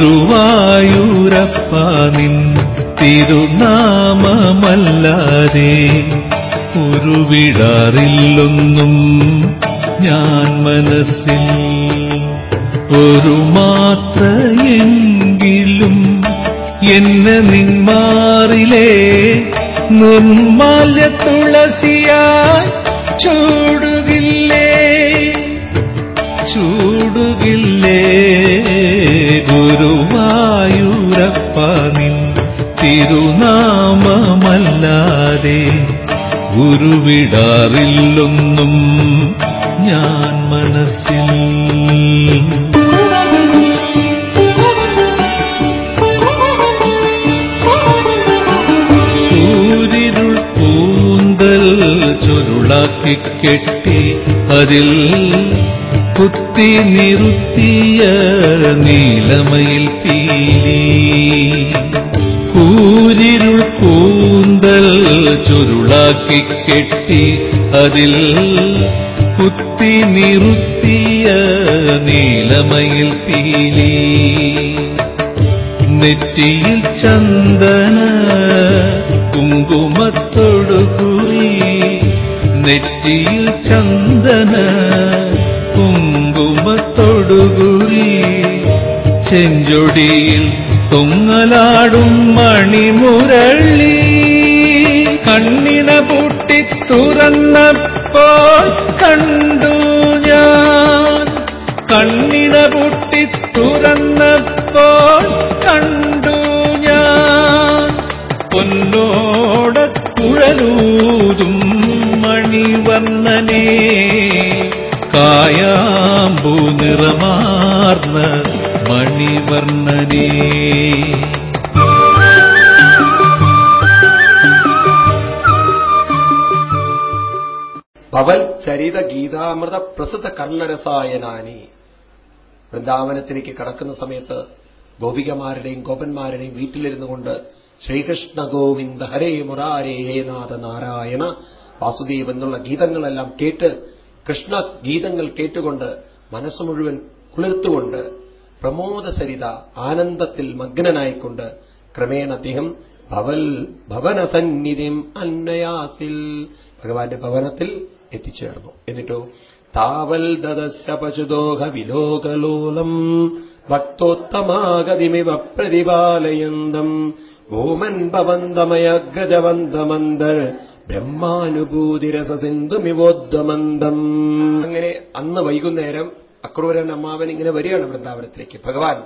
ഗുരുവായൂരപ്പ നിൻ തിരുനാമമല്ലാതെ ഉരുവിടാറില്ലൊന്നും ഞാൻ മനസ്സിൽ ഒരു മാത്രയെങ്കിലും എന്നെ നിന്മാറിലേ നിർമാല്യ തുളസിയായി ഉരുവിടാറില്ലൊന്നും ഞാൻ മനസ്സിൽ ൂരിരുൾ പൂന്തൽ ചുരുളാക്കി കെട്ടി അതിൽ കുത്തി നിറുത്തിയ നീലമയിൽ പീലി. കൂരിരുൾ കൂന്തൽ ചുരുളാക്കി കെട്ടി അതിൽ കുത്തി നിറുത്തിയ നീലമയിൽ പീലി. നെറ്റിയിൽ ചന്ദന കുങ്കുമത്തൊടുകുറി. നെറ്റിയിൽ ചന്ദന കുങ്കുമത്തൊടുകുറി. ചെഞ്ചൊടിയിൽ തൊങ്ങലാടും മണിമുരളി. തുറന്നപ്പോൾ കണ്ടു ഞാൻ. കണ്ണിന പൊട്ടി തുറന്നപ്പോൾ കണ്ടു ഞാൻ. പൊന്നോട കുഴലൂതും മണിവർണനെ. കായാമ്പു നിറമാർന്ന മണിവർണനെ. ഭവൽ ചരിത ഗീതാമൃത പ്രസിദ്ധ കർണരസായനാനി വൃന്ദാവനത്തിലേക്ക് കടക്കുന്ന സമയത്ത് ഗോപികമാരുടെയും ഗോപന്മാരുടെയും വീട്ടിലിരുന്നു കൊണ്ട് ശ്രീകൃഷ്ണ ഗോവിന്ദ ഹരേ മുരാരേ ഹേ നാഥ നാരായണ വാസുദേവ് എന്നുള്ള ഗീതങ്ങളെല്ലാം കേട്ട് കൃഷ്ണ ഗീതങ്ങൾ കേട്ടുകൊണ്ട് മനസ്സ് മുഴുവൻ കുളിർത്തുകൊണ്ട് പ്രമോദസരിത ആനന്ദത്തിൽ മഗ്നനായിക്കൊണ്ട് ക്രമേണ അദ്ദേഹം ഭവൽ ഭവനസന്നിധിം അന്നയാസിൽ. ഭഗവാന്റെ ഭവനത്തിൽ എത്തിച്ചേർന്നു. എന്നിട്ടോ താവൽ ദദസ്യ പശുദോഹ വിലോകലോലം ഭക്തോത്തമാഗതിമിവ പ്രതിപാലയന്തം. ഭൂമൻ ഭവന്തമയഗ്രജവന്തമന്തർ ബ്രഹ്മാനുഭൂതിരസ സിന്ധുമിവോദ്വമന്തം അങ്ങനെ അന്ന് വൈകുന്നേരം അക്രൂരൻ അമ്മാവൻ ഇങ്ങനെ വരികയാണ് വൃന്ദാവനത്തിലേക്ക്. ഭഗവാൻ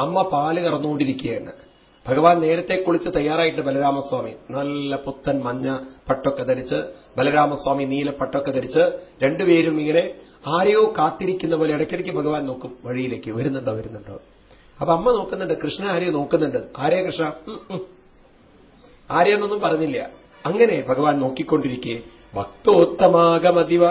അമ്മ പാൽ കറന്നുകൊണ്ടിരിക്കുകയാണ്. ഭഗവാൻ നേരത്തെ കുളിച്ച് തയ്യാറായിട്ട് ബലരാമസ്വാമി നല്ല പുത്തൻ മഞ്ഞ പട്ടൊക്കെ ധരിച്ച് ബലരാമസ്വാമി നീല പട്ടൊക്കെ ധരിച്ച് രണ്ടുപേരും ഇങ്ങനെ ആരെയോ കാത്തിരിക്കുന്ന പോലെ ഇടയ്ക്കിടയ്ക്ക് ഭഗവാൻ നോക്കും വഴിയിലേക്ക് വരുന്നുണ്ടോ വരുന്നുണ്ടോ? അപ്പൊ അമ്മ നോക്കുന്നുണ്ട് കൃഷ്ണ ആരെയോ നോക്കുന്നുണ്ട്. ആരെയോ കൃഷ്ണ. ആരെയെന്നൊന്നും പറഞ്ഞില്ല. അങ്ങനെ ഭഗവാൻ നോക്കിക്കൊണ്ടിരിക്കെ ഭക്തോത്തമാകമതിവ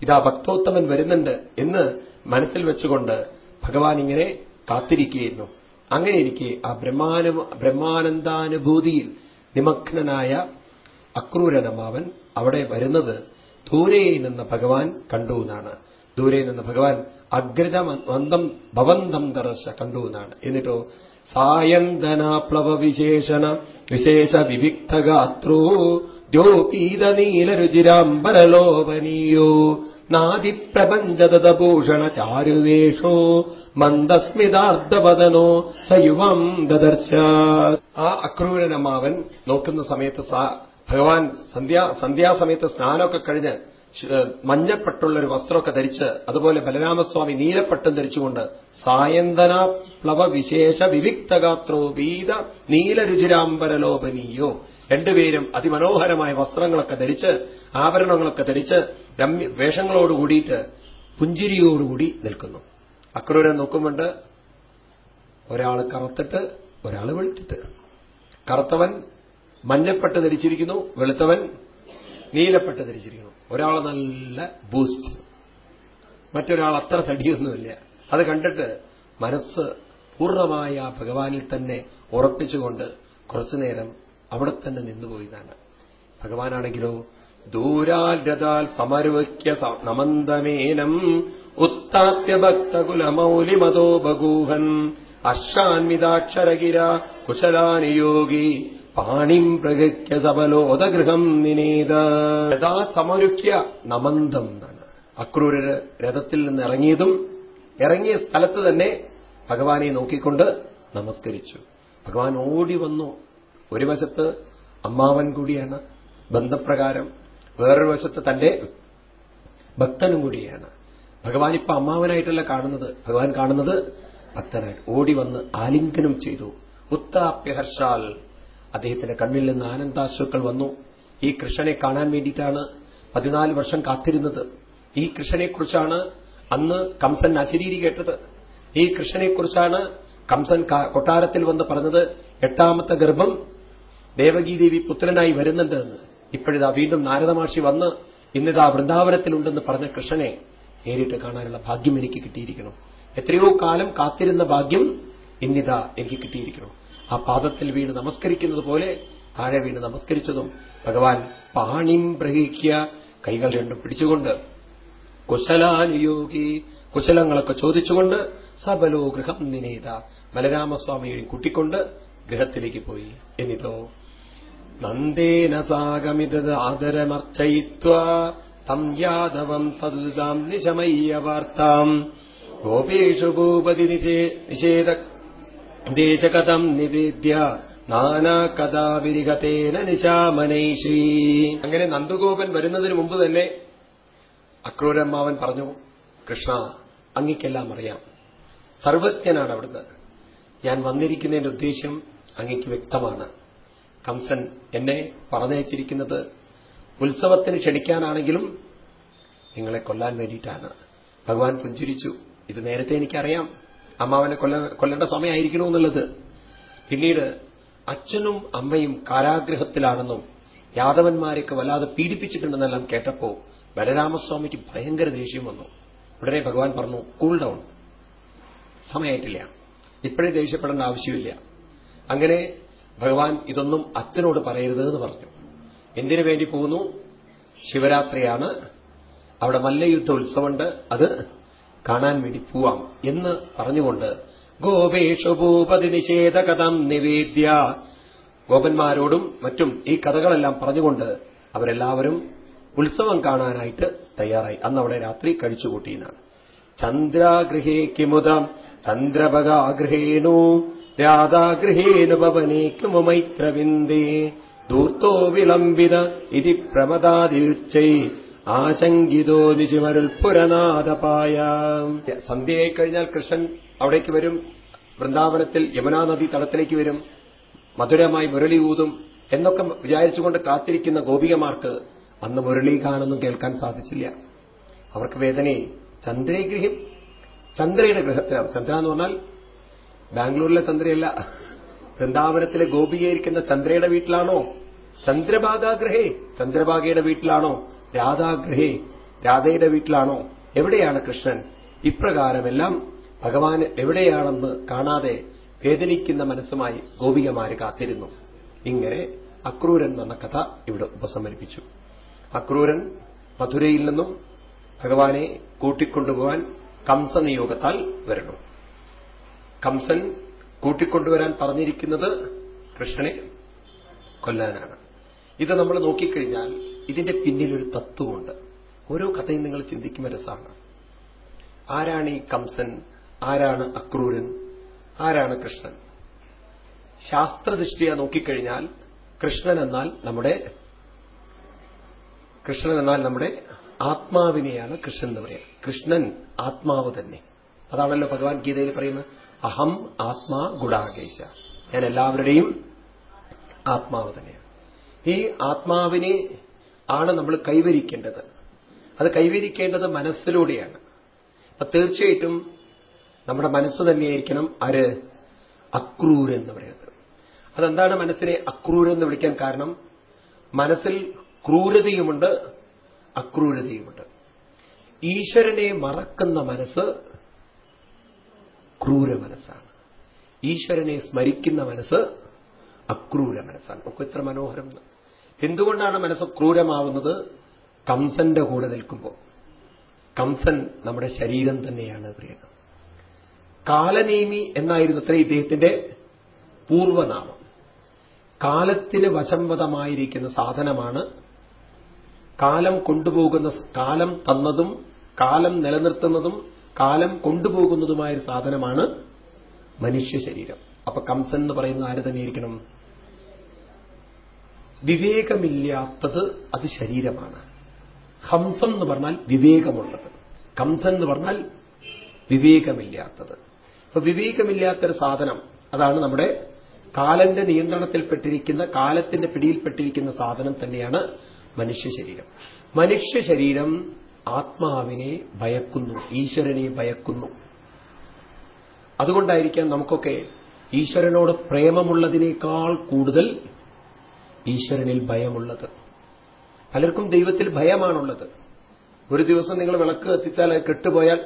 ഇതാ ഭക്തോത്തമൻ വരുന്നുണ്ട് എന്ന് മനസ്സിൽ വെച്ചുകൊണ്ട് ഭഗവാൻ ഇങ്ങനെ കാത്തിരിക്കുകയായിരുന്നു അങ്ങനെ എനിക്ക് ആ ബ്രഹ്മാന ബ്രഹ്മാനന്ദാനുഭൂതിയിൽ നിമഗ്നനായ അക്രൂരനമാവൻ അവിടെ വരുന്നത് ദൂരെ നിന്ന് ഭഗവാൻ കണ്ടു എന്നാണ്. ദൂരെ നിന്ന് ഭഗവാൻ അഗ്രജ മന്ദം ഭവന്തം ദർശ കണ്ടു എന്നാണ്. എന്നിട്ടോ സായന്തനാപ്ലവ വിശേഷണ വിശേഷ വിവിക്തഗാത്രോ ദ്യോപീത നീലരുചിരാംബരലോപനീയോ നാദിപ്രപഞ്ചദഭൂഷണ ചാരുവേഷോ മന്ദസ്മിതാർദ്ധവദനോ സയുവം ദദർശ. ആ അക്രൂരനമ്മാവൻ നോക്കുന്ന സമയത്ത് ഭഗവാൻ സന്ധ്യാ സന്ധ്യാസമയത്ത് സ്നാനമൊക്കെ കഴിഞ്ഞ് മഞ്ഞപ്പട്ടുള്ള ഒരു വസ്ത്രമൊക്കെ ധരിച്ച് അതുപോലെ ബലരാമസ്വാമി നീലപ്പട്ടും ധരിച്ചുകൊണ്ട് സായന്തന പ്ലവ വിശേഷ വിവിക്തഗാത്രോ വീത നീലരുചിരാംബരലോപനീയോ രണ്ടുപേരും അതിമനോഹരമായ വസ്ത്രങ്ങളൊക്കെ ധരിച്ച് ആഭരണങ്ങളൊക്കെ ധരിച്ച് രമ്യ വേഷങ്ങളോട് കൂടിയിട്ട് പുഞ്ചിരിയോടുകൂടി നിൽക്കുന്നു. അക്രൂരെ നോക്കുമ്പോണ്ട് ഒരാൾ കറുത്തിട്ട് ഒരാൾ വെളുത്തിട്ട്. കറുത്തവൻ മഞ്ഞപ്പെട്ട് ധരിച്ചിരിക്കുന്നു വെളുത്തവൻ നീലപ്പെട്ട് ധരിച്ചിരിക്കുന്നു. ഒരാൾ നല്ല ബൂസ്റ്റ് മറ്റൊരാൾ അത്ര തടിയൊന്നുമില്ല. അത് കണ്ടിട്ട് മനസ്സ് പൂർണമായ ഭഗവാനിൽ തന്നെ ഉറപ്പിച്ചുകൊണ്ട് കുറച്ചുനേരം അവിടെ തന്നെ നിന്നുപോയതാണ് ഭഗവാനാണെങ്കിലോ ദൂരാൽ രഥാൽ സമർവയ്ക്യ സ- നമന്തമേനം ഉത്താപ്യ ഭക്തകുലമൗലിമതോ ബഗൂഹൻ. അർഷാൻവിതാക്ഷരഗിര കുശലാനുയോഗി പാണിം പ്രകൃത്യ സബലോദഗൃഹം നിനേത. രഥാ സമരുക്യ നമന്തം എന്നാണ്. അക്രൂരര് രഥത്തിൽ നിന്ന് ഇറങ്ങിയതും ഇറങ്ങിയ സ്ഥലത്ത് തന്നെ ഭഗവാനെ നോക്കിക്കൊണ്ട് നമസ്കരിച്ചു. ഭഗവാൻ ഓടി വന്നു. ഒരു വശത്ത് അമ്മാവൻ കൂടിയാണ് ബന്ധപ്രകാരം വേറൊരു വശത്ത് തന്റെ ഭക്തനും കൂടിയാണ്. ഭഗവാൻ ഇപ്പൊ അമ്മാവനായിട്ടല്ല കാണുന്നത്. ഭഗവാൻ കാണുന്നത് ഭക്തനായിട്ട്. ഓടി വന്ന് ആലിംഗനം ചെയ്തു. ഉത്താപ്യഹർഷാൽ അദ്ദേഹത്തിന്റെ കണ്ണിൽ നിന്ന് ആനന്ദാശ്രുക്കൾ വന്നു. ഈ കൃഷ്ണനെ കാണാൻ വേണ്ടിയിട്ടാണ് പതിനാല് വർഷം കാത്തിരുന്നത്. ഈ കൃഷ്ണനെക്കുറിച്ചാണ് അന്ന് കംസൻ അശരീരി കേട്ടത്. ഈ കൃഷ്ണനെക്കുറിച്ചാണ് കംസൻ കൊട്ടാരത്തിൽ വന്ന് പറഞ്ഞത്. എട്ടാമത്തെ ഗർഭം ദേവകീദേവി പുത്രനായി വരുന്നുണ്ട് എന്ന് ഇപ്പോഴിതാ വീണ്ടും നാരദമാഷി വന്ന് ഇന്നിതാ വൃന്ദാവനത്തിലുണ്ടെന്ന് പറഞ്ഞ കൃഷ്ണനെ നേരിട്ട് കാണാനുള്ള ഭാഗ്യം എനിക്ക് കിട്ടിയിരിക്കണം. എത്രയോ കാലം കാത്തിരുന്ന ഭാഗ്യം ഇന്നിതാ എനിക്ക് കിട്ടിയിരിക്കണം. ആ പാദത്തിൽ വീണ് നമസ്കരിക്കുന്നത് പോലെ താഴെ വീണ് നമസ്കരിച്ചതും ഭഗവാൻ പാണിം പ്രഹിക്കുക കൈകൾ രണ്ടും പിടിച്ചുകൊണ്ട് കുശലാനുയോഗി കുശലങ്ങളൊക്കെ ചോദിച്ചുകൊണ്ട് സബലോ ഗൃഹം നിനേത ബലരാമസ്വാമിയെയും കൂട്ടിക്കൊണ്ട് ഗൃഹത്തിലേക്ക് പോയി. എന്നിട്ടോ നന്ദേന സാഗമിതത് ആദരമർച്ചയിത്വ. തം യാദവം തദുതാം നിശമയ്യ വാർത്താം. ഗോപേഷു ഭൂപതി നിഷേധ ദേശകഥം നിവേദ്യ. നാനാ കഥാവിരിഹതേന നിശാമനൈഷീ അങ്ങനെ നന്ദഗോപൻ വരുന്നതിന് മുമ്പ് തന്നെ അക്രൂരമ്മാവൻ പറഞ്ഞു കൃഷ്ണ അങ്ങിക്കെല്ലാം അറിയാം. സർവജ്ഞനാണ് അവിടുന്ന്. ഞാൻ വന്നിരിക്കുന്നതിന്റെ ഉദ്ദേശ്യം അങ്ങയ്ക്ക് വ്യക്തമാണ്. കംസൻ എന്നെ പറഞ്ഞയച്ചിരിക്കുന്നത് ഉത്സവത്തിന് ക്ഷണിക്കാനാണെങ്കിലും നിങ്ങളെ കൊല്ലാൻ വേണ്ടിയിട്ടാണ്. ഭഗവാൻ പുഞ്ചിരിച്ചു. ഇത് നേരത്തെ എനിക്കറിയാം. അമ്മാവനെ കൊല്ല കൊല്ലേണ്ട സമയമായിരിക്കണമെന്നുള്ളത് പിന്നീട് അച്ഛനും അമ്മയും കാരാഗ്രഹത്തിലാണെന്നും യാദവന്മാരെയൊക്കെ വല്ലാതെ പീഡിപ്പിച്ചിട്ടുണ്ടെന്നെല്ലാം കേട്ടപ്പോ ബലരാമസ്വാമിക്ക് ഭയങ്കര ദേഷ്യം വന്നു. ഉടനെ ഭഗവാൻ പറഞ്ഞു കൂൾ ഡൗൺ സമയമായിട്ടില്ല. ഇപ്പോഴേ ദേഷ്യപ്പെടേണ്ട ആവശ്യമില്ല. അങ്ങനെ ഭഗവാൻ ഇതൊന്നും അച്ഛനോട് പറയരുത് എന്ന് പറഞ്ഞു. എന്തിനു വേണ്ടി പോകുന്നു? ശിവരാത്രിയാണ്. അവിടെ മല്ലയുദ്ധ ഉത്സവമുണ്ട്. അത് കാണാൻ വേണ്ടി പോവാം എന്ന് പറഞ്ഞുകൊണ്ട് ഗോപേഷു ഭൂപതി നിഷേധ കഥം നിവേദ്യ. ഗോപന്മാരോടും മറ്റും ഈ കഥകളെല്ലാം പറഞ്ഞുകൊണ്ട് അവരെല്ലാവരും ഉത്സവം കാണാനായിട്ട് തയ്യാറായി. അന്ന് അവിടെ രാത്രി കഴിച്ചുകൂട്ടിയെന്നാണ് ചന്ദ്രാഗൃഹേ കിമുദം ചന്ദ്രഭഗാഗൃഹേണു രാധാഗൃഹേണു ഭവനേക്കുമു മൈത്രവിന്ദേ. ധൂർത്തോ വിളംബിത ഇതി പ്രമദാതിരുച്ചൈ. ആശങ്കിതോ നിശിമരുൾപുരനാഥപായ സന്ധ്യയായി കഴിഞ്ഞാൽ കൃഷ്ണൻ അവിടേക്ക് വരും. വൃന്ദാവനത്തിൽ യമുനാ നദി തടത്തിലേക്ക് വരും. മധുരമായി മുരളി ഊതും. എന്നൊക്കെ വിചാരിച്ചുകൊണ്ട് കാത്തിരിക്കുന്ന ഗോപികമാർക്ക് അന്ന് മുരളീഗാനൊന്നും കേൾക്കാൻ സാധിച്ചില്ല. അവർക്ക് വേദനയെ ചന്ദ്രഗൃഹം ചന്ദ്രയുടെ ഗൃഹത്തിലാണ് ചന്ദ്ര എന്ന് പറഞ്ഞാൽ ബാംഗ്ലൂരിലെ ചന്ദ്രയല്ല വൃന്ദാവനത്തിലെ ഗോപികയിരിക്കുന്ന ചന്ദ്രയുടെ വീട്ടിലാണോ? ചന്ദ്രഭാഗാഗ്രഹേ ചന്ദ്രഭാഗയുടെ വീട്ടിലാണോ? രാധാഗ്രഹേ രാധയുടെ വീട്ടിലാണോ? എവിടെയാണ് കൃഷ്ണൻ? ഇപ്രകാരമെല്ലാം ഭഗവാൻ എവിടെയാണെന്ന് കാണാതെ വേദനിക്കുന്ന മനസ്സുമായി ഗോപികമാര് കാത്തിരുന്നു. ഇങ്ങനെ അക്രൂരൻ എന്ന കഥ ഇവിടെ ഉപസമരിപ്പിച്ചു. അക്രൂരൻ മധുരയിൽ നിന്നും ഭഗവാനെ കൂട്ടിക്കൊണ്ടുപോകാൻ കംസനിയോഗത്താൽ വരണം. കംസൻ കൂട്ടിക്കൊണ്ടുവരാൻ പറഞ്ഞിരിക്കുന്നത് കൃഷ്ണനെ കൊല്ലാനാണ്. ഇത് നമ്മൾ നോക്കിക്കഴിഞ്ഞാൽ ഇതിന്റെ പിന്നിലൊരു തത്വമുണ്ട്. ഓരോ കഥയും നിങ്ങൾ ചിന്തിക്കുമ്പോൾ രസമാണ്. ആരാണ് ഈ കംസൻ? ആരാണ് അക്രൂരൻ? ആരാണ് കൃഷ്ണൻ? ശാസ്ത്രദൃഷ്ടിയ നോക്കിക്കഴിഞ്ഞാൽ കൃഷ്ണൻ എന്നാൽ നമ്മുടെ കൃഷ്ണൻ എന്നാൽ നമ്മുടെ ആത്മാവിനെയാണ് കൃഷ്ണൻ എന്ന് പറയുക കൃഷ്ണൻ ആത്മാവ് തന്നെ. അതാണല്ലോ ഭഗവാൻ ഗീതയിൽ പറയുന്നത്. അഹം ആത്മാ ഗുണാകേശ. ഞാൻ എല്ലാവരുടെയും ആത്മാവ് തന്നെയാണ്. ഈ ആത്മാവിനെ ആണ് നമ്മൾ കൈവരിക്കേണ്ടത്. അത് കൈവരിക്കേണ്ടത് മനസ്സിലൂടെയാണ്. അപ്പൊ തീർച്ചയായിട്ടും നമ്മുടെ മനസ്സ് തന്നെയായിരിക്കണം ആര് അക്രൂർ എന്ന് പറയുന്നത്. അതെന്താണ് മനസ്സിനെ അക്രൂർ എന്ന് വിളിക്കാൻ കാരണം? മനസ്സിൽ ക്രൂരതയുമുണ്ട് അക്രൂരതയുമുണ്ട്. ഈശ്വരനെ മറക്കുന്ന മനസ്സ് ക്രൂര മനസ്സാണ്. ഈശ്വരനെ സ്മരിക്കുന്ന മനസ്സ് അക്രൂര മനസ്സാണ്. ഒക്കെ ഇത്ര മനോഹരം. എന്തുകൊണ്ടാണ് മനസ്സ് ക്രൂരമാവുന്നത്? കംസന്റെ കൂടെ നിൽക്കുമ്പോൾ. കംസൻ നമ്മുടെ ശരീരം തന്നെയാണ് പ്രിയത. കാലനേമി എന്നായിരുന്നു അത്ര ഇദ്ദേഹത്തിന്റെ പൂർവനാമം. കാലത്തിന് വശംവതമായിരിക്കുന്ന സാധനമാണ് കാലം കൊണ്ടുപോകുന്ന കാലം തന്നതും കാലം നിലനിർത്തുന്നതും കാലം കൊണ്ടുപോകുന്നതുമായ ഒരു സാധനമാണ് മനുഷ്യ ശരീരം. അപ്പൊ കംസൻ എന്ന് പറയുന്നത് ആര് തന്നെയിരിക്കണം വിവേകമില്ലാത്തത് അത് ശരീരമാണ്. ഹംസം എന്ന് പറഞ്ഞാൽ വിവേകമുള്ളത്. കംസൻ എന്ന് പറഞ്ഞാൽ വിവേകമില്ലാത്തത്. അപ്പൊ വിവേകമില്ലാത്തൊരു സാധനം അതാണ് നമ്മുടെ കാലന്റെ നിയന്ത്രണത്തിൽപ്പെട്ടിരിക്കുന്ന കാലത്തിന്റെ പിടിയിൽപ്പെട്ടിരിക്കുന്ന സാധനം തന്നെയാണ് മനുഷ്യ ശരീരം. മനുഷ്യ ശരീരം ആത്മാവിനെ ഭയക്കുന്നു ഈശ്വരനെ ഭയക്കുന്നു. അതുകൊണ്ടായിരിക്കാം നമുക്കൊക്കെ ഈശ്വരനോട് പ്രേമമുള്ളതിനേക്കാൾ കൂടുതൽ ഈശ്വരനിൽ ഭയമുള്ളത്. പലർക്കും ദൈവത്തിൽ ഭയമാണുള്ളത്. ഒരു ദിവസം നിങ്ങൾ വിളക്ക് കത്തിച്ചാൽ അത് കെട്ടുപോയാൽ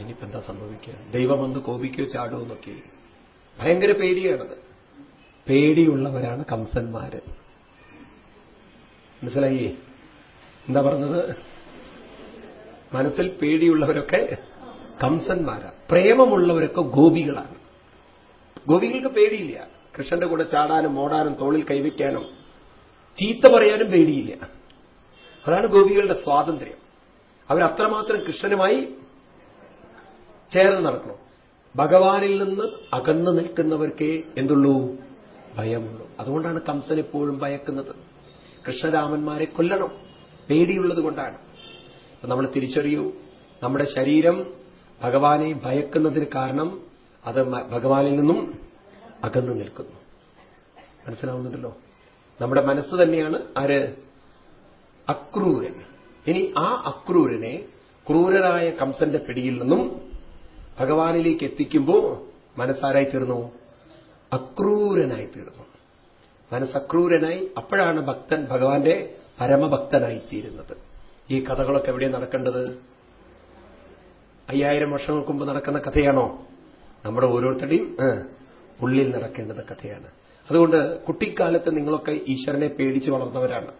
ഇനിയിപ്പോ എന്താ സംഭവിക്കുക? ദൈവം ഒന്ന് കോപിക്കോ ചാടോ എന്നൊക്കെ ഭയങ്കര പേടിയാണത്. പേടിയുള്ളവരാണ് കംസന്മാര്. മനസ്സിലായി എന്താ പറഞ്ഞത്? മനസ്സിൽ പേടിയുള്ളവരൊക്കെ കംസന്മാരാ. പ്രേമമുള്ളവരൊക്കെ ഗോപികളാണ്. ഗോപികൾക്ക് പേടിയില്ല. കൃഷ്ണന്റെ കൂടെ ചാടാനും ഓടാനും തോളിൽ കൈവയ്ക്കാനും ചീത്ത പറയാനും പേടിയില്ല. അതാണ് ഗോപികളുടെ സ്വാതന്ത്ര്യം. അവരത്രമാത്രം കൃഷ്ണനുമായി ചേർന്ന് നടക്കണം ഭഗവാനിൽ നിന്ന് അകന്നു നിൽക്കുന്നവർക്കേ എന്തുള്ളൂ? ഭയമുള്ളൂ. അതുകൊണ്ടാണ് കംസൻ എപ്പോഴും ഭയക്കുന്നത്. കൃഷ്ണരാമന്മാരെ കൊല്ലണം. പേടിയുള്ളത് കൊണ്ടാണ്. നമ്മൾ തിരിച്ചറിയൂ. നമ്മുടെ ശരീരം ഭഗവാനെ ഭയക്കുന്നതിന് കാരണം അത് ഭഗവാനിൽ നിന്നും അകന്നു നിൽക്കുന്നു. മനസ്സിലാവുന്നുണ്ടല്ലോ? നമ്മുടെ മനസ്സ് തന്നെയാണ് ആര്? അക്രൂരൻ. ഇനി ആ അക്രൂരനെ ക്രൂരനായ കംസന്റെ പിടിയിൽ നിന്നും ഭഗവാനിലേക്ക് എത്തിക്കുമ്പോൾ മനസ്സാരായി തീർന്നു? അക്രൂരനായി തീർന്നു. മനസ്സക്രൂരനായി അപ്പോഴാണ് ഭക്തൻ ഭഗവാന്റെ പരമഭക്തനായി തീരുന്നത്. ഈ കഥകളൊക്കെ എവിടെ നടക്കേണ്ടത്? അയ്യായിരം വർഷങ്ങൾക്ക് മുമ്പ് നടക്കുന്ന കഥയാണോ? നമ്മുടെ ഓരോരുത്തരുടെയും ഉള്ളിൽ നടക്കേണ്ടത് കഥയാണ്. അതുകൊണ്ട് കുട്ടിക്കാലത്ത് നിങ്ങളൊക്കെ ഈശ്വരനെ പേടിച്ച് വളർന്നവരാണ്.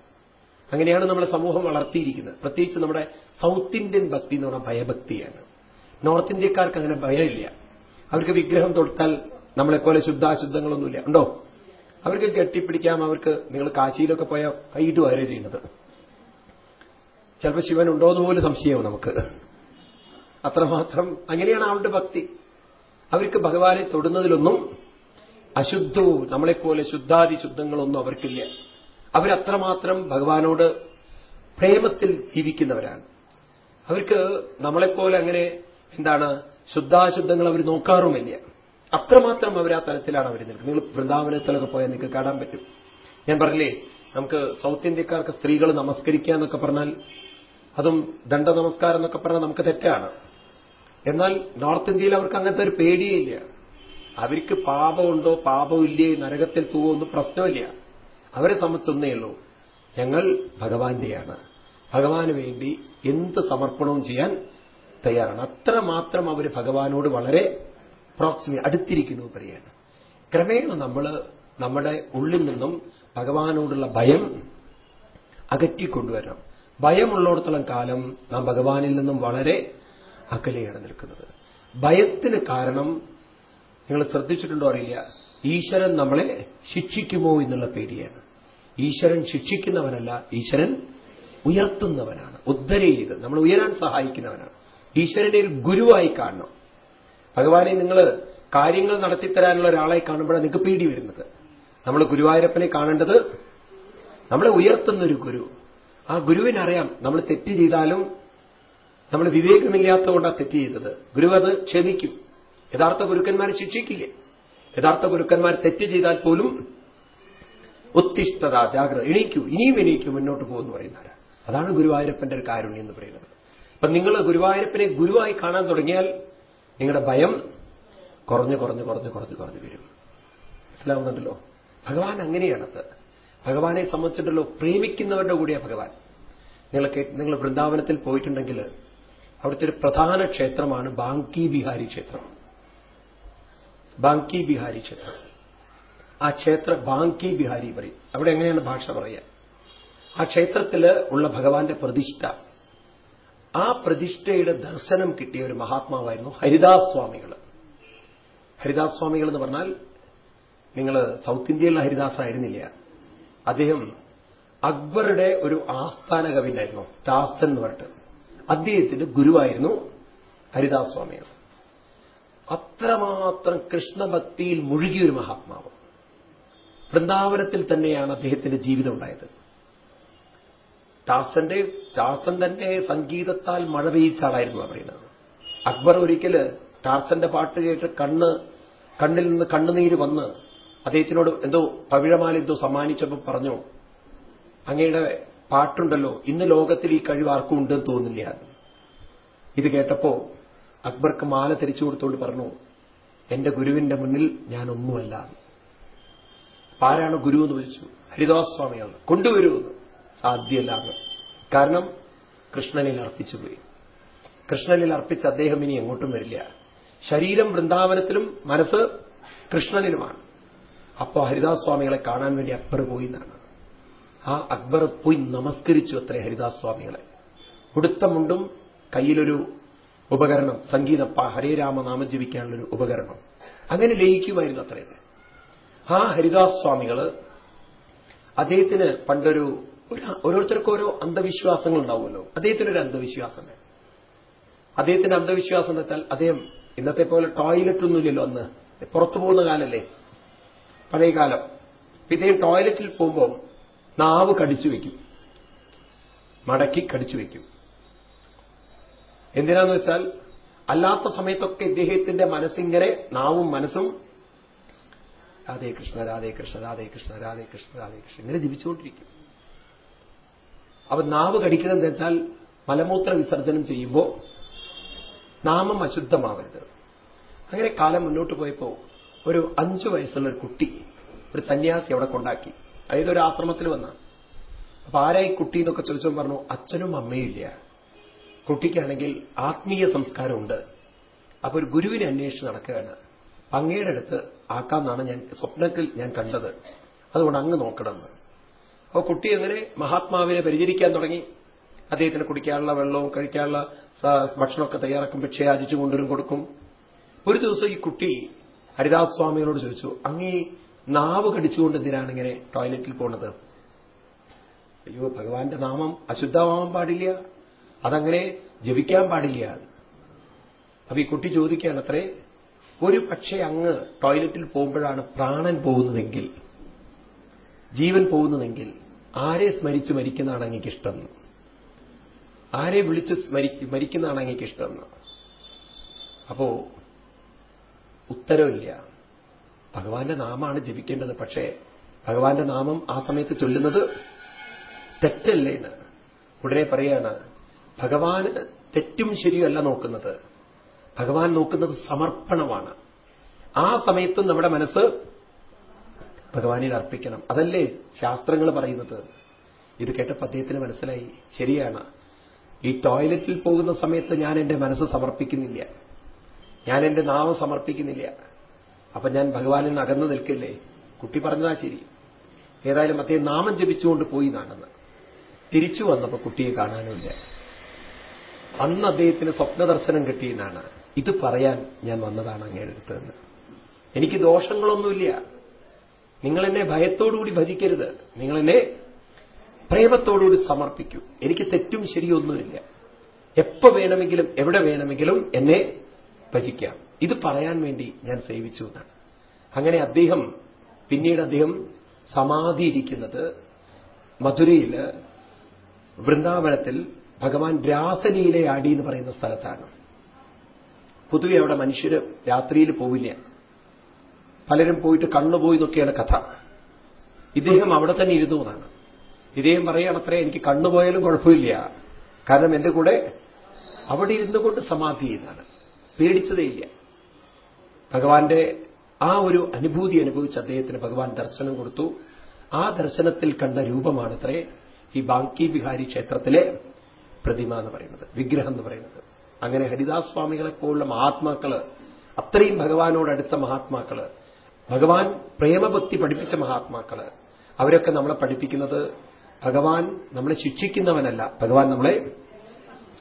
അങ്ങനെയാണ് നമ്മുടെ സമൂഹം വളർത്തിയിരിക്കുന്നത്. പ്രത്യേകിച്ച് നമ്മുടെ സൗത്ത് ഇന്ത്യൻ ഭക്തി എന്ന് പറഞ്ഞാൽ ഭയഭക്തിയാണ്. നോർത്ത് ഇന്ത്യക്കാർക്ക് അങ്ങനെ ഭയമില്ല. അവർക്ക് വിഗ്രഹം തൊടുത്താൽ നമ്മളെപ്പോലെ ശുദ്ധാശുദ്ധങ്ങളൊന്നുമില്ല. ഉണ്ടോ? അവർക്ക് കെട്ടിപ്പിടിക്കാം അവർക്ക് നിങ്ങൾ കാശിയിലൊക്കെ പോയാൽ കൈയിട്ട് വരെ ചെയ്യുന്നത്. ചിലപ്പോൾ ശിവൻ ഉണ്ടോ എന്ന് പോലും സംശയവും നമുക്ക്. അത്രമാത്രം അങ്ങനെയാണ് അവളുടെ ഭക്തി. അവർക്ക് ഭഗവാനെ തൊടുന്നതിലൊന്നും അശുദ്ധവും നമ്മളെപ്പോലെ ശുദ്ധാദി ശുദ്ധങ്ങളൊന്നും അവർക്കില്ല. അവരത്രമാത്രം ഭഗവാനോട് പ്രേമത്തിൽ ജീവിക്കുന്നവരാണ്. അവർക്ക് നമ്മളെപ്പോലെ അങ്ങനെ എന്താണ് ശുദ്ധാശുദ്ധങ്ങൾ അവർ നോക്കാറുമില്ല. അത്രമാത്രം അവർ ആ തലത്തിലാണ് അവർ നിൽക്കുന്നത്. നിങ്ങൾ വൃന്ദാവനത്തിലൊക്കെ പോയാൽ നിങ്ങൾക്ക് കാണാൻ പറ്റും. ഞാൻ പറഞ്ഞില്ലേ നമുക്ക് സൗത്ത് ഇന്ത്യക്കാർക്ക് സ്ത്രീകൾ നമസ്കരിക്കുക എന്നൊക്കെ പറഞ്ഞാൽ അതും ദണ്ഡ നമസ്കാരം എന്നൊക്കെ പറഞ്ഞാൽ നമുക്ക് തെറ്റാണ്. എന്നാൽ നോർത്ത് ഇന്ത്യയിൽ അവർക്ക് അങ്ങനത്തെ ഒരു പേടിയില്ല. അവർക്ക് പാപമുണ്ടോ പാപമില്ലേ നരകത്തിൽ പോവോ പോകുമെന്ന് പ്രശ്നമില്ല. അവരെ സംബന്ധിച്ചൊന്നേ ഉള്ളൂ. ഞങ്ങൾ ഭഗവാന്റെയാണ്. ഭഗവാന് വേണ്ടി എന്ത് സമർപ്പണവും ചെയ്യാൻ തയ്യാറാണ്. അത്ര മാത്രം അവർ ഭഗവാനോട് വളരെ പ്രോക്സിമി അടുത്തിരിക്കുന്നു പറയാണ്. ക്രമേണ നമ്മൾ നമ്മുടെ ഉള്ളിൽ നിന്നും ഭഗവാനോടുള്ള ഭയം അകറ്റിക്കൊണ്ടുവരണം. ഭയമുള്ളിടത്തോളം കാലം നാം ഭഗവാനിൽ നിന്നും വളരെ അകലെയാണ് നിൽക്കുന്നത്. ഭയത്തിന് കാരണം നിങ്ങൾ ശ്രദ്ധിച്ചിട്ടുണ്ടോ അറിയില്ല. ഈശ്വരൻ നമ്മളെ ശിക്ഷിക്കുമോ എന്നുള്ള പേടിയാണ്. ഈശ്വരൻ ശിക്ഷിക്കുന്നവനല്ല ഈശ്വരൻ ഉയർത്തുന്നവനാണ് ഉദ്ധരയിത് നമ്മൾ ഉയരാൻ സഹായിക്കുന്നവനാണ്. ഈശ്വരനെ ഒരു ഗുരുവായി കാണണം. ഭഗവാനെ നിങ്ങൾ കാര്യങ്ങൾ നടത്തിത്തരാനുള്ള ഒരാളായി കാണുമ്പോഴാണ് നിങ്ങൾക്ക് പേടി വരുന്നത്. നമ്മൾ ഗുരുവായൂരപ്പനെ കാണേണ്ടത് നമ്മളെ ഉയർത്തുന്ന ഒരു ഗുരു. ആ ഗുരുവിനറിയാം നമ്മൾ തെറ്റ് ചെയ്താലും നമ്മൾ വിവേകമില്ലാത്തതുകൊണ്ടാണ് തെറ്റ് ചെയ്തത്. ഗുരു അത് ക്ഷമിക്കും. യഥാർത്ഥ ഗുരുക്കന്മാർ ശിക്ഷിക്കില്ലേ? യഥാർത്ഥ ഗുരുക്കന്മാർ തെറ്റ് ചെയ്താൽ പോലും ഉത്തിഷ്ഠത ജാഗ്രത എണീക്കൂ ഇനിയും എണീക്കൂ മുന്നോട്ട് പോകുമെന്ന് പറയുന്നത് അതാണ് ഗുരുവായൂരപ്പന്റെ ഒരു കാരുണ്യം എന്ന് പറയുന്നത്. അപ്പൊ നിങ്ങൾ ഗുരുവായൂരപ്പനെ ഗുരുവായി കാണാൻ തുടങ്ങിയാൽ നിങ്ങളുടെ ഭയം കുറഞ്ഞു കുറഞ്ഞു കുറഞ്ഞു കുറഞ്ഞു കുറഞ്ഞു വരും. മനസ്സിലാവുന്നുണ്ടല്ലോ? ഭഗവാൻ അങ്ങനെയാണത്. ഭഗവാനെ സംബന്ധിച്ചിട്ടല്ലോ പ്രേമിക്കുന്നവരുടെ കൂടിയാണ് ഭഗവാൻ. നിങ്ങൾ നിങ്ങൾ വൃന്ദാവനത്തിൽ പോയിട്ടുണ്ടെങ്കിൽ അവിടുത്തെ ഒരു പ്രധാന ക്ഷേത്രമാണ് ബാങ്കി ബിഹാരി ക്ഷേത്രം. ബാങ്കി ബിഹാരി ക്ഷേത്രം. ആ ക്ഷേത്ര ബാങ്കി ബിഹാരി പറയും. അവിടെ എങ്ങനെയാണ് ഭാഷ പറയുക? ആ ക്ഷേത്രത്തിൽ ഉള്ള ഭഗവാന്റെ പ്രതിഷ്ഠ. ആ പ്രതിഷ്ഠയുടെ ദർശനം കിട്ടിയ ഒരു മഹാത്മാവായിരുന്നു ഹരിദാസ് സ്വാമികൾ ഹരിദാസ് സ്വാമികൾ എന്ന് പറഞ്ഞാൽ നിങ്ങൾ സൗത്ത് ഇന്ത്യയിലുള്ള ഹരിദാസ് ആയിരുന്നില്ല അദ്ദേഹം അക്ബറുടെ ഒരു ആസ്ഥാന കവിനായിരുന്നു ദാസൻ എന്ന് പറഞ്ഞിട്ട്. അദ്ദേഹത്തിന്റെ ഗുരുവായിരുന്നു ഹരിദാസ് സ്വാമികൾ അത്രമാത്രം കൃഷ്ണഭക്തിയിൽ മുഴുകിയ ഒരു മഹാത്മാവ്. വൃന്ദാവനത്തിൽ തന്നെയാണ് അദ്ദേഹത്തിന്റെ ജീവിതം ഉണ്ടായത്. ദാസന്റെ ദാസൻ തന്നെ സംഗീതത്താൽ മഴ പെയ്യിച്ച ആളായിരുന്നു പറയുന്നത്. അക്ബർ ഒരിക്കൽ ടാർസന്റെ പാട്ട് കേട്ട് കണ്ണ് കണ്ണിൽ നിന്ന് കണ്ണുനീര് വന്ന് അദ്ദേഹത്തിനോട് എന്തോ പവിഴമാല എന്തോ സമ്മാനിച്ചപ്പോൾ പറഞ്ഞു അങ്ങയുടെ പാട്ടുണ്ടല്ലോ ഇന്ന് ലോകത്തിൽ ഈ കഴിവ് ആർക്കും ഉണ്ടെന്ന് തോന്നില്ല ഇത് കേട്ടപ്പോ അക്ബർക്ക് മാല തിരിച്ചു കൊടുത്തുകൊണ്ട് പറഞ്ഞു എന്റെ ഗുരുവിന്റെ മുന്നിൽ ഞാൻ ഒന്നുമല്ല ആരാണ് ഗുരു എന്ന് ചോദിച്ചു ഹരിദാസ് സ്വാമിയാണ് കൊണ്ടുവരുമെന്ന് സാധ്യമല്ല കാരണം കൃഷ്ണനിൽ അർപ്പിച്ചുപോയി കൃഷ്ണനിൽ അർപ്പിച്ച് അദ്ദേഹം ഇനി എങ്ങോട്ടും വരില്ല. ശരീരം വൃന്ദാവനത്തിലും മനസ്സ് കൃഷ്ണനിലുമാണ്. അപ്പോ ഹരിദാസ് സ്വാമികളെ കാണാൻ വേണ്ടി അക്ബർ പോയി എന്നാണ്. ആ അക്ബർ പോയി നമസ്കരിച്ചു അത്രേ ഹരിദാസ് സ്വാമികളെ ഉടുത്ത മുണ്ടും കയ്യിലൊരു ഉപകരണം സംഗീതം ഹരേ രാമ നാമം ഉപകരണം. അങ്ങനെ ലയിക്കുമായിരുന്നു അത്രേ. ആ ഹരിദാസ് സ്വാമികൾ അദ്ദേഹത്തിന് പണ്ടൊരു ഓരോരുത്തർക്കും ഓരോ അന്ധവിശ്വാസങ്ങൾ ഉണ്ടാവുമല്ലോ അദ്ദേഹത്തിനൊരു അന്ധവിശ്വാസം. അദ്ദേഹത്തിന്റെ അന്ധവിശ്വാസം എന്ന് വെച്ചാൽ അദ്ദേഹം ഇന്നത്തെ പോലെ ടോയ്ലറ്റ് ഒന്നുമില്ലല്ലോ അന്ന്. പുറത്തു പോകുന്ന കാലല്ലേ. പഴയ കാലം ടോയ്ലറ്റിൽ പോകുമ്പോൾ നാവ് കടിച്ചു വെക്കും. മടക്കി കടിച്ചു വെക്കും. എന്തിനാന്ന് വെച്ചാൽ അല്ലാത്ത സമയത്തൊക്കെ ഇദ്ദേഹത്തിന്റെ മനസ്സിങ്ങനെ നാവും മനസ്സും രാധേ കൃഷ്ണ രാധേ കൃഷ്ണ രാധേ കൃഷ്ണ രാധേ കൃഷ്ണ രാധേ കൃഷ്ണ ഇങ്ങനെ ജപിച്ചുകൊണ്ടിരിക്കും അപ്പൊ നാവ് കടിക്കുന്നത് വെച്ചാൽ മലമൂത്ര വിസർജനം ചെയ്യുമ്പോൾ നാമം അശുദ്ധമാവരുത്. അങ്ങനെ കാലം മുന്നോട്ട് പോയപ്പോ ഒരു അഞ്ചു വയസ്സുള്ള ഒരു കുട്ടി ഒരു സന്യാസി അവിടെ കൊണ്ടാക്കി. അതായത് ഒരു ആശ്രമത്തിൽ വന്ന. അപ്പൊ ആരായി കുട്ടി എന്നൊക്കെ ചോദിച്ചപ്പോൾ പറഞ്ഞു അച്ഛനും അമ്മയും ഇല്ല. കുട്ടിക്കാണെങ്കിൽ ആത്മീയ സംസ്കാരമുണ്ട്. അപ്പൊ ഒരു ഗുരുവിനെ അന്വേഷിച്ച് നടക്കുകയാണ്. അങ്ങയുടെ അടുത്ത് ആക്കാമെന്നാണ് ഞാൻ സ്വപ്നത്തിൽ ഞാൻ കണ്ടത്. അതുകൊണ്ട് അങ്ങ് നോക്കണമെന്ന് അപ്പോൾ കുട്ടി അങ്ങനെ മഹാത്മാവിനെ പരിചരിക്കാൻ തുടങ്ങി. അദ്ദേഹത്തിന് കുടിക്കാനുള്ള വെള്ളവും കഴിക്കാനുള്ള ഭക്ഷണമൊക്കെ തയ്യാറാക്കും. പക്ഷേ യാചിച്ചു കൊണ്ടുവരും കൊടുക്കും. ഒരു ദിവസം ഈ കുട്ടി ഹരിദാസ് സ്വാമികളോട് ചോദിച്ചു അങ്ങേ നാവ് കടിച്ചുകൊണ്ട് എന്തിനാണ് ഇങ്ങനെ ടോയ്ലറ്റിൽ പോണത്? അയ്യോ ഭഗവാന്റെ നാമം അശുദ്ധമാവാൻ പാടില്ല. അതങ്ങനെ ജപിക്കാൻ പാടില്ല. അപ്പൊ ഈ കുട്ടി ചോദിക്കുകയാണ് അത്രേ ഒരു പക്ഷേ അങ്ങ് ടോയ്ലറ്റിൽ പോകുമ്പോഴാണ് പ്രാണൻ പോകുന്നതെങ്കിൽ ജീവൻ പോകുന്നതെങ്കിൽ ആരെ സ്മരിച്ച് മരിക്കുന്നതാണ് അങ്ങേക്ക് ഇഷ്ടം? ആരെ വിളിച്ച് മരിക്കുന്നതാണ് അങ്ങേക്ക് ഇഷ്ടം. അപ്പോ ഉത്തരവില്ല. ഭഗവാന്റെ നാമാണ് ജപിക്കേണ്ടത്. പക്ഷേ ഭഗവാന്റെ നാമം ആ സമയത്ത് ചൊല്ലുന്നത് തെറ്റല്ലേ എന്ന്. ഉടനെ പറയാണ് ഭഗവാൻ തെറ്റും ശരിയല്ല നോക്കുന്നത്. ഭഗവാൻ നോക്കുന്നത് സമർപ്പണമാണ്. ആ സമയത്തും നമ്മുടെ മനസ്സ് ഭഗവാനിൽ അർപ്പിക്കണം. അതല്ലേ ശാസ്ത്രങ്ങൾ പറയുന്നത്? ഇത് കേട്ടപ്പോൾ അദ്ദേഹത്തിന് മനസ്സിലായി. ശരിയാണ്. ഈ ടോയ്ലറ്റിൽ പോകുന്ന സമയത്ത് ഞാൻ എന്റെ മനസ്സ് സമർപ്പിക്കുന്നില്ല. ഞാൻ എന്റെ നാമം സമർപ്പിക്കുന്നില്ല. അപ്പൊ ഞാൻ ഭഗവാനിൽ നിന്ന് അകന്നു നിൽക്കില്ലേ? കുട്ടി പറഞ്ഞതാ ശരി. ഏതായാലും അദ്ദേഹം നാമം ജപിച്ചുകൊണ്ട് പോയി നാണെന്ന് തിരിച്ചു വന്നപ്പോ കുട്ടിയെ കാണാനുമില്ല. അന്ന് അദ്ദേഹത്തിന് സ്വപ്നദർശനം കിട്ടിയെന്നാണ് ഇത് പറയാൻ ഞാൻ വന്നതാണ് അങ്ങേടുത്തതെന്ന് എനിക്ക് ദോഷങ്ങളൊന്നുമില്ല. നിങ്ങൾ എന്നെ ഭയത്തോടുകൂടി ഭജിക്കരുത്. നിങ്ങൾ എന്നെ പ്രേമത്തോടുകൂടി സമർപ്പിക്കൂ. എനിക്ക് തെറ്റും ശരിയൊന്നുമില്ല. എപ്പോ വേണമെങ്കിലും എവിടെ വേണമെങ്കിലും എന്നെ ഭജിക്കാം. ഇത് പറയാൻ വേണ്ടി ഞാൻ സേവിച്ചു എന്നാണ്. അങ്ങനെ അദ്ദേഹം പിന്നീട് അദ്ദേഹം സമാധി സമാധിയിരിക്കുന്നത് മധുരയിൽ വൃന്ദാവനത്തിൽ ഭഗവാൻ രാസലീലയാടി എന്ന് പറയുന്ന സ്ഥലത്താണ്. പൊതുവെ അവിടെ മനുഷ്യർ രാത്രിയിൽ പോവില്ല. പലരും പോയിട്ട് കണ്ണുപോയി എന്നൊക്കെയാണ് കഥ. ഇദ്ദേഹം അവിടെ തന്നെ ഇരുന്നു എന്നാണ്. ഇദ്ദേഹം പറയുകയാണത്രേ എനിക്ക് കണ്ണുപോയാലും കുഴപ്പമില്ല. കാരണം എന്റെ കൂടെ അവിടെ ഇരുന്നു കൊണ്ട് സമാധി ചെയ്യുന്നതാണ് പേടിച്ചതേയില്ല. ഭഗവാന്റെ ആ ഒരു അനുഭൂതി അനുഭവിച്ച് അദ്ദേഹത്തിന് ഭഗവാൻ ദർശനം കൊടുത്തു. ആ ദർശനത്തിൽ കണ്ട രൂപമാണത്രേ ഈ ബാങ്കി ബിഹാരി ക്ഷേത്രത്തിലെ പ്രതിമ എന്ന് പറയുന്നത് വിഗ്രഹം എന്ന് പറയുന്നത്. അങ്ങനെ ഹരിദാസ് സ്വാമികളെ പോലുള്ള മഹാത്മാക്കൾ അത്രയും ഭഗവാനോടടുത്ത മഹാത്മാക്കൾ ഭഗവാൻ പ്രേമഭക്തി പഠിപ്പിച്ച മഹാത്മാക്കൾ അവരൊക്കെ നമ്മളെ പഠിപ്പിക്കുന്നത് ഭഗവാൻ നമ്മളെ ശിക്ഷിക്കുന്നവനല്ല ഭഗവാൻ നമ്മളെ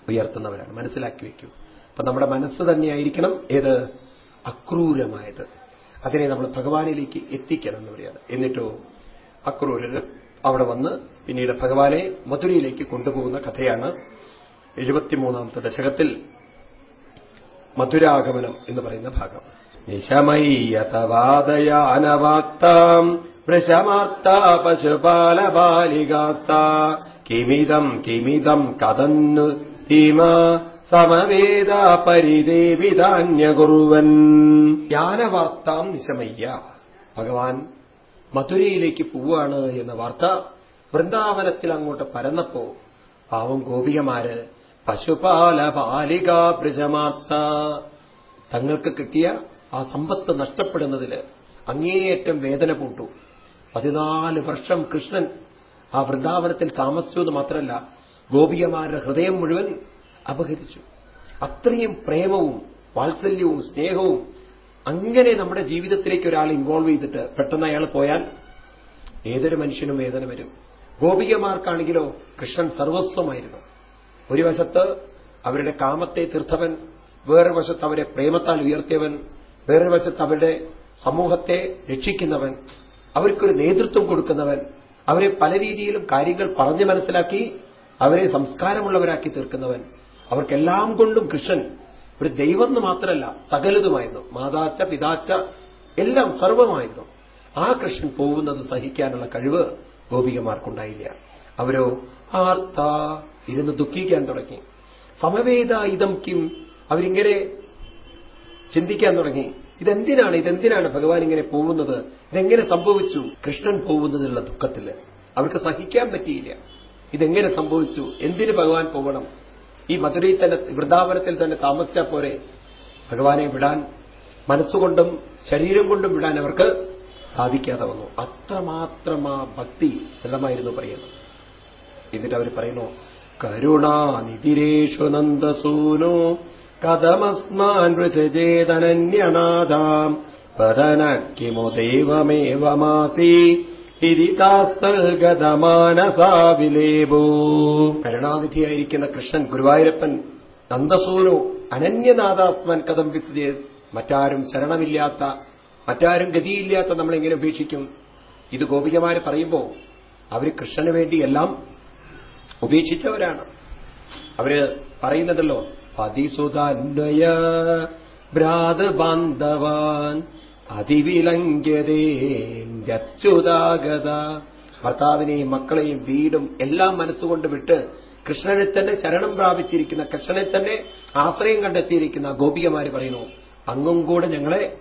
ഉയർത്തുന്നവരാണ്. മനസ്സിലാക്കി വയ്ക്കൂ അപ്പൊ നമ്മുടെ മനസ്സ് തന്നെയായിരിക്കണം ഏത് അക്രൂരമായത്. അതിനെ നമ്മൾ ഭഗവാനിലേക്ക് എത്തിക്കണം എന്ന് പറയാണ് എന്നിട്ടോ അക്രൂരർ അവിടെ വന്ന് പിന്നീട് ഭഗവാനെ മധുരയിലേക്ക് കൊണ്ടുപോകുന്ന കഥയാണ് എഴുപത്തിമൂന്നാമത്തെ ദശകത്തിൽ മധുരാഗമനം എന്ന് പറയുന്ന ഭാഗം. നിശമയ്യതവാദയാനവാക്താം കിമിതം കിമിതം കഥന്നു ധീമ സമവേദ പരിദേവിധാന്യകുറുവൻ ജ്ഞാനവാർത്താം നിശമയ്യ. ഭഗവാൻ മധുരയിലേക്ക് പോവാണ് എന്ന വാർത്ത വൃന്ദാവനത്തിൽ അങ്ങോട്ട് പരന്നപ്പോ പാവം ഗോപികമാര് പശുപാല ബാലിക പ്രജമാർത്ത തങ്ങൾക്ക് കിട്ടിയ ആ സമ്പത്ത് നഷ്ടപ്പെടുന്നതിൽ അങ്ങേയറ്റം വേദന പൂട്ടു. പതിനാല് വർഷം കൃഷ്ണൻ ആ വൃന്ദാവനത്തിൽ താമസിച്ചു എന്ന് മാത്രമല്ല ഗോപികമാരുടെ ഹൃദയം മുഴുവൻ അപഹരിച്ചു. അത്രയും പ്രേമവും വാത്സല്യവും സ്നേഹവും അങ്ങനെ നമ്മുടെ ജീവിതത്തിലേക്ക് ഒരാൾ ഇൻവോൾവ് ചെയ്തിട്ട് പെട്ടെന്ന് അയാൾ പോയാൽ ഏതൊരു മനുഷ്യനും വേദന വരും. ഗോപികമാർക്കാണെങ്കിലോ കൃഷ്ണൻ സർവസ്വമായിരുന്നു. ഒരു വശത്ത് അവരുടെ കാമത്തെ തീർത്തവൻ വേറൊരു വശത്ത് അവരെ പ്രേമത്താൽ ഉയർത്തിയവൻ വേറൊരു വശത്ത് അവരുടെ സമൂഹത്തെ രക്ഷിക്കുന്നവൻ അവർക്കൊരു നേതൃത്വം കൊടുക്കുന്നവൻ അവരെ പല രീതിയിലും കാര്യങ്ങൾ പറഞ്ഞു മനസ്സിലാക്കി അവരെ സംസ്കാരമുള്ളവരാക്കി തീർക്കുന്നവൻ അവർക്കെല്ലാം കൊണ്ടും കൃഷ്ണൻ ഒരു ദൈവം എന്ന് മാത്രമല്ല സകലതുമായിരുന്നു. മാതാച്ച പിതാച്ച എല്ലാം സർവമായിരുന്നു. ആ കൃഷ്ണൻ പോകുന്നത് സഹിക്കാനുള്ള കഴിവ് ഗോപികമാർക്കുണ്ടായില്ല. അവരോ ആർത്ത ഇരുന്ന് ദുഃഖിക്കാൻ തുടങ്ങി. സമവേദ ഇതം കിം. അവരിങ്ങനെ ചിന്തിക്കാൻ തുടങ്ങി. ഇതെന്തിനാണ് ഇതെന്തിനാണ് ഭഗവാൻ ഇങ്ങനെ പോകുന്നത്? ഇതെങ്ങനെ സംഭവിച്ചു? കൃഷ്ണൻ പോകുന്നതിലുള്ള ദുഃഖത്തിൽ. അവർക്ക് സഹിക്കാൻ പറ്റിയില്ല. ഇതെങ്ങനെ സംഭവിച്ചു? എന്തിന് ഭഗവാൻ പോകണം? ഈ മധുരയിൽ തന്നെ വൃന്ദാവനത്തിൽ തന്നെ താമസിച്ചാൽ പോരെ. ഭഗവാനെ വിടാൻ മനസ്സുകൊണ്ടും ശരീരം കൊണ്ടും വിടാൻ അവർക്ക് സാധിക്കാതെ വന്നു. അത്രമാത്രം ആ ഭക്തി ദൃഢമായിരുന്നു പറയുന്നത്. എന്നിട്ട് അവർ പറയുന്നു കരുണാനിതിരേഷു നന്ദസൂനോ കഥമസ്മാൻ വൃഷജേതനന്യനാഥാം പതന കിമു ദൈവമേവമാസി ിരിതാസ്തൽഗതമാനസാവിലേബോ കരുണാനിധിയായിരിക്കുന്ന കൃഷ്ണൻ ഗുരുവായൂരപ്പൻ നന്ദസൂനു അനന്യനാഥാസ്മൻ കഥം വിസ്തേ മറ്റാരും ശരണമില്ലാത്ത മറ്റാരും ഗതിയില്ലാത്ത നമ്മളെങ്ങനെ ഉപേക്ഷിക്കും? ഇത് ഗോപികമാര് പറയുമ്പോൾ അവർ കൃഷ്ണന് വേണ്ടി എല്ലാം ഉപേക്ഷിച്ചവരാണ്. അവർ പറയുന്നുണ്ടല്ലോ പതിസുതന്വയ ഭ്രാതബാന്ധവാൻ അതിവിലംഘ്യതേച്യുതാഗത ഭർത്താവിനെയും മക്കളെയും വീടും എല്ലാം മനസ്സുകൊണ്ട് വിട്ട് കൃഷ്ണനെ തന്നെ ശരണം പ്രാപിച്ചിരിക്കുന്ന കൃഷ്ണനെ തന്നെ ആശ്രയം കണ്ടെത്തിയിരിക്കുന്ന ഗോപികമാര് പറയുന്നു അങ്ങും കൂടെ ഞങ്ങളെ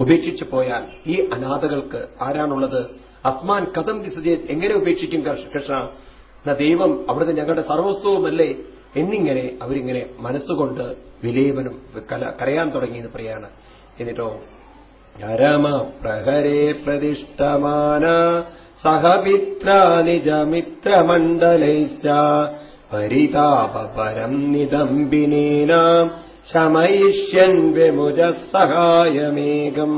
ഉപേക്ഷിച്ചു പോയാൽ ഈ അനാഥകൾക്ക് ആരാണുള്ളത്? അസ്മാൻ കഥം വിസജയത് എങ്ങനെ ഉപേക്ഷിക്കും കൃഷ്ണ? എന്ന ദൈവം അവിടുന്ന് ഞങ്ങളുടെ സർവസ്വവുമല്ലേ? എന്നിങ്ങനെ അവരിങ്ങനെ മനസ്സുകൊണ്ട് വിലേപനം കരയാൻ തുടങ്ങിയെന്ന് പറയാണ്. എന്നിട്ടോ പ്രഹരേ പ്രതിഷ്ഠമാന സഹമിത്ര നിജമിത്രമണ്ഡലൈശ്ച പരിതാപരം നിതംബിനീനാം ശമയിഷ്യൻ വിമുജ സഹായമേകം.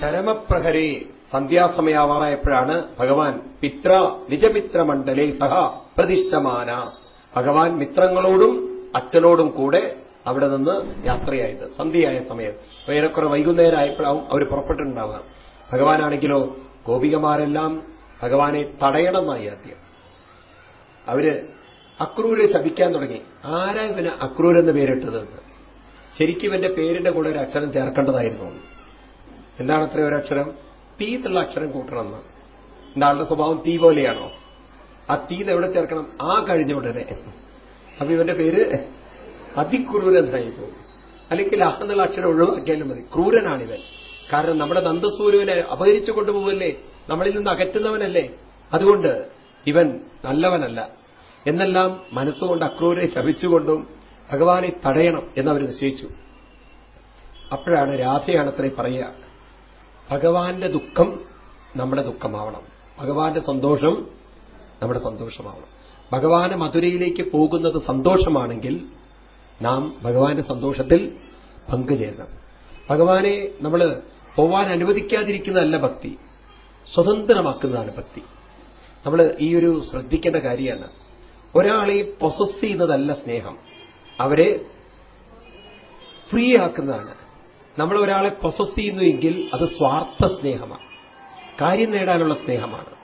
ചരമപ്രഹരേ സന്ധ്യാസമയാവാറായപ്പോഴാണ് ഭഗവാൻ പിത്ര നിജമിത്രമണ്ഡലേ സഹ പ്രതിഷ്ഠമാന. ഭഗവാൻ മിത്രങ്ങളോടും അച്ഛനോടും കൂടെ അവിടെ നിന്ന് യാത്രയായത് സന്ധ്യയായ സമയത്ത് ഏറെക്കുറെ വൈകുന്നേരം ആയപ്പോഴാവും അവർ പുറപ്പെട്ടിട്ടുണ്ടാവുക. ഭഗവാനാണെങ്കിലോ ഗോപികമാരെല്ലാം ഭഗവാനെ തടയണമെന്നായി ആദ്യം. അവർ അക്രൂരെ ശപിക്കാൻ തുടങ്ങി. ആരാ ഇവന് അക്രൂരെന്ന് പേരിട്ടത്? ശരിക്കും ഇവന്റെ പേരിന്റെ കൂടെ ഒരു അക്ഷരം ചേർക്കേണ്ടതായിരുന്നു. എന്താണ് അത്ര ഒരു അക്ഷരം? തീത്തുള്ള അക്ഷരം കൂട്ടണമെന്ന്. എന്റെ ആളുടെ സ്വഭാവം തീ പോലെയാണോ? ആ തീ എവിടെ ചേർക്കണം? ആ കഴിഞ്ഞ ഉടനെ. അപ്പൊ ഇവന്റെ പേര് അതിക്രൂരനായി പോകും അല്ലെങ്കിൽ ആ എന്നുള്ള അക്ഷരം ഒഴിവാക്കിയാലും മതി. ക്രൂരനാണിവൻ. കാരണം നമ്മുടെ നന്ദസൂര്യനെ അപഹരിച്ചു കൊണ്ടുപോകല്ലേ നമ്മളിൽ നിന്ന് അകറ്റുന്നവനല്ലേ? അതുകൊണ്ട് ഇവൻ നല്ലവനല്ല. എന്നെല്ലാം മനസ്സുകൊണ്ട് അക്രൂരെ ശപിച്ചുകൊണ്ടും ഭഗവാനെ തടയണം എന്നവർ നിശ്ചയിച്ചു. അപ്പോഴാണ് രാധയാണത്രേ പറയുക ഭഗവാന്റെ ദുഃഖം നമ്മുടെ ദുഃഖമാവണം. ഭഗവാന്റെ സന്തോഷം നമ്മുടെ സന്തോഷമാവണം. ഭഗവാന് മധുരയിലേക്ക് പോകുന്നത് സന്തോഷമാണെങ്കിൽ നാം ഭഗവാന്റെ സന്തോഷത്തിൽ പങ്കുചേരണം. ഭഗവാനെ നമ്മൾ പോവാൻ അനുവദിക്കാതിരിക്കുന്നതല്ല ഭക്തി. സ്വതന്ത്രമാക്കുന്നതാണ് ഭക്തി. നമ്മൾ ഈ ഒരു ശ്രദ്ധിക്കേണ്ട കാര്യമാണ് ഒരാളെ പ്രൊസസ് ചെയ്യുന്നതല്ല സ്നേഹം. അവരെ ഫ്രീ ആക്കുന്നതാണ് നമ്മൾ ഒരാളെ പ്രൊസസ് ചെയ്യുന്നുവെങ്കിൽ അത് സ്വാർത്ഥ സ്നേഹമാണ്. കാര്യം നേടാനുള്ള സ്നേഹമാണ്.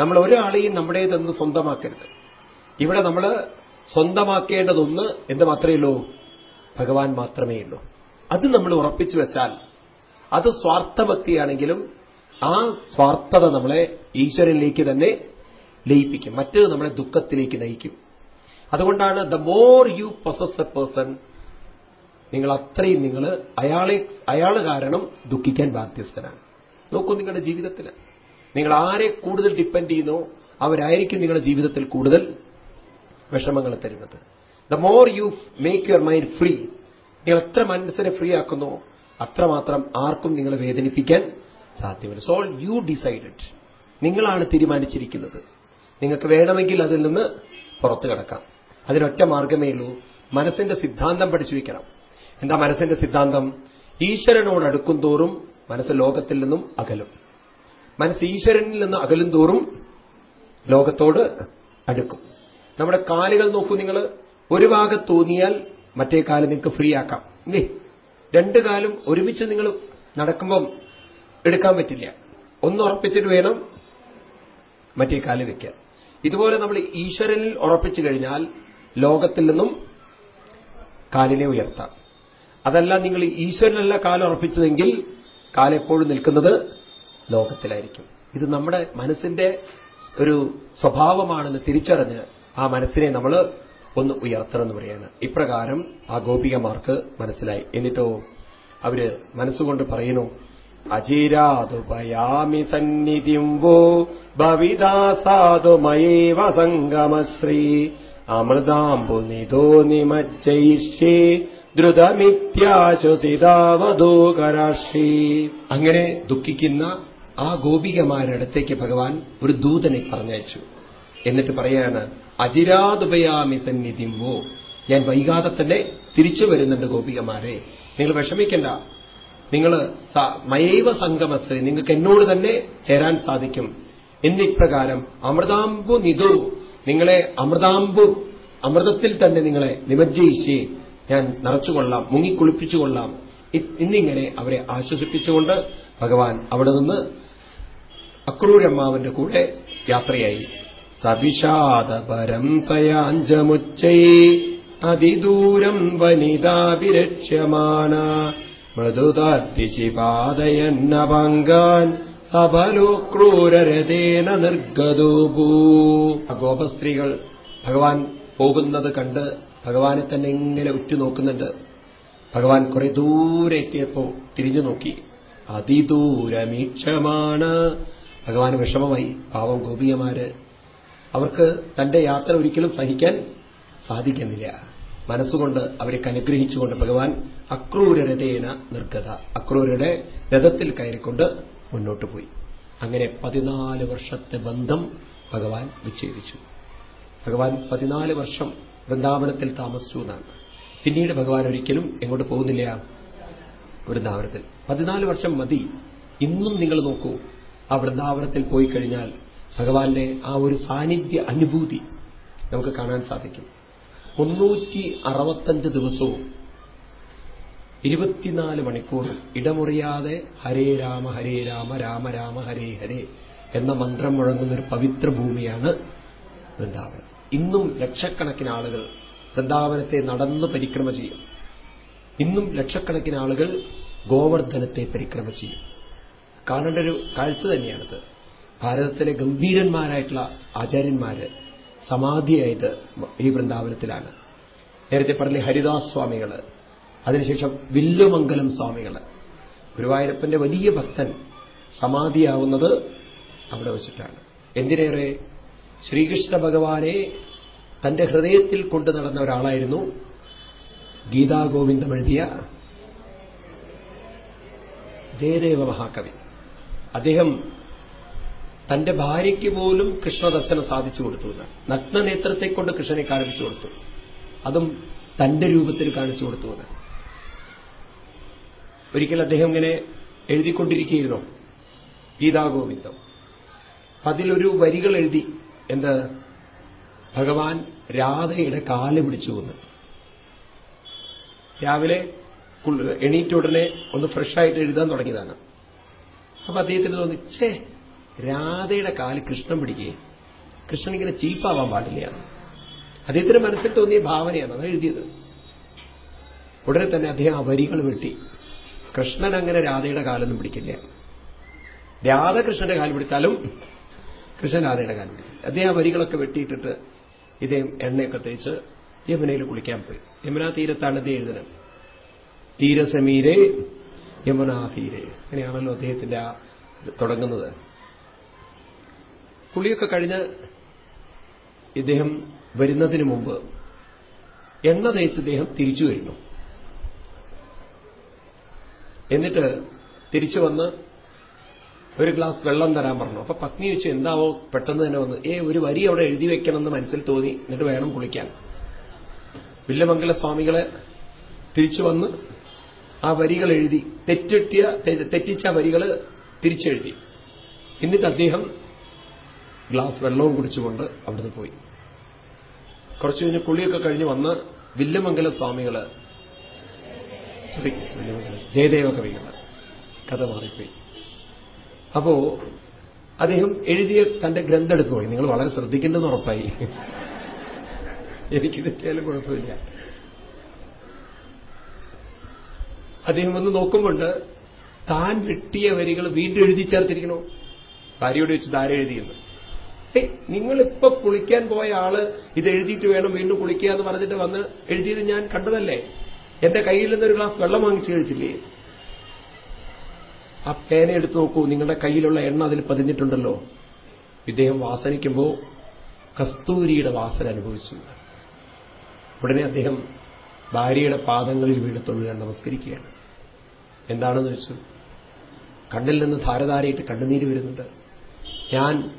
നമ്മൾ ഒരാളെയും നമ്മുടേതെന്ന് സ്വന്തമാക്കരുത്. ഇവിടെ നമ്മൾ സ്വന്തമാക്കേണ്ടതൊന്ന് എന്ത് മാത്രമേ ഉള്ളൂ? ഭഗവാൻ മാത്രമേ ഉള്ളൂ. അത് നമ്മൾ ഉറപ്പിച്ചു വെച്ചാൽ അത് സ്വാർത്ഥഭക്തിയാണെങ്കിലും ആ സ്വാർത്ഥത നമ്മളെ ഈശ്വരനിലേക്ക് തന്നെ ലയിപ്പിക്കും. മറ്റേത് നമ്മളെ ദുഃഖത്തിലേക്ക് നയിക്കും. അതുകൊണ്ടാണ് the more you process a person നിങ്ങൾ അത്രയും നിങ്ങൾ അയാളെ അയാൾ കാരണം ദുഃഖിക്കാൻ ബാധ്യസ്ഥനാണ്. നോക്കൂ നിങ്ങളുടെ ജീവിതത്തിൽ. നിങ്ങൾ ആരെ കൂടുതൽ ഡിപ്പെൻഡ് ചെയ്യുന്നു അവരായിരിക്കും നിങ്ങളുടെ ജീവിതത്തിൽ കൂടുതൽ വിഷമങ്ങൾ തരുന്നത്. The more you make your mind free നിങ്ങൾ എത്ര മനസ്സിനെ ഫ്രീ ആക്കുന്നു അത്രമാത്രം ആർക്കും നിങ്ങളെ വേദനിപ്പിക്കാൻ സാധ്യമല്ല. സോൾ യു ഡിസൈഡഡ് നിങ്ങളാണ് തീരുമാനിച്ചിരിക്കുന്നത്. നിങ്ങൾക്ക് വേണമെങ്കിൽ അതിൽ നിന്ന് പുറത്തു കിടക്കാം. അതിനൊറ്റ മാർഗമേ ഉള്ളൂ. മനസ്സിന്റെ സിദ്ധാന്തം പഠിച്ചു വയ്ക്കണം എന്താ മനസ്സിന്റെ സിദ്ധാന്തം? ഈശ്വരനോട് അടുക്കും തോറും മനസ്സ് ലോകത്തിൽ നിന്നും അകലും. മനസ്സ് ഈശ്വരനിൽ നിന്ന് അകലും തോറും ലോകത്തോട് അടുക്കും. നമ്മുടെ കാലുകൾ നോക്കൂ നിങ്ങൾ. ഒരു ഭാഗത്ത് തോന്നിയാൽ മറ്റേ കാൽ നിങ്ങൾക്ക് ഫ്രീ ആക്കാം. ഇല്ലേ? രണ്ട് കാലും ഒരുമിച്ച് നിങ്ങൾ നടക്കുമ്പം എടുക്കാൻ പറ്റില്ല. ഒന്ന് ഉറപ്പിച്ചിട്ട് വേണം മറ്റേ കാൽ വെക്കാൻ. ഇതുപോലെ നമ്മൾ ഈശ്വരനിൽ ഉറപ്പിച്ചു കഴിഞ്ഞാൽ ലോകത്തിൽ നിന്നും കാലിനെ ഉയർത്താം. അതല്ല നിങ്ങൾ ഈശ്വരനല്ല കാലുറപ്പിച്ചതെങ്കിൽ കാലെപ്പോഴും നിൽക്കുന്നത് ലോകത്തിലായിരിക്കും. ഇത് നമ്മുടെ മനസ്സിന്റെ ഒരു സ്വഭാവമാണെന്ന് തിരിച്ചറിഞ്ഞ് ആ മനസ്സിനെ നമ്മൾ ഒന്ന് ഉയർത്തണം എന്ന് പറയുന്നത് ഇപ്രകാരം ആ ഗോപികമാർക്ക് മനസ്സിലായി. എന്നിട്ടോ അവർ മനസ്സുകൊണ്ട് പറയുന്നു അചിരാതുപയാമി സന്നിധിം വോ ഭവിതാസാധുമയേവ സംഗമശ്രീ. അമൃതാംബു നിധോ നിമജ്ജയിഷ്യേ ദ്രുതമിത്യാശ്വസിതാവധൂകരാഷി അങ്ങനെ ദുഃഖിക്കുന്ന ആ ഗോപികമാരുടെ അടുത്തേക്ക് ഭഗവാൻ ഒരു ദൂതനെ പറഞ്ഞയച്ചു. എന്നിട്ട് പറയാണ് അജിരാതുപയാമി സന്നിധിമ്പോ ഞാൻ വൈകാതെ തന്നെ തിരിച്ചു വരുന്നുണ്ട് ഗോപികമാരെ. നിങ്ങൾ വിഷമിക്കണ്ട. നിങ്ങൾ മയൈവ സംഗമസ് നിങ്ങൾക്ക് എന്നോട് തന്നെ ചേരാൻ സാധിക്കും. എന്നിപ്രകാരം അമൃതാംബു നിതു നിങ്ങളെ അമൃതാംബു അമൃതത്തിൽ തന്നെ നിങ്ങളെ നിമജ്ജയിച്ച്. ഞാൻ നിറച്ചുകൊള്ളാം മുങ്ങിക്കുളിപ്പിച്ചുകൊള്ളാം. എന്നിങ്ങനെ അവരെ ആശ്വസിപ്പിച്ചുകൊണ്ട് ഭഗവാൻ അവിടെ നിന്ന് അക്രൂരമ്മാവന്റെ കൂടെ യാത്രയായി. സവിഷാദപരം സയാഞ്ചമുച്ചൈ. അതിദൂരം വനിതാഭിരക്ഷ്യമാന മൃദുതാർത്തിശിപാതയന്നപങ്കാൻ സബലോ ക്രൂരരതേന നിർഗതൂപൂ ഗോപസ്ത്രീകൾ ഭഗവാൻ പോകുന്നത് കണ്ട് ഭഗവാനെ തന്നെ ഇങ്ങനെ ഉറ്റുനോക്കുന്നുണ്ട്. ഭഗവാൻ കുറെ ദൂരെ എത്തിയപ്പോ തിരിഞ്ഞു നോക്കി. അതിദൂരമീക്ഷമാണ്. ഭഗവാൻ വിഷമമായി. പാവം ഗോപികമാര് അവർക്ക് തന്റെ യാത്ര ഒരിക്കലും സഹിക്കാൻ സാധിക്കുന്നില്ല. മനസ്സുകൊണ്ട് അവരെ അനുഗ്രഹിച്ചുകൊണ്ട് ഭഗവാൻ അക്രൂരരഥേന നിർഗത. അക്രൂരരുടെ രഥത്തിൽ കയറിക്കൊണ്ട് മുന്നോട്ട് പോയി. അങ്ങനെ പതിനാല് വർഷത്തെ ബന്ധം ഭഗവാൻ വിച്ഛേദിച്ചു. ഭഗവാൻ പതിനാല് വർഷം വൃന്ദാവനത്തിൽ താമസിച്ചു എന്നാണ്. പിന്നീട് ഭഗവാൻ ഒരിക്കലും എങ്ങോട്ട് പോകുന്നില്ല? വൃന്ദാവനത്തിൽ. പതിനാല് വർഷം മതി. ഇന്നും നിങ്ങൾ നോക്കൂ ആ വൃന്ദാവനത്തിൽ പോയി കഴിഞ്ഞാൽ ഭഗവാന്റെ ആ ഒരു സാന്നിധ്യ അനുഭൂതി നമുക്ക് കാണാൻ സാധിക്കും. മുന്നൂറ്റി അറുപത്തഞ്ച് ദിവസവും ഇരുപത്തിനാല് മണിക്കൂർ ഇടമുറിയാതെ ഹരേ രാമ ഹരേ രാമ രാമ രാമ ഹരേ ഹരേ എന്ന മന്ത്രം മുഴങ്ങുന്ന ഒരു പവിത്ര ഭൂമിയാണ് വൃന്ദാവനം. ഇന്നും ലക്ഷക്കണക്കിന് ആളുകൾ വൃന്ദാവനത്തെ നടന്ന് പരിക്രമ ചെയ്യും. ഇന്നും ലക്ഷക്കണക്കിന് ആളുകൾ ഗോവർദ്ധനത്തെ പരിക്രമ ചെയ്യും. കാണേണ്ട ഒരു കാഴ്ച തന്നെയാണിത്. ഭാരതത്തിലെ ഗംഭീരന്മാരായിട്ടുള്ള ആചാര്യന്മാര് സമാധിയായത് ഈ വൃന്ദാവനത്തിലാണ്. നേരത്തെ പറഞ്ഞ ഹരിദാസ് സ്വാമികൾ അതിനുശേഷം വില്ലുമംഗലം സ്വാമികൾ. ഗുരുവായൂരപ്പന്റെ വലിയ ഭക്തൻ സമാധിയാവുന്നത് അവിടെ വച്ചിട്ടാണ്. എന്തിനേറെ? ശ്രീകൃഷ്ണ ഭഗവാനെ തന്റെ ഹൃദയത്തിൽ കൊണ്ടു നടന്ന ഒരാളായിരുന്നു ഗീതാഗോവിന്ദം എഴുതിയ ജയദേവ മഹാകവി. അദ്ദേഹം തന്റെ ഭാര്യയ്ക്ക് പോലും കൃഷ്ണദർശനം സാധിച്ചു കൊടുത്തു നഗ്നനേത്രത്തെക്കൊണ്ട് കൃഷ്ണനെ കാണിച്ചു കൊടുത്തു. അതും തന്റെ രൂപത്തിൽ കാണിച്ചു കൊടുത്തു ഒരിക്കൽ അദ്ദേഹം ഇങ്ങനെ എഴുതിക്കൊണ്ടിരിക്കുകയായിരുന്നു. ഗീതാഗോവിന്ദം. അതിലൊരു വരികൾ എഴുതി എന്ത്? ഭഗവാൻ രാധയുടെ കാൽ പിടിച്ചു വന്ന് രാവിലെ എണീറ്റ ഉടനെ ഒന്ന് ഫ്രഷായിട്ട് എഴുതാൻ തുടങ്ങിയതാണ്. അപ്പൊ അദ്ദേഹത്തിന് തോന്നി ഛേ രാധയുടെ കാൽ കൃഷ്ണൻ പിടിക്കുകയും കൃഷ്ണൻ ഇങ്ങനെ ചീപ്പാവാൻ പാടില്ല അദ്ദേഹത്തിന്റെ മനസ്സിൽ തോന്നിയ ഭാവനയാണ് അത് എഴുതിയത്. ഉടനെ തന്നെ അദ്ദേഹം ആ വരികൾ വെട്ടി. കൃഷ്ണൻ അങ്ങനെ രാധയുടെ കാലൊന്നും പിടിക്കില്ല. രാധ കൃഷ്ണന്റെ കാൽ പിടിച്ചാലും കൃഷ്ണൻ രാധയുടെ കാൽ പിടിക്കില്ല. അദ്ദേഹം ആ വരികളൊക്കെ വെട്ടിയിട്ടിട്ട് ഇദ്ദേഹം എണ്ണയൊക്കെ തേച്ച് യമുനയിൽ കുളിക്കാൻ പോയി. യമുനാ തീരത്താണ് ഇദ്ദേഹം എഴുതുന്നത്. തീരസമീരെ യമുനാ തീരെ. അങ്ങനെയാണല്ലോ അദ്ദേഹത്തിന്റെ ആ തുടങ്ങുന്നത്. കുളിയൊക്കെ കഴിഞ്ഞ് ഇദ്ദേഹം വരുന്നതിന് മുമ്പ് എണ്ണ തേച്ച് ഇദ്ദേഹം തിരിച്ചു വരുന്നു. എന്നിട്ട് തിരിച്ചു വന്ന് ഒരു ഗ്ലാസ് വെള്ളം തരാൻ പറഞ്ഞു. അപ്പൊ പത്നി ചോദിച്ചു എന്താവോ പെട്ടെന്ന് തന്നെ വന്ന്? ഏ ഒരു വരി അവിടെ എഴുതി വെക്കണമെന്ന് മനസ്സിൽ തോന്നി. എന്നിട്ട് വേണം കുളിക്കാൻ. വില്ലമംഗല സ്വാമികളെ തിരിച്ചു വന്ന് ആ വരികൾ എഴുതി തെറ്റിട്ടിയ തെറ്റിച്ച വരികൾ തിരിച്ചെഴുതി. എന്നിട്ട് അദ്ദേഹം ഗ്ലാസ് വെള്ളവും കുടിച്ചുകൊണ്ട് അവിടുന്ന് പോയി. കുറച്ചു കഴിഞ്ഞ് കുളിയൊക്കെ കഴിഞ്ഞ് വന്ന് വില്ലമംഗല സ്വാമികൾ ജയദേവ കവികൾ കഥ മാറിപ്പോയി. അപ്പോ അദ്ദേഹം എഴുതിയ തന്റെ ഗ്രന്ഥം എടുത്തു പോയി. നിങ്ങൾ വളരെ ശ്രദ്ധിക്കേണ്ടെന്ന് ഉറപ്പായി. എനിക്ക് തെറ്റിയാലും കുഴപ്പമില്ല. അദ്ദേഹം വന്ന് നോക്കുമ്പോണ്ട് താൻ വെട്ടിയ വരികൾ വീണ്ടും എഴുതി ചേർത്തിരിക്കണോ? ഭാര്യയോട് വെച്ച് ധാര എഴുതിയെന്ന് നിങ്ങളിപ്പോ കുളിക്കാൻ പോയ ആൾ ഇത് എഴുതിയിട്ട് വേണം വീണ്ടും കുളിക്കുക എന്ന് പറഞ്ഞിട്ട് വന്ന് എഴുതിയത് ഞാൻ കണ്ടതല്ലേ? എന്റെ കയ്യിൽ നിന്നൊരു ഗ്ലാസ് വെള്ളം വാങ്ങിച്ചു കഴിച്ചില്ലേ? ആ പേന എടുത്ത് നോക്കൂ നിങ്ങളുടെ കയ്യിലുള്ള എണ്ണ അതിൽ പതിഞ്ഞിട്ടുണ്ടല്ലോ. ഇദ്ദേഹം വാസനിക്കുമ്പോ കസ്തൂരിയുടെ വാസന അനുഭവിച്ചു. ഉടനെ അദ്ദേഹം ഭാര്യയുടെ പാദങ്ങളിൽ വീണ് നമസ്കരിക്കുകയാണ്. എന്താണെന്ന് വെച്ചു? കണ്ണിൽ നിന്ന് ധാരധാരയിട്ട് കണ്ണുനീര് വരുന്നുണ്ട്. ഞാൻ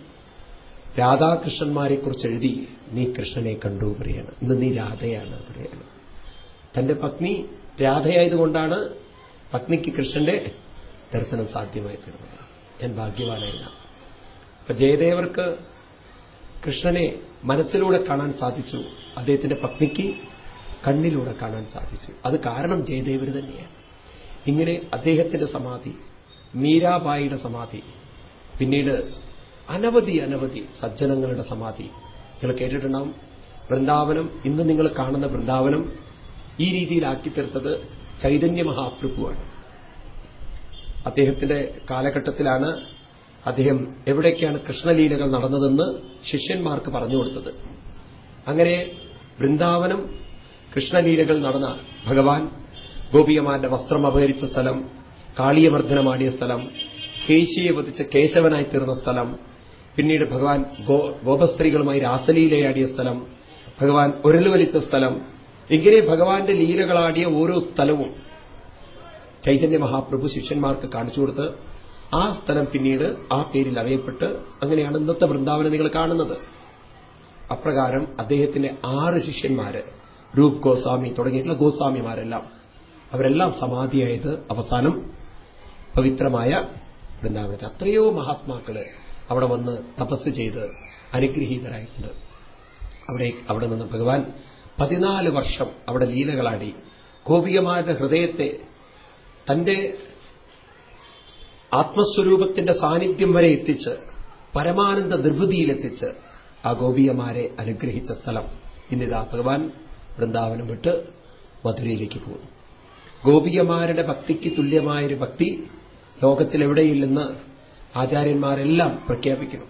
രാധാകൃഷ്ണന്മാരെക്കുറിച്ച് എഴുതി നീ കൃഷ്ണനെ കണ്ടു പറയാണ് ഇന്ന് നീ രാധയാണ് പറയാണ് തന്റെ പത്നി രാധയായതുകൊണ്ടാണ് പത്നിക്ക് കൃഷ്ണന്റെ ദർശനം സാധ്യമായി തീർന്നത്. ഞാൻ ഭാഗ്യവാനായിരുന്നു അപ്പൊ ജയദേവർക്ക് കൃഷ്ണനെ മനസ്സിലൂടെ കാണാൻ സാധിച്ചു. അദ്ദേഹത്തിന്റെ പത്നിക്ക് കണ്ണിലൂടെ കാണാൻ സാധിച്ചു. അത് കാരണം ജയദേവർ തന്നെയാണ്. ഇങ്ങനെ അദ്ദേഹത്തിന്റെ സമാധി മീരാബായിയുടെ സമാധി പിന്നീട് അനവധി അനവധി സജ്ജനങ്ങളുടെ സമാധി. നിങ്ങൾ കേട്ടിട്ടുണ്ടാവും. വൃന്ദാവനം ഇന്ന് നിങ്ങൾ കാണുന്ന വൃന്ദാവനം ഈ രീതിയിലാക്കി തീർത്തത് ചൈതന്യ മഹാപ്രഭുവാണ്. അദ്ദേഹത്തിന്റെ കാലഘട്ടത്തിലാണ് അദ്ദേഹം എവിടേക്കാണ് കൃഷ്ണലീലകൾ നടന്നതെന്ന് ശിഷ്യന്മാർക്ക് പറഞ്ഞു കൊടുത്തത്. അങ്ങനെ വൃന്ദാവനം കൃഷ്ണലീലകൾ നടന്ന ഭഗവാൻ ഗോപികമാരുടെ വസ്ത്രം അപഹരിച്ച സ്ഥലം കാളിയമർദ്ദനമാടിയ സ്ഥലം കേശിയെ വധിച്ച കേശവനായി തീർന്ന സ്ഥലം പിന്നീട് ഭഗവാൻ ഗോപസ്ത്രീകളുമായി രാസലീലയാടിയ സ്ഥലം ഭഗവാൻ ഉരൽ വലിച്ച സ്ഥലം ഇങ്ങനെ ഭഗവാന്റെ ലീലകളാടിയ ഓരോ സ്ഥലവും ചൈതന്യ മഹാപ്രഭു ശിഷ്യന്മാർക്ക് കാണിച്ചു കൊടുത്ത് ആ സ്ഥലം പിന്നീട് ആ പേരിൽ അറിയപ്പെട്ട് അങ്ങനെയാണ് ഇന്നത്തെ വൃന്ദാവനം നിങ്ങൾ കാണുന്നത്. അപ്രകാരം അദ്ദേഹത്തിന്റെ ആറ് ശിഷ്യന്മാര് രൂപ് ഗോസ്വാമി തുടങ്ങിയിട്ടുള്ള ഗോസ്വാമിമാരെല്ലാം അവരെല്ലാം സമാധിയായത് അവസാനം പവിത്രമായ വൃന്ദാവനത്തിൽ. അത്രയോ മഹാത്മാക്കൾ അവിടെ വന്ന് തപസ് ചെയ്ത് അനുഗ്രഹീതരായിട്ടുണ്ട്. അവിടെ അവിടെ നിന്ന് ഭഗവാൻ പതിനാല് വർഷം അവിടെ ലീലകളാടി. ഗോപികമാരുടെ ഹൃദയത്തെ തന്റെ ആത്മസ്വരൂപത്തിന്റെ സാന്നിധ്യം വരെ എത്തിച്ച് പരമാനന്ദ നിർവൃതിയിലെത്തിച്ച് ആ ഗോപികമാരെ അനുഗ്രഹിച്ച സ്ഥലം ഇന്നിതാ ഭഗവാൻ വൃന്ദാവനം വിട്ട് മധുരയിലേക്ക് പോകുന്നു. ഗോപികമാരുടെ ഭക്തിക്ക് തുല്യമായൊരു ഭക്തി ലോകത്തിലെവിടെയില്ലെന്ന് ആചാര്യന്മാരെല്ലാം പ്രഖ്യാപിക്കണം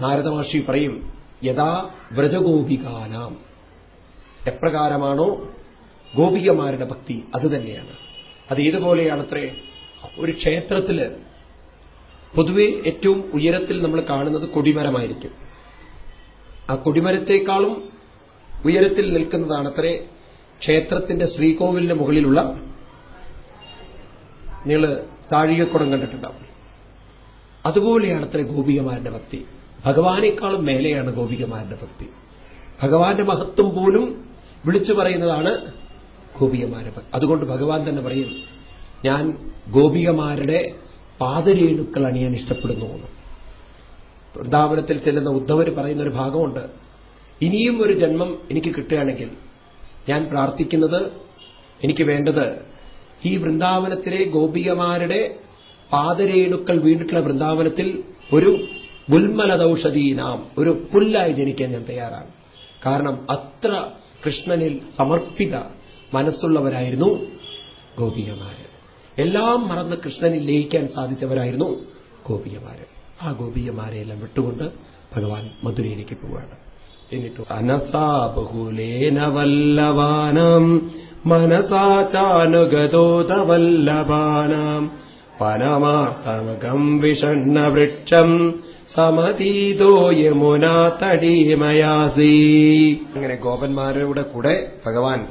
നാരദ മഹർഷി പറയും യഥാ വ്രജഗോപികാനാം എപ്രകാരമാണോ ഗോപികമാരുടെ ഭക്തി അതുതന്നെയാണ് അത് ഏതുപോലെയാണത്രേ? ഒരു ക്ഷേത്രത്തിൽ പൊതുവെ ഏറ്റവും ഉയരത്തിൽ നമ്മൾ കാണുന്നത് കൊടിമരമായിരിക്കും. ആ കൊടിമരത്തെക്കാളും ഉയരത്തിൽ നിൽക്കുന്നതാണത്രേ ക്ഷേത്രത്തിന്റെ ശ്രീകോവിലിന് മുകളിലുള്ള നിങ്ങൾ താഴികക്കുടം കണ്ടിട്ടുണ്ടാവും. അതുപോലെയാണ് അത്ര ഗോപികമാരുടെ ഭക്തി. ഭഗവാനേക്കാളും മേലെയാണ് ഗോപികമാരുടെ ഭക്തി. ഭഗവാന്റെ മഹത്വം പോലും വിളിച്ചു പറയുന്നതാണ് ഗോപികമാരുടെ ഭക്തി. അതുകൊണ്ട് ഭഗവാൻ തന്നെ പറയും ഞാൻ ഗോപികമാരുടെ പാതരേണുക്കൾ അണിയാൻ ഇഷ്ടപ്പെടുന്നു. വൃന്ദാവനത്തിൽ ചെല്ലുന്ന ഉദ്ധവർ പറയുന്ന ഒരു ഭാഗമുണ്ട്. ഇനിയും ഒരു ജന്മം എനിക്ക് കിട്ടുകയാണെങ്കിൽ ഞാൻ പ്രാർത്ഥിക്കുന്നത് എനിക്ക് വേണ്ടത് ഈ വൃന്ദാവനത്തിലെ ഗോപികമാരുടെ പാദരേണുക്കൾ വീണിട്ടുള്ള വൃന്ദാവനത്തിൽ ഒരു ഉൽമലദൌഷധീനാം ഒരു പുല്ലായി ജനിക്കാൻ ഞാൻ തയ്യാറാണ്. കാരണം അത്ര കൃഷ്ണനിൽ സമർപ്പിത മനസ്സുള്ളവരായിരുന്നു ഗോപികമാര്. എല്ലാം മറന്ന് കൃഷ്ണനിൽ ലയിക്കാൻ സാധിച്ചവരായിരുന്നു ഗോപികമാര്. ആ ഗോപികമാരെയെല്ലാം വിട്ടുകൊണ്ട് ഭഗവാൻ മധുരയിലേക്ക് പോവുകയാണ്. എന്നിട്ട് അനസാ ബഹുലേന വല്ലവാനാം മനസാ ചാനുഗതോതവല്ലഭാനാം വനമാർത്തമകം വിഷണ്ണ വൃക്ഷം സമതീതോ യമുനാ തടീമയാസി. അങ്ങനെ ഗോപന്മാരുടെ കൂടെ ഭഗവാൻ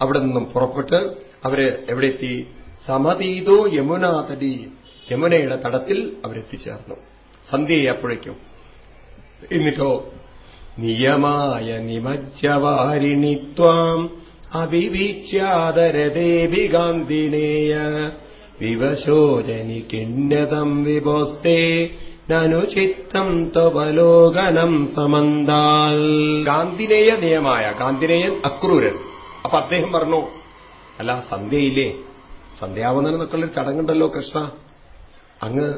അവിടെ നിന്നും പുറപ്പെട്ട് അവർ എവിടെ എത്തി സമതീതോ യമുനാ തടി യമുനയുടെ തടത്തിൽ അവരെത്തിച്ചേർന്നു. സന്ധ്യയപ്പോഴേക്കും എന്നിട്ടോ നിയമായ നിമജ്ജവാരിണി ത്വാം അഭിവീക്ഷ്യാദരദേവി ഗാന്ധിനേയ വിവശോജനി കിണ്യതം വിഭോസ്തേ നനു ചിത്തം ത്വവലോകനം സമന്താൽ. ഗാന്ധിനേയ നിയമായ ഗാന്ധിനേയൻ അക്രൂരൻ. അപ്പൊ അദ്ദേഹം പറഞ്ഞു അല്ല സന്ധ്യയില്ലേ? സന്ധ്യാവന്ദനം എന്നൊക്കെയുള്ളൊരു ചടങ്ങുണ്ടല്ലോ കൃഷ്ണ. അങ്ങ്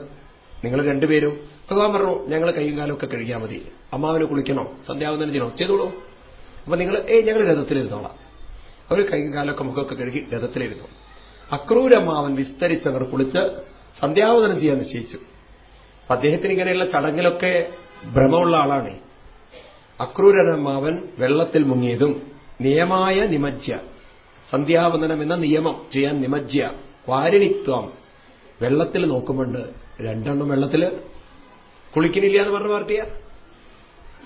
നിങ്ങൾ രണ്ടുപേരും. ഭഗവാൻ പറഞ്ഞു ഞങ്ങൾ കൈയും കാലമൊക്കെ കഴുകിയാൽ മതി. അമ്മാവിന് കുളിക്കണോ? സന്ധ്യാവന്ദനം ചെയ്യണോ? ചെയ്തോളൂ. അപ്പൊ നിങ്ങൾ ഏയ് ഞങ്ങൾ രഥത്തിലിരുന്നോളാം. അവർ കൈയും കാലമൊക്കെ മുഖമൊക്കെ കഴുകി രഥത്തിലിരുന്നു. അക്രൂരമാവൻ വിസ്തരിച്ചവർ കുളിച്ച് സന്ധ്യാവതനം ചെയ്യാൻ നിശ്ചയിച്ചു. അപ്പൊ അദ്ദേഹത്തിന് ഇങ്ങനെയുള്ള ചടങ്ങിലൊക്കെ ഭ്രമമുള്ള ആളാണ്. അക്രൂരമാവൻ വെള്ളത്തിൽ മുങ്ങിയതും നിയമായ നിമജ്ജ. സന്ധ്യാവന്ദനം എന്ന നിയമം ചെയ്യാൻ നിമജ്ജ. വാരിണിത്വം വെള്ളത്തിൽ നോക്കുമ്പോണ്ട് രണ്ടെണ്ണം വെള്ളത്തിൽ കുളിക്കണില്ല എന്ന് പറഞ്ഞ പാർട്ടിയാ.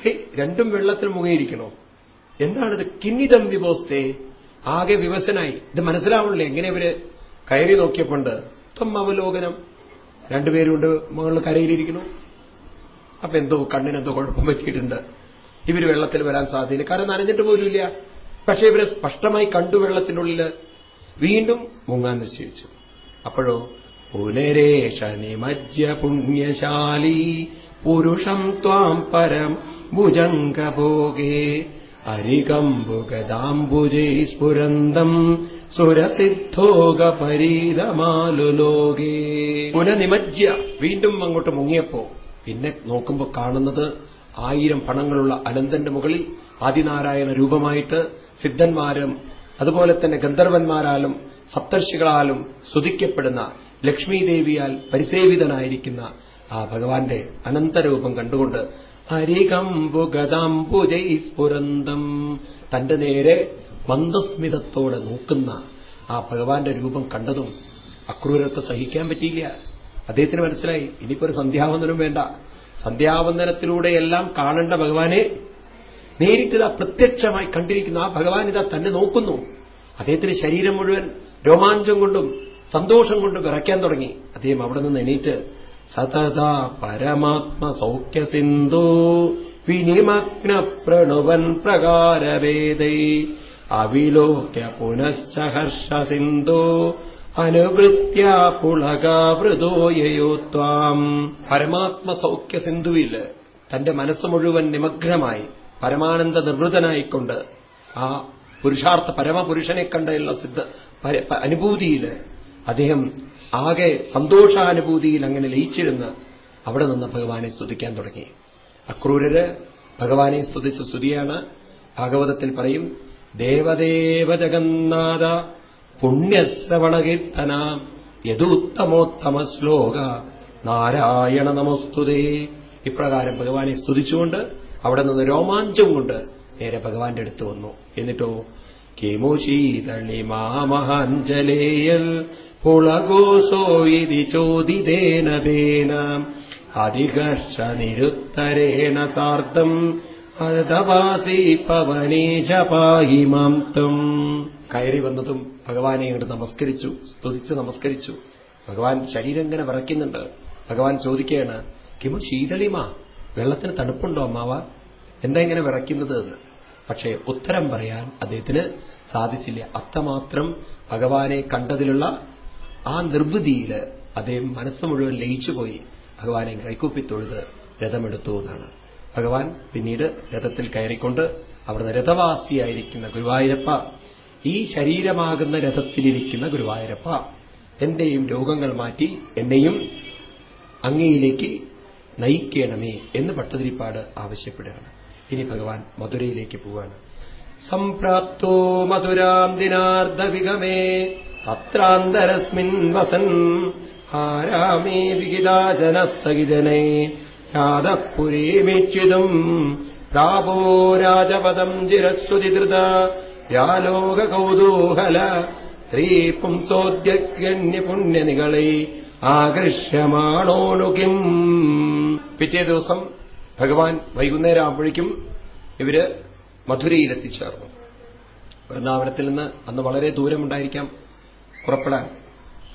ഹേ രണ്ടും വെള്ളത്തിൽ മുങ്ങിയിരിക്കണോ? എന്താണിത്? കിന്നിതം വിഭോസ്തേ. ആകെ വിവശനായി ഇത് മനസ്സിലാവണില്ലേ. എങ്ങനെ ഇവർ കയറി നോക്കിയപ്പോണ്ട് ഇപ്പം അവലോകനം രണ്ടുപേരുണ്ട് മകളിൽ കരയിലിരിക്കുന്നു. അപ്പൊ എന്തോ കണ്ണിനെന്തോ കുഴപ്പം പറ്റിയിട്ടുണ്ട്. ഇവർ വെള്ളത്തിൽ വരാൻ സാധ്യതയില്ല. കാരണം നനഞ്ഞിട്ട് പോലുമില്ല. പക്ഷെ ഇവരെ സ്പഷ്ടമായി കണ്ടു വെള്ളത്തിനുള്ളിൽ വീണ്ടും മുങ്ങാൻ നിശ്ചയിച്ചു. അപ്പോഴോ പുനരേഷ നിമജ്ജ പുണ്യശാലി പുരുഷം ത്വാം പരം ഭുജംഗഭോഗേ അരികംബുഗദാംബുജൈ സ്ഫുരന്തം സുരസിദ്ധോകപരീതമാലുലോകേ പുനനിമജ്ജ്യ വീണ്ടും അങ്ങോട്ട് മുങ്ങിയപ്പോ പിന്നെ നോക്കുമ്പോ കാണുന്നത് ആയിരം പണങ്ങളുള്ള അനന്തന്റെ മുകളിൽ ആദിനാരായണ രൂപമായിട്ട് സിദ്ധന്മാരും അതുപോലെ തന്നെ ഗന്ധർവന്മാരാലും സപ്തർഷികളാലും സ്തുതിക്കപ്പെടുന്ന ലക്ഷ്മീദേവിയാൽ പരിസേവിതനായിരിക്കുന്ന ആ ഭഗവാന്റെ അനന്തരൂപം കണ്ടുകൊണ്ട് ഹരികംബുഗതാംബുജൈ സ്ഫുരന്തം തന്റെ നേരെ മന്ദസ്മിതത്തോടെ നോക്കുന്ന ആ ഭഗവാന്റെ രൂപം കണ്ടതും അക്രൂരത്തെ സഹിക്കാൻ പറ്റിയില്ല. അദ്ദേഹത്തിന് മനസ്സിലായി ഇനിയിപ്പോ ഒരു സന്ധ്യാവന്ദനം വേണ്ട. സന്ധ്യാവന്തനത്തിലൂടെയെല്ലാം കാണേണ്ട ഭഗവാനെ നേരിട്ടിതാ പ്രത്യക്ഷമായി കണ്ടിരിക്കുന്ന ആ ഭഗവാൻ ഇതാ തന്നെ നോക്കുന്നു. അദ്ദേഹത്തിന് ശരീരം മുഴുവൻ രോമാഞ്ചം കൊണ്ടും സന്തോഷം കൊണ്ടും വിറയ്ക്കാൻ തുടങ്ങി. അദ്ദേഹം അവിടെ നിന്ന് എണീറ്റ് സതത പരമാത്മ സൗഖ്യ സിന്ധു വിനിമഗ്ന പ്രണുവൻ പ്രകാരവേദൈ അവിലോക്യ പുനശ്ച ഹർഷ സിന്ധു അനുവൃത്യ പുളകാവൃതോയയോ ത്വാം. പരമാത്മ സൗഖ്യ സിന്ധുവിൽ തന്റെ മനസ്സ് മുഴുവൻ നിമഗ്നമായി പരമാനന്ദ നിർവൃതനായിക്കൊണ്ട് ആ പുരുഷാർത്ഥ പരമപുരുഷനെ കണ്ടുള്ള സിദ്ധ അനുഭൂതിയിൽ അദ്ദേഹം ആകെ സന്തോഷാനുഭൂതിയിൽ അങ്ങനെ ലയിച്ചിരുന്ന് അവിടെ നിന്ന് ഭഗവാനെ സ്തുതിക്കാൻ തുടങ്ങി. അക്രൂരര് ഭഗവാനെ സ്തുതിച്ച സ്തുതിയാണ് ഭാഗവതത്തിൽ പറയും ദേവദേവ ജഗന്നാഥ പുണ്യശ്രവണകീർത്തന യഥോത്തമോത്തമ ശ്ലോക നാരായണ നമസ്തുതേ. ഇപ്രകാരം ഭഗവാനെ സ്തുതിച്ചുകൊണ്ട് അവിടെ നിന്ന് രോമാഞ്ചം കൊണ്ട് നേരെ ഭഗവാന്റെ അടുത്ത് വന്നു. എന്നിട്ടോ കിമുശീതളി മാമഹാഞ്ജലേയൽ പുളകോശോ ഇതി ചോദിതേന തേന. അധികർഷ നിരുത്തരേണ സാർദ്ധം അർദ്ധവാസി പവനീശ പാഹി മാം കയറി വന്നതും ഭഗവാനെ ഇങ്ങോട്ട് നമസ്കരിച്ചു സ്തുതിച്ച് നമസ്കരിച്ചു. ഭഗവാൻ ശരീരം ഇങ്ങനെ വിറയ്ക്കുന്നുണ്ട്. ഭഗവാൻ ചോദിക്കുകയാണ് കിമു ശീതളിമാ? വെള്ളത്തിന് തണുപ്പുണ്ടോ അമ്മാവ? എന്താ ഇങ്ങനെ വിറയ്ക്കുന്നത്? എന്ന്. പക്ഷേ ഉത്തരം പറയാൻ അദ്ദേഹത്തിന് സാധിച്ചില്ല. അത്രമാത്രം ഭഗവാനെ കണ്ടതിലുള്ള ആ നിർവൃതിയിൽ അദ്ദേഹം മനസ്സ് മുഴുവൻ ലയിച്ചുപോയി. ഭഗവാനെ കൈക്കൂപ്പി തൊഴുത് രഥമെടുത്തു എന്നാണ്. ഭഗവാൻ പിന്നീട് രഥത്തിൽ കയറിക്കൊണ്ട് അവിടുന്ന് രഥവാസിയായിരിക്കുന്ന ഗുരുവായൂരപ്പ ഈ ശരീരമാകുന്ന രഥത്തിലിരിക്കുന്ന ഗുരുവായൂരപ്പ എന്റെയും രോഗങ്ങൾ മാറ്റി എന്നെയും അങ്ങയിലേക്ക് നയിക്കണമേ എന്ന് ഭട്ടതിരിപ്പാട് ആവശ്യപ്പെടുകയാണ്. ഇനി ഭഗവാൻ മധുരയിലേക്ക് പോവാണ്. സംപ്രാപ്തോ മധുരാം ദിനാർദ്ധവിഗമേ തത്രാന്തരസ്മിൻ വസൻ ആരാമേ വിഹിതാജന സഹിതനേ രാധപുരീമീക്ഷിതും പ്രാപോ രാജപദം ജിരസ്വതിദൃത വ്യാലോക കൗതൂഹല സ്ത്രീ പുംസോദ്യന്യ പുണ്യനികളെ ആകർഷ്യമാണോനുകിം പിറ്റേ ദിവസം ഭഗവാൻ വൈകുന്നേരം ആവുമ്പോഴേക്കും ഇവർ മധുരയിൽ എത്തിച്ചേർന്നു വൃന്ദാവനത്തിൽ നിന്ന് അന്ന് വളരെ ദൂരമുണ്ടായിരിക്കാം പുറപ്പെടാൻ.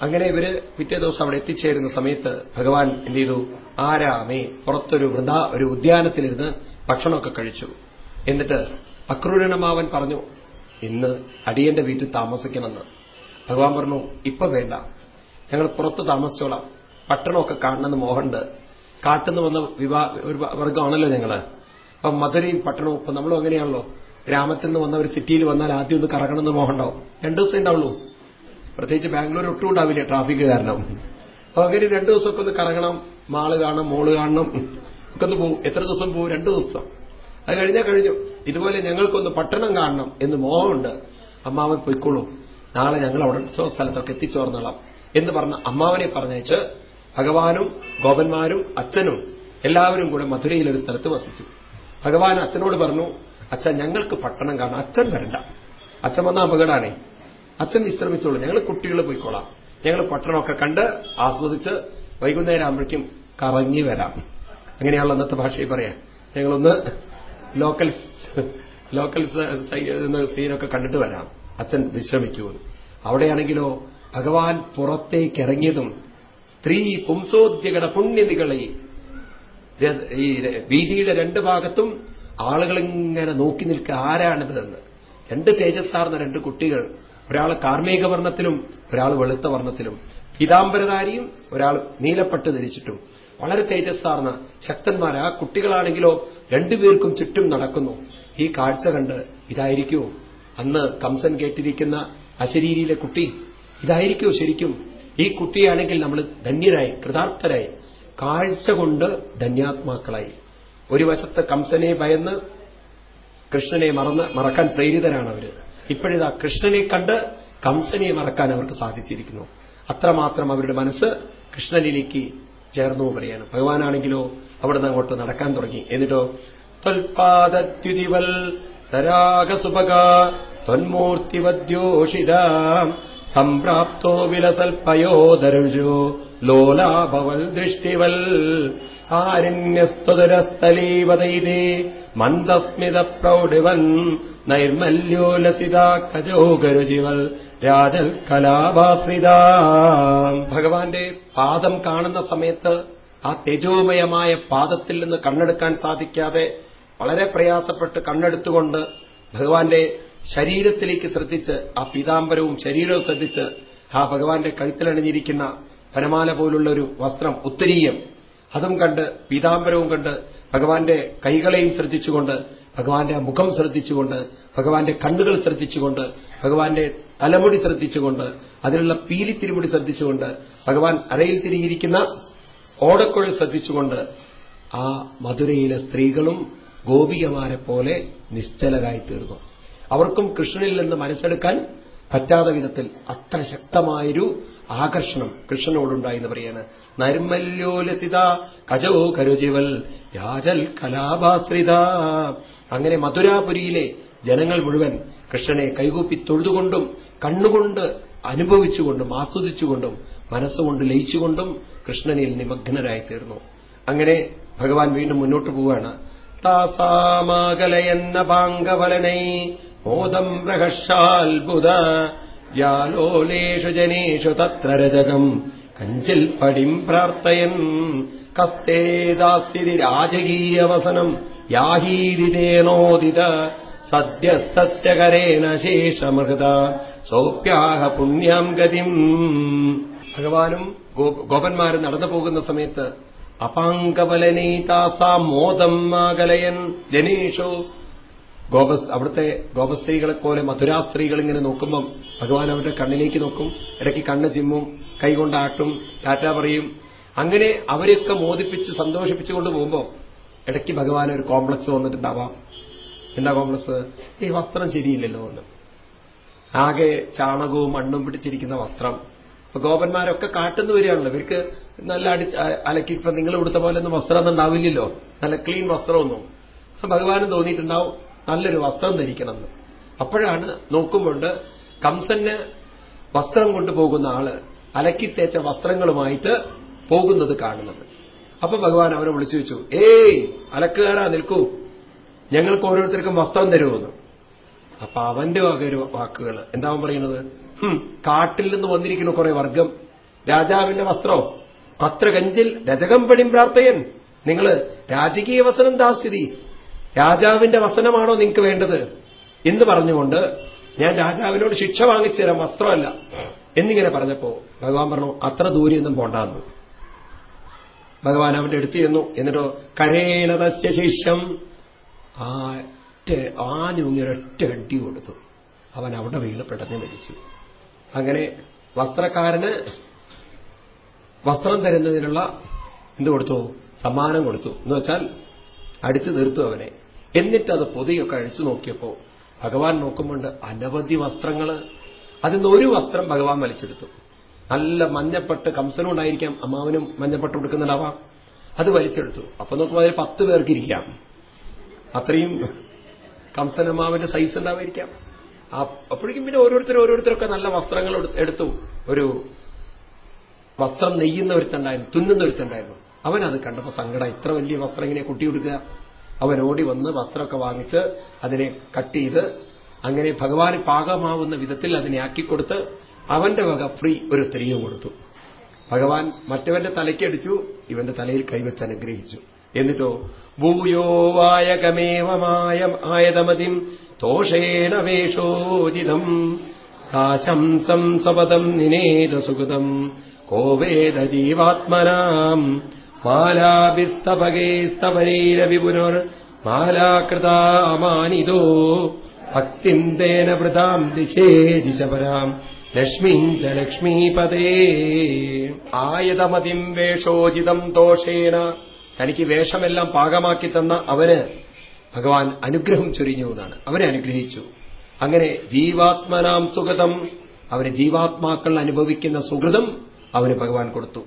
അങ്ങനെ ഇവർ പിറ്റേ ദിവസം അവിടെ എത്തിച്ചേരുന്ന സമയത്ത് ഭഗവാൻ എന്ത് ചെയ്തു? ആരാമേ പുറത്തൊരു വൃന്ദ ഒരു ഉദ്യാനത്തിലിരുന്ന് ഭക്ഷണമൊക്കെ കഴിച്ചു. എന്നിട്ട് അക്രൂരണമാവൻ പറഞ്ഞു ഇന്ന് അടിയന്റെ വീട്ടിൽ താമസിക്കണമെന്ന്. ഭഗവാൻ പറഞ്ഞു ഇപ്പൊ വേണ്ട. ഞങ്ങൾ പുറത്ത് താമസിച്ചോളാം. പട്ടണമൊക്കെ കാണണമെന്ന് മോഹണ്ട് കാട്ടുന്നു വന്ന വിവാ ഒരു വർഗമാണല്ലോ ഞങ്ങൾ. അപ്പം മധുരയും പട്ടണവും ഇപ്പൊ നമ്മളും അങ്ങനെയാണല്ലോ. ഗ്രാമത്തിൽ നിന്ന് വന്ന ഒരു സിറ്റിയിൽ വന്നാൽ ആദ്യം ഒന്ന് കറങ്ങണം എന്ന് മോഹണ്ടാവും രണ്ടു ദിവസം ഉണ്ടാവുള്ളൂ. പ്രത്യേകിച്ച് ബാംഗ്ലൂർ ഒട്ടും ഉണ്ടാവില്ല ട്രാഫിക് കാരണം. അപ്പൊ അങ്ങനെ രണ്ടു ദിവസമൊക്കെ ഒന്ന് കറങ്ങണം മാൾ കാണണം മോൾ കാണണം. ഒക്കെ ഒന്ന് പോകും എത്ര ദിവസം പോകും രണ്ടു ദിവസം. അത് കഴിഞ്ഞാൽ കഴിഞ്ഞു. ഇതുപോലെ ഞങ്ങൾക്കൊന്ന് പട്ടണം കാണണം എന്ന് മോഹമുണ്ട്. അമ്മാവൻ പൊയ്ക്കോളൂ. നാളെ ഞങ്ങൾ അവിടെ ഉത്സവ സ്ഥലത്തൊക്കെ എത്തിച്ചോർന്നോളാം എന്ന് പറഞ്ഞ അമ്മാവനെ പറഞ്ഞയച്ച് ഭഗവാനും ഗോപന്മാരും അച്ഛനും എല്ലാവരും കൂടെ മധുരയിലൊരു സ്ഥലത്ത് വസിച്ചു. ഭഗവാൻ അച്ഛനോട് പറഞ്ഞു അച്ഛൻ ഞങ്ങൾക്ക് പട്ടണം കാണാം അച്ഛൻ വരണ്ട. അച്ഛൻ വന്ന അപകടമാണേ. അച്ഛൻ വിശ്രമിച്ചോളൂ. ഞങ്ങൾ കുട്ടികൾ പോയിക്കോളാം. ഞങ്ങൾ പട്ടണമൊക്കെ കണ്ട് ആസ്വദിച്ച് വൈകുന്നേരം ആകുമ്പോഴേക്കും കറങ്ങി വരാം. അങ്ങനെയാണല്ലോ അന്നത്തെ ഭാഷയിൽ പറയാം. ഞങ്ങളൊന്ന് ലോക്കൽ ലോക്കൽ സീനൊക്കെ കണ്ടിട്ട് വരാം. അച്ഛൻ വിശ്രമിക്കുമെന്ന്. അവിടെയാണെങ്കിലോ ഭഗവാൻ പുറത്തേക്ക് ഇറങ്ങിയതും സ്ത്രീ പുംസോദ്യകട പുണ്യതികളെ ഈ വീതിയുടെ രണ്ട് ഭാഗത്തും ആളുകളിങ്ങനെ നോക്കി നിൽക്കുക ആരാണിത് എന്ന്. രണ്ട് തേജസ്സാർന്ന രണ്ട് കുട്ടികൾ. ഒരാൾ കാർമേക വർണത്തിലും ഒരാൾ വെളുത്ത വർണത്തിലും. പീതാംബരധാരിയും ഒരാൾ നീലപ്പട്ട് ധരിച്ചിട്ടും. വളരെ തേജസ്സാർന്ന ശക്തന്മാർ. ആ കുട്ടികളാണെങ്കിലോ രണ്ടുപേർക്കും ചുറ്റും നടക്കുന്നു. ഈ കാഴ്ച കണ്ട് ഇതായിരിക്കോ. അന്ന് കംസൻ കേട്ടിരിക്കുന്ന അശരീരിയിലെ കുട്ടി. ഇതായിരിക്കോ ശരിക്കും. ഈ കുട്ടിയാണെങ്കിൽ നമ്മൾ ധന്യരായി കൃതാർത്ഥരായി. കാഴ്ച കൊണ്ട് ധന്യാത്മാക്കളായി. ഒരു വശത്ത് കംസനെ ഭയന്ന് കൃഷ്ണനെ മറന്ന് മറക്കാൻ പ്രേരിതരാണ് അവർ. ഇപ്പോഴിതാ കൃഷ്ണനെ കണ്ട് കംസനെ മറക്കാൻ അവർക്ക് സാധിച്ചിരിക്കുന്നു. അത്രമാത്രം അവരുടെ മനസ്സ് കൃഷ്ണനിലേക്ക് ചേർന്നു പറയാണ് ഭഗവാനാണെങ്കിലോ അവിടുന്ന് അങ്ങോട്ട് നടക്കാൻ തുടങ്ങി. എന്നിട്ടോ? ത്വൽപാദത്യുതിവൽ സരാഗസുപക ത്വന്മൂർത്തിവദ്യോഷിത സംപ്രാപ്തോ വിലസൽപയോദരുജോ ലോലാഭവൽ ദൃഷ്ടിവൽ. ആരണ്യസ്തുതരസ്ഥലീവതൈതേ മന്ദസ്മിത പ്രൗഢിവൻ നൈർമല്യോലസിത കജോഗരുചിവൽ രാജൽ ഭഗവാന്റെ പാദം കാണുന്ന സമയത്ത് ആ തേജോമയമായ പാദത്തിൽ നിന്ന് കണ്ണെടുക്കാൻ സാധിക്കാതെ വളരെ പ്രയാസപ്പെട്ട് കണ്ണെടുത്തുകൊണ്ട് ഭഗവാന്റെ ശരീരത്തിലേക്ക് ശ്രദ്ധിച്ച് ആ പീതാംബരവും ശരീരവും ശ്രദ്ധിച്ച് ആ ഭഗവാന്റെ കഴുത്തിലണിഞ്ഞിരിക്കുന്ന പനമാല പോലുള്ള ഒരു വസ്ത്രം ഉത്തരീയം. അതും കണ്ട് പീതാംബരവും കണ്ട് ഭഗവാന്റെ കൈകളെയും ശ്രദ്ധിച്ചുകൊണ്ട് ഭഗവാന്റെ മുഖം ശ്രദ്ധിച്ചുകൊണ്ട് ഭഗവാന്റെ കണ്ണുകൾ ശ്രദ്ധിച്ചുകൊണ്ട് ഭഗവാന്റെ തലമുടി ശ്രദ്ധിച്ചുകൊണ്ട് അതിലുള്ള പീലി തിരിമുടി ശ്രദ്ധിച്ചുകൊണ്ട് ഭഗവാൻ അരയിൽ തിരിയിരിക്കുന്ന ഓടക്കുഴൽ ശ്രദ്ധിച്ചുകൊണ്ട് ആ മധുരയിലെ സ്ത്രീകളും ഗോപികമാരെ പോലെ നിശ്ചലരായി തീർന്നു അവർക്കും കൃഷ്ണനിൽ നിന്ന് മനസ്സെടുക്കാൻ പറ്റാത്ത വിധത്തിൽ അത്ര ശക്തമായൊരു ആകർഷണം കൃഷ്ണനോടുണ്ടായി എന്ന് പറയാണ് നൈർമല്യോലസിത കജോ കരുജിവൽ യാജൽ കലാഭാശ്രിത അങ്ങനെ മധുരാപുരിയിലെ ജനങ്ങൾ മുഴുവൻ കൃഷ്ണനെ കൈകൂപ്പി തൊഴുതുകൊണ്ടും കണ്ണുകൊണ്ട് അനുഭവിച്ചുകൊണ്ടും ആസ്വദിച്ചുകൊണ്ടും മനസ്സുകൊണ്ട് ലയിച്ചുകൊണ്ടും കൃഷ്ണനിൽ നിമഗ്നരായി തീർന്നു അങ്ങനെ ഭഗവാൻ വീണ്ടും മുന്നോട്ട് പോവുകയാണ്. താസാമാകലയെന്ന പാങ്കവലനൈ മോദം പ്രഹർഷാത്ഭുത വ്യാലോലേഷു ജനേഷു തത്ര രജകം. കഞ്ചിൽ പടിം പ്രാർത്ഥയൻ. കസ്തേ ദാസ്യതി രാജകീയവസനം. യാഹീതിതേനോദിത സദ്യസ്തസ്യ കരേണ ശേഷമൃത സോപ്യാഹ പുണ്യാം ഗതിം. ഭഗവാനും ഗോപന്മാരും നടന്നു പോകുന്ന സമയത്ത് അപാങ്കബലനീതാസാ മോദം മാകലയൻ ജനേഷോ ഗോപസ് അവിടുത്തെ ഗോപസ്ത്രീകളെ പോലെ മധുരാ സ്ത്രീകൾ ഇങ്ങനെ നോക്കുമ്പം ഭഗവാൻ അവരുടെ കണ്ണിലേക്ക് നോക്കും. ഇടയ്ക്ക് കണ്ണ് ചിമ്മും കൈകൊണ്ടാട്ടും ടാറ്റ പറയും. അങ്ങനെ അവരെയൊക്കെ മോദിപ്പിച്ച് സന്തോഷിപ്പിച്ചുകൊണ്ട് പോകുമ്പോൾ ഇടയ്ക്ക് ഭഗവാൻ ഒരു കോംപ്ലക്സ് വന്നിട്ടുണ്ടാവാം. എന്താ കോംപ്ലക്സ്? ഈ വസ്ത്രം ശരിയില്ലല്ലോ എന്ന്. ആകെ ചാണകവും മണ്ണും പിടിച്ചിരിക്കുന്ന വസ്ത്രം. ഇപ്പൊ ഗോപന്മാരൊക്കെ കാട്ടുന്നു വരികയാണല്ലോ. ഇവർക്ക് നല്ല അടി അലക്കി ഇപ്പൊ നിങ്ങൾ കൊടുത്ത പോലെ ഒന്നും വസ്ത്രം ഒന്നും ഉണ്ടാവില്ലല്ലോ. നല്ല ക്ലീൻ വസ്ത്രമൊന്നും. ഭഗവാനും തോന്നിയിട്ടുണ്ടാവും നല്ലൊരു വസ്ത്രം ധരിക്കണമെന്ന് അപ്പോഴാണ് നോക്കുമ്പോണ്ട് കംസന് വസ്ത്രം കൊണ്ടുപോകുന്ന ആൾ അലക്കിത്തേച്ച വസ്ത്രങ്ങളുമായിട്ട് പോകുന്നത് കാണുന്നത്. അപ്പൊ ഭഗവാൻ അവനെ വിളിച്ചു വെച്ചു ഏയ് അലക്കുകാരാ നിൽക്കൂ. ഞങ്ങൾക്ക് ഓരോരുത്തർക്കും വസ്ത്രം തരുമെന്ന്. അപ്പൊ അവന്റെ വക ഒരു വാക്കുകൾ എന്താ പറയുന്നത്? കാട്ടിൽ നിന്ന് വന്നിരിക്കുന്ന കുറെ വർഗം. രാജാവിന്റെ വസ്ത്രോ? പത്രകഞ്ചിൽ രജകം രജകമ്പടിം പ്രാർത്ഥയൻ. നിങ്ങൾ രാജകീയ വസനം ദാസ്ഥിതി രാജാവിന്റെ വസനമാണോ നിങ്ങൾക്ക് വേണ്ടത്? എന്ന് പറഞ്ഞുകൊണ്ട് ഞാൻ രാജാവിനോട് ശിക്ഷ വാങ്ങിച്ചു തരാം വസ്ത്രമല്ല. എന്നിങ്ങനെ പറഞ്ഞപ്പോ ഭഗവാൻ പറഞ്ഞു അത്ര ദൂരെയൊന്നും പോണ്ടാന്ന്. ഭഗവാൻ അവന്റെ എടുത്തിരുന്നു എന്നിട്ടോ കരേണതസ്യ ശിഷ്യം. ആ ആഞ്ഞുങ്ങി ഒരൊറ്റ അടി കൊടുത്തു. അവൻ അവിടെ വീണ് പെട്ടെന്ന് മരിച്ചു. അങ്ങനെ വസ്ത്രക്കാരന് വസ്ത്രം തരുന്നതിനുള്ള എന്ത് കൊടുത്തു? സമ്മാനം കൊടുത്തു. എന്ന് വെച്ചാൽ അടിച്ചു തീർത്തു അവനെ. എന്നിട്ട് അത് പൊതിയൊക്കെ അഴിച്ചു നോക്കിയപ്പോ ഭഗവാൻ നോക്കുമ്പോണ്ട് അനവധി വസ്ത്രങ്ങൾ അതിന്ന് ഒരു വസ്ത്രം ഭഗവാൻ വലിച്ചെടുത്തു. നല്ല മഞ്ഞപ്പെട്ട് കംസനും ഉണ്ടായിരിക്കാം അമ്മാവനും മഞ്ഞപ്പെട്ട് കൊടുക്കുന്നുണ്ടാവാം അത് വലിച്ചെടുത്തു. അപ്പൊ നോക്കുമ്പോൾ അതിൽ പത്ത് പേർക്ക് ഇരിക്കാം. അത്രയും കംസനമാവിന്റെ സൈസ് ഉണ്ടാവായിരിക്കാം. അപ്പോഴേക്കും പിന്നെ ഓരോരുത്തരും ഓരോരുത്തരൊക്കെ നല്ല വസ്ത്രങ്ങൾ എടുത്തു. ഒരു വസ്ത്രം നെയ്യുന്ന ഒരുത്തുണ്ടായിരുന്നു തുന്നുന്ന ഒരുത്തുണ്ടായിരുന്നു അവനത് കണ്ടപ്പോ സങ്കടം ഇത്ര വലിയ വസ്ത്രം ഇങ്ങനെ കുട്ടി കൊടുക്കുക അവൻ ഓടി വന്ന് വസ്ത്രമൊക്കെ വാങ്ങിച്ച് അതിനെ കട്ട് ചെയ്ത് അങ്ങനെ ഭഗവാന് പാകമാവുന്ന വിധത്തിൽ അതിനെ ആക്കിക്കൊടുത്ത് അവന്റെ വക ഫ്രീ ഒരു തെരിയും കൊടുത്തു. ഭഗവാൻ മറ്റവന്റെ തലയ്ക്കടിച്ചു ഇവന്റെ തലയിൽ കൈവച്ച് അനുഗ്രഹിച്ചു. എന്നിട്ടോ ഭൂയോവായകമേവമായ ആയതമതിം തോഷേണ വേഷോചിതം കാശംസം സ്വപദം നിനേത സുഗതം കോവേദ ജീവാത്മനാം മാലാഭിസ്തപകേസ്തപനൈരവിപുനർ മാലാകൃതാമാനിതോ ഭക്തിം തേന വൃതാം ദിശേ ദിശപരാം. ലക്ഷ്മീം ച ലക്ഷ്മീപദേ ആയതമതിം വേഷോചിതം ദോഷേണ. തനിക്ക് വേഷമെല്ലാം പാകമാക്കി തന്ന അവന് ഭഗവാൻ അനുഗ്രഹം ചൊരിഞ്ഞു എന്നാണ്. അവനെ അനുഗ്രഹിച്ചു. അങ്ങനെ ജീവാത്മനാം സുഗതം അവന് ജീവാത്മാക്കൾ അനുഭവിക്കുന്ന സുഹൃതം അവന് ഭഗവാൻ കൊടുത്തു.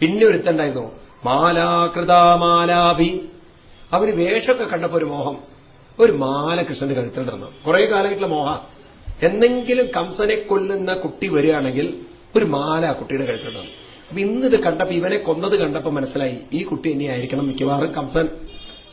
പിന്നെ ഒരുത്തണ്ടായിരുന്നു മാലാകൃതാമാലാഭി. അവർ വേഷമൊക്കെ കണ്ടപ്പോ ഒരു മോഹം. ഒരു മാല കൃഷ്ണന്റെ കഴുത്തിൽ കഴുത്തിലിടണം കുറെ കാലമായിട്ടുള്ള മോഹ. എന്തെങ്കിലും കംസനെ കൊല്ലുന്ന കുട്ടി വരികയാണെങ്കിൽ ഒരു മാല ആ കുട്ടിയുടെ കഴുത്തിലിടണം അപ്പൊ ഇന്നിത് കണ്ടപ്പോ ഇവനെ കൊന്നത് കണ്ടപ്പോ മനസ്സിലായി ഈ കുട്ടി ആയിരിക്കണം മിക്കവാറും കംസൻ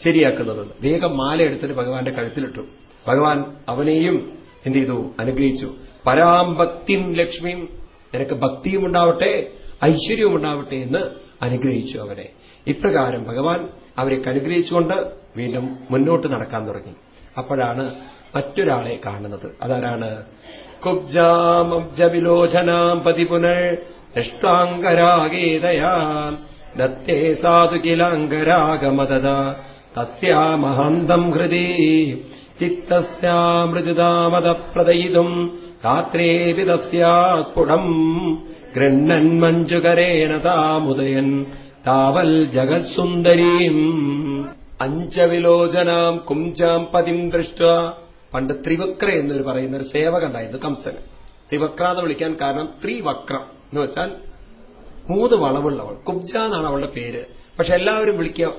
ശരിയാക്കുന്നത്. വേഗം മാല എടുത്തിട്ട് ഭഗവാന്റെ കഴുത്തിലിട്ടു. ഭഗവാൻ അവനെയും എന്ത് ചെയ്തു? അനുഗ്രഹിച്ചു. പരാംഭക്തിയും ലക്ഷ്മിയും നിനക്ക് ഭക്തിയും ഉണ്ടാവട്ടെ ഐശ്വര്യവും ഉണ്ടാവട്ടെ എന്ന് അനുഗ്രഹിച്ചു അവരെ. ഇപ്രകാരം ഭഗവാൻ അവരെ അനുഗ്രഹിച്ചുകൊണ്ട് വീണ്ടും മുന്നോട്ട് നടക്കാൻ തുടങ്ങി. അപ്പോഴാണ് മറ്റൊരാളെ കാണുന്നത്. അതാരാണ്? കുബ്ജാമബ്ജവിലോചനാം പതി പുനർ ദൃഷ്ടാംഗരാഗേതയാ ദത്തേ സാധു കിലാംഗരാഗമദ തസ്യാമഹന്തം ഹൃദി. ചിത്തസ്യാമൃജുതാമതപ്രദയിതും ഗാത്രേപി തസ്യാ സ്ഫുടം ഗൃണ്ണൻ മഞ്ജുകരേണ താമുദയൻ താവൽ ജഗത്സുന്ദരീം. അഞ്ചവിലോചനാം കുഞ്ചാം പതിം ദൃഷ്ട പണ്ട് ത്രിവക്ര എന്നൊരു പറയുന്ന ഒരു സേവകണ്ടായിരുന്നു കംസന് ത്രിവക്ര എന്ന് വിളിക്കാൻ കാരണം ത്രിവക്രം. എന്ന് വെച്ചാൽ മൂന്ന് വളവുള്ളവൾ. കുബ്ജ എന്നാണ് അവളുടെ പേര്. പക്ഷെ എല്ലാവരും വിളിക്കുക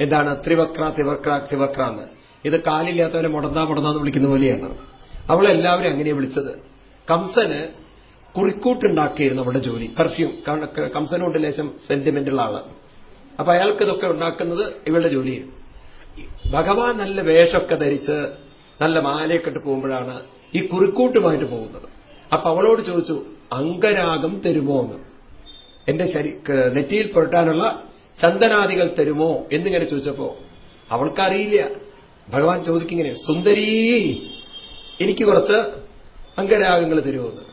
എന്താണ് ത്രിവക്ര ത്രിവക്ര ത്രിവക്ര എന്ന്. ഇത് കാലില്ലാത്തവരെ മുടന്താ മുടന്താന്ന് വിളിക്കുന്ന പോലെയാണ്. അവളെല്ലാവരും അങ്ങനെ വിളിച്ചത്. കംസന് കുറിക്കൂട്ടുണ്ടാക്കിയിരുന്നു നമ്മുടെ ജോലി. പെർഫ്യൂം കംസനോട് ലേശം സെന്റിമെന്റുള്ള ആൾ. അപ്പൊ അയാൾക്ക് ഇതൊക്കെ ഉണ്ടാക്കുന്നത് ഇവളുടെ ജോലിയാണ്. ഭഗവാൻ നല്ല വേഷമൊക്കെ ധരിച്ച് നല്ല മാലയൊക്കെ ഇട്ട് പോകുമ്പോഴാണ് ഈ കുറിക്കൂട്ടുമായിട്ട് പോകുന്നത്. അപ്പൊ അവളോട് ചോദിച്ചു അംഗരാഗം തരുമോ എന്ന്? എന്റെ ശരി നെറ്റിയിൽ പുരട്ടാനുള്ള ചന്ദനാദികൾ തരുമോ എന്നിങ്ങനെ ചോദിച്ചപ്പോ അവൾക്കറിയില്ല. ഭഗവാൻ ചോദിക്കിങ്ങനെ സുന്ദരീ എനിക്ക് കുറച്ച് അംഗരാഗങ്ങൾ തരുമോന്ന്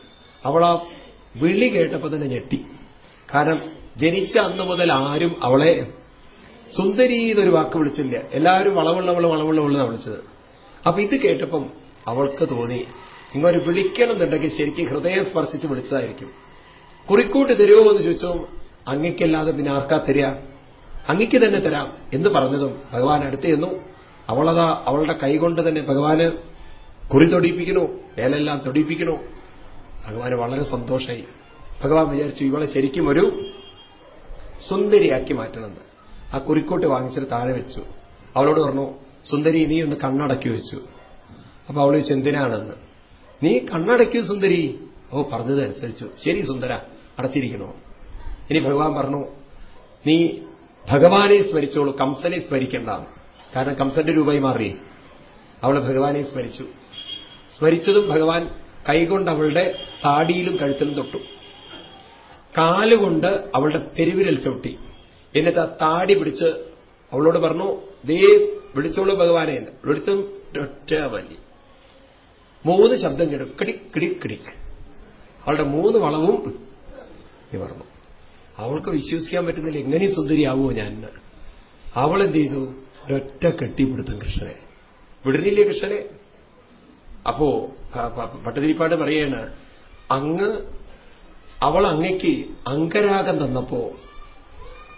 അവൾ ആ വിളി കേട്ടപ്പോ തന്നെ ഞെട്ടി. കാരണം ജനിച്ച അന്ന് മുതൽ ആരും അവളെ സുന്ദരി എന്നൊരു വാക്ക് വിളിച്ചില്ല. എല്ലാവരും വളവുള്ളവൾ വളവുള്ളവളെന്നാണ് വിളിച്ചത്. അപ്പൊ ഇത് കേട്ടപ്പം അവൾക്ക് തോന്നി ഇങ്ങൊരു വിളിക്കണം എന്നുണ്ടെങ്കിൽ ശരിക്കും ഹൃദയം സ്പർശിച്ച് വിളിച്ചതായിരിക്കും. കുറിക്കൂട്ട് തരുമോ എന്ന് ചോദിച്ചോ അങ്ങയ്ക്കല്ലാതെ പിന്നെ ആർക്കാ തരിക അങ്ങയ്ക്ക് തന്നെ തരാം എന്ന് പറഞ്ഞതും ഭഗവാൻ അടുത്ത് ചെന്നു. അവളതാ അവളുടെ കൈകൊണ്ട് തന്നെ ഭഗവാന് കുറി തൊടിയിപ്പിക്കണോ വേലെല്ലാം തൊടിയിപ്പിക്കണോ ഭഗവാന് വളരെ സന്തോഷമായി ഭഗവാൻ വിചാരിച്ചു ഇവളെ ശരിക്കും ഒരു സുന്ദരിയാക്കി മാറ്റണമെന്ന് ആ കുറിക്കോട്ട് വാങ്ങിച്ചിട്ട് താഴെ വെച്ചു. അവളോട് പറഞ്ഞു സുന്ദരി നീ ഒന്ന് കണ്ണടക്കി വെച്ചു. അപ്പൊ അവൾ ചോദിച്ചു എന്തിനാണെന്ന്? നീ കണ്ണടക്കി സുന്ദരി. ഓ പറഞ്ഞതനുസരിച്ചു ശരി സുന്ദര അടച്ചിരിക്കണോ? ഇനി ഭഗവാൻ പറഞ്ഞു നീ ഭഗവാനെ സ്മരിച്ചോളൂ കംസനെ സ്മരിക്കണ്ട. കാരണം കംസന്റെ രൂപമായി മാറി. അവൾ ഭഗവാനെ സ്മരിച്ചു. സ്മരിച്ചതും ഭഗവാൻ കൈകൊണ്ട് അവളുടെ താടിയിലും കഴുത്തിലും തൊട്ടു. കാലുകൊണ്ട് അവളുടെ പെരുവിരൽ ചവിട്ടി. എന്നിട്ട് ആ താടി പിടിച്ച് അവളോട് പറഞ്ഞു ദേ വിളിച്ചോളൂ ഭഗവാനെ. എന്ന് വിളിച്ചും വലി. മൂന്ന് ശബ്ദം കേട്ടു. കിടിക് കിടിക് കിടിക്. അവളുടെ മൂന്ന് വളവും നിവർന്നു അവൾക്ക് വിശ്വസിക്കാൻ പറ്റുന്നില്ല എങ്ങനെയും സുന്ദരിയാവുമോ ഞാൻ അവൾ എന്ത് ചെയ്തു? ഒരൊറ്റ കെട്ടിപ്പിടുത്തും കൃഷ്ണനെ. വിടുന്നില്ലേ കൃഷ്ണനെ? അപ്പോ പട്ടതിരിപ്പാട് പറയാണ് അങ്ങ് അവൾ അങ്ങയ്ക്ക് അങ്കരാഗം തന്നപ്പോ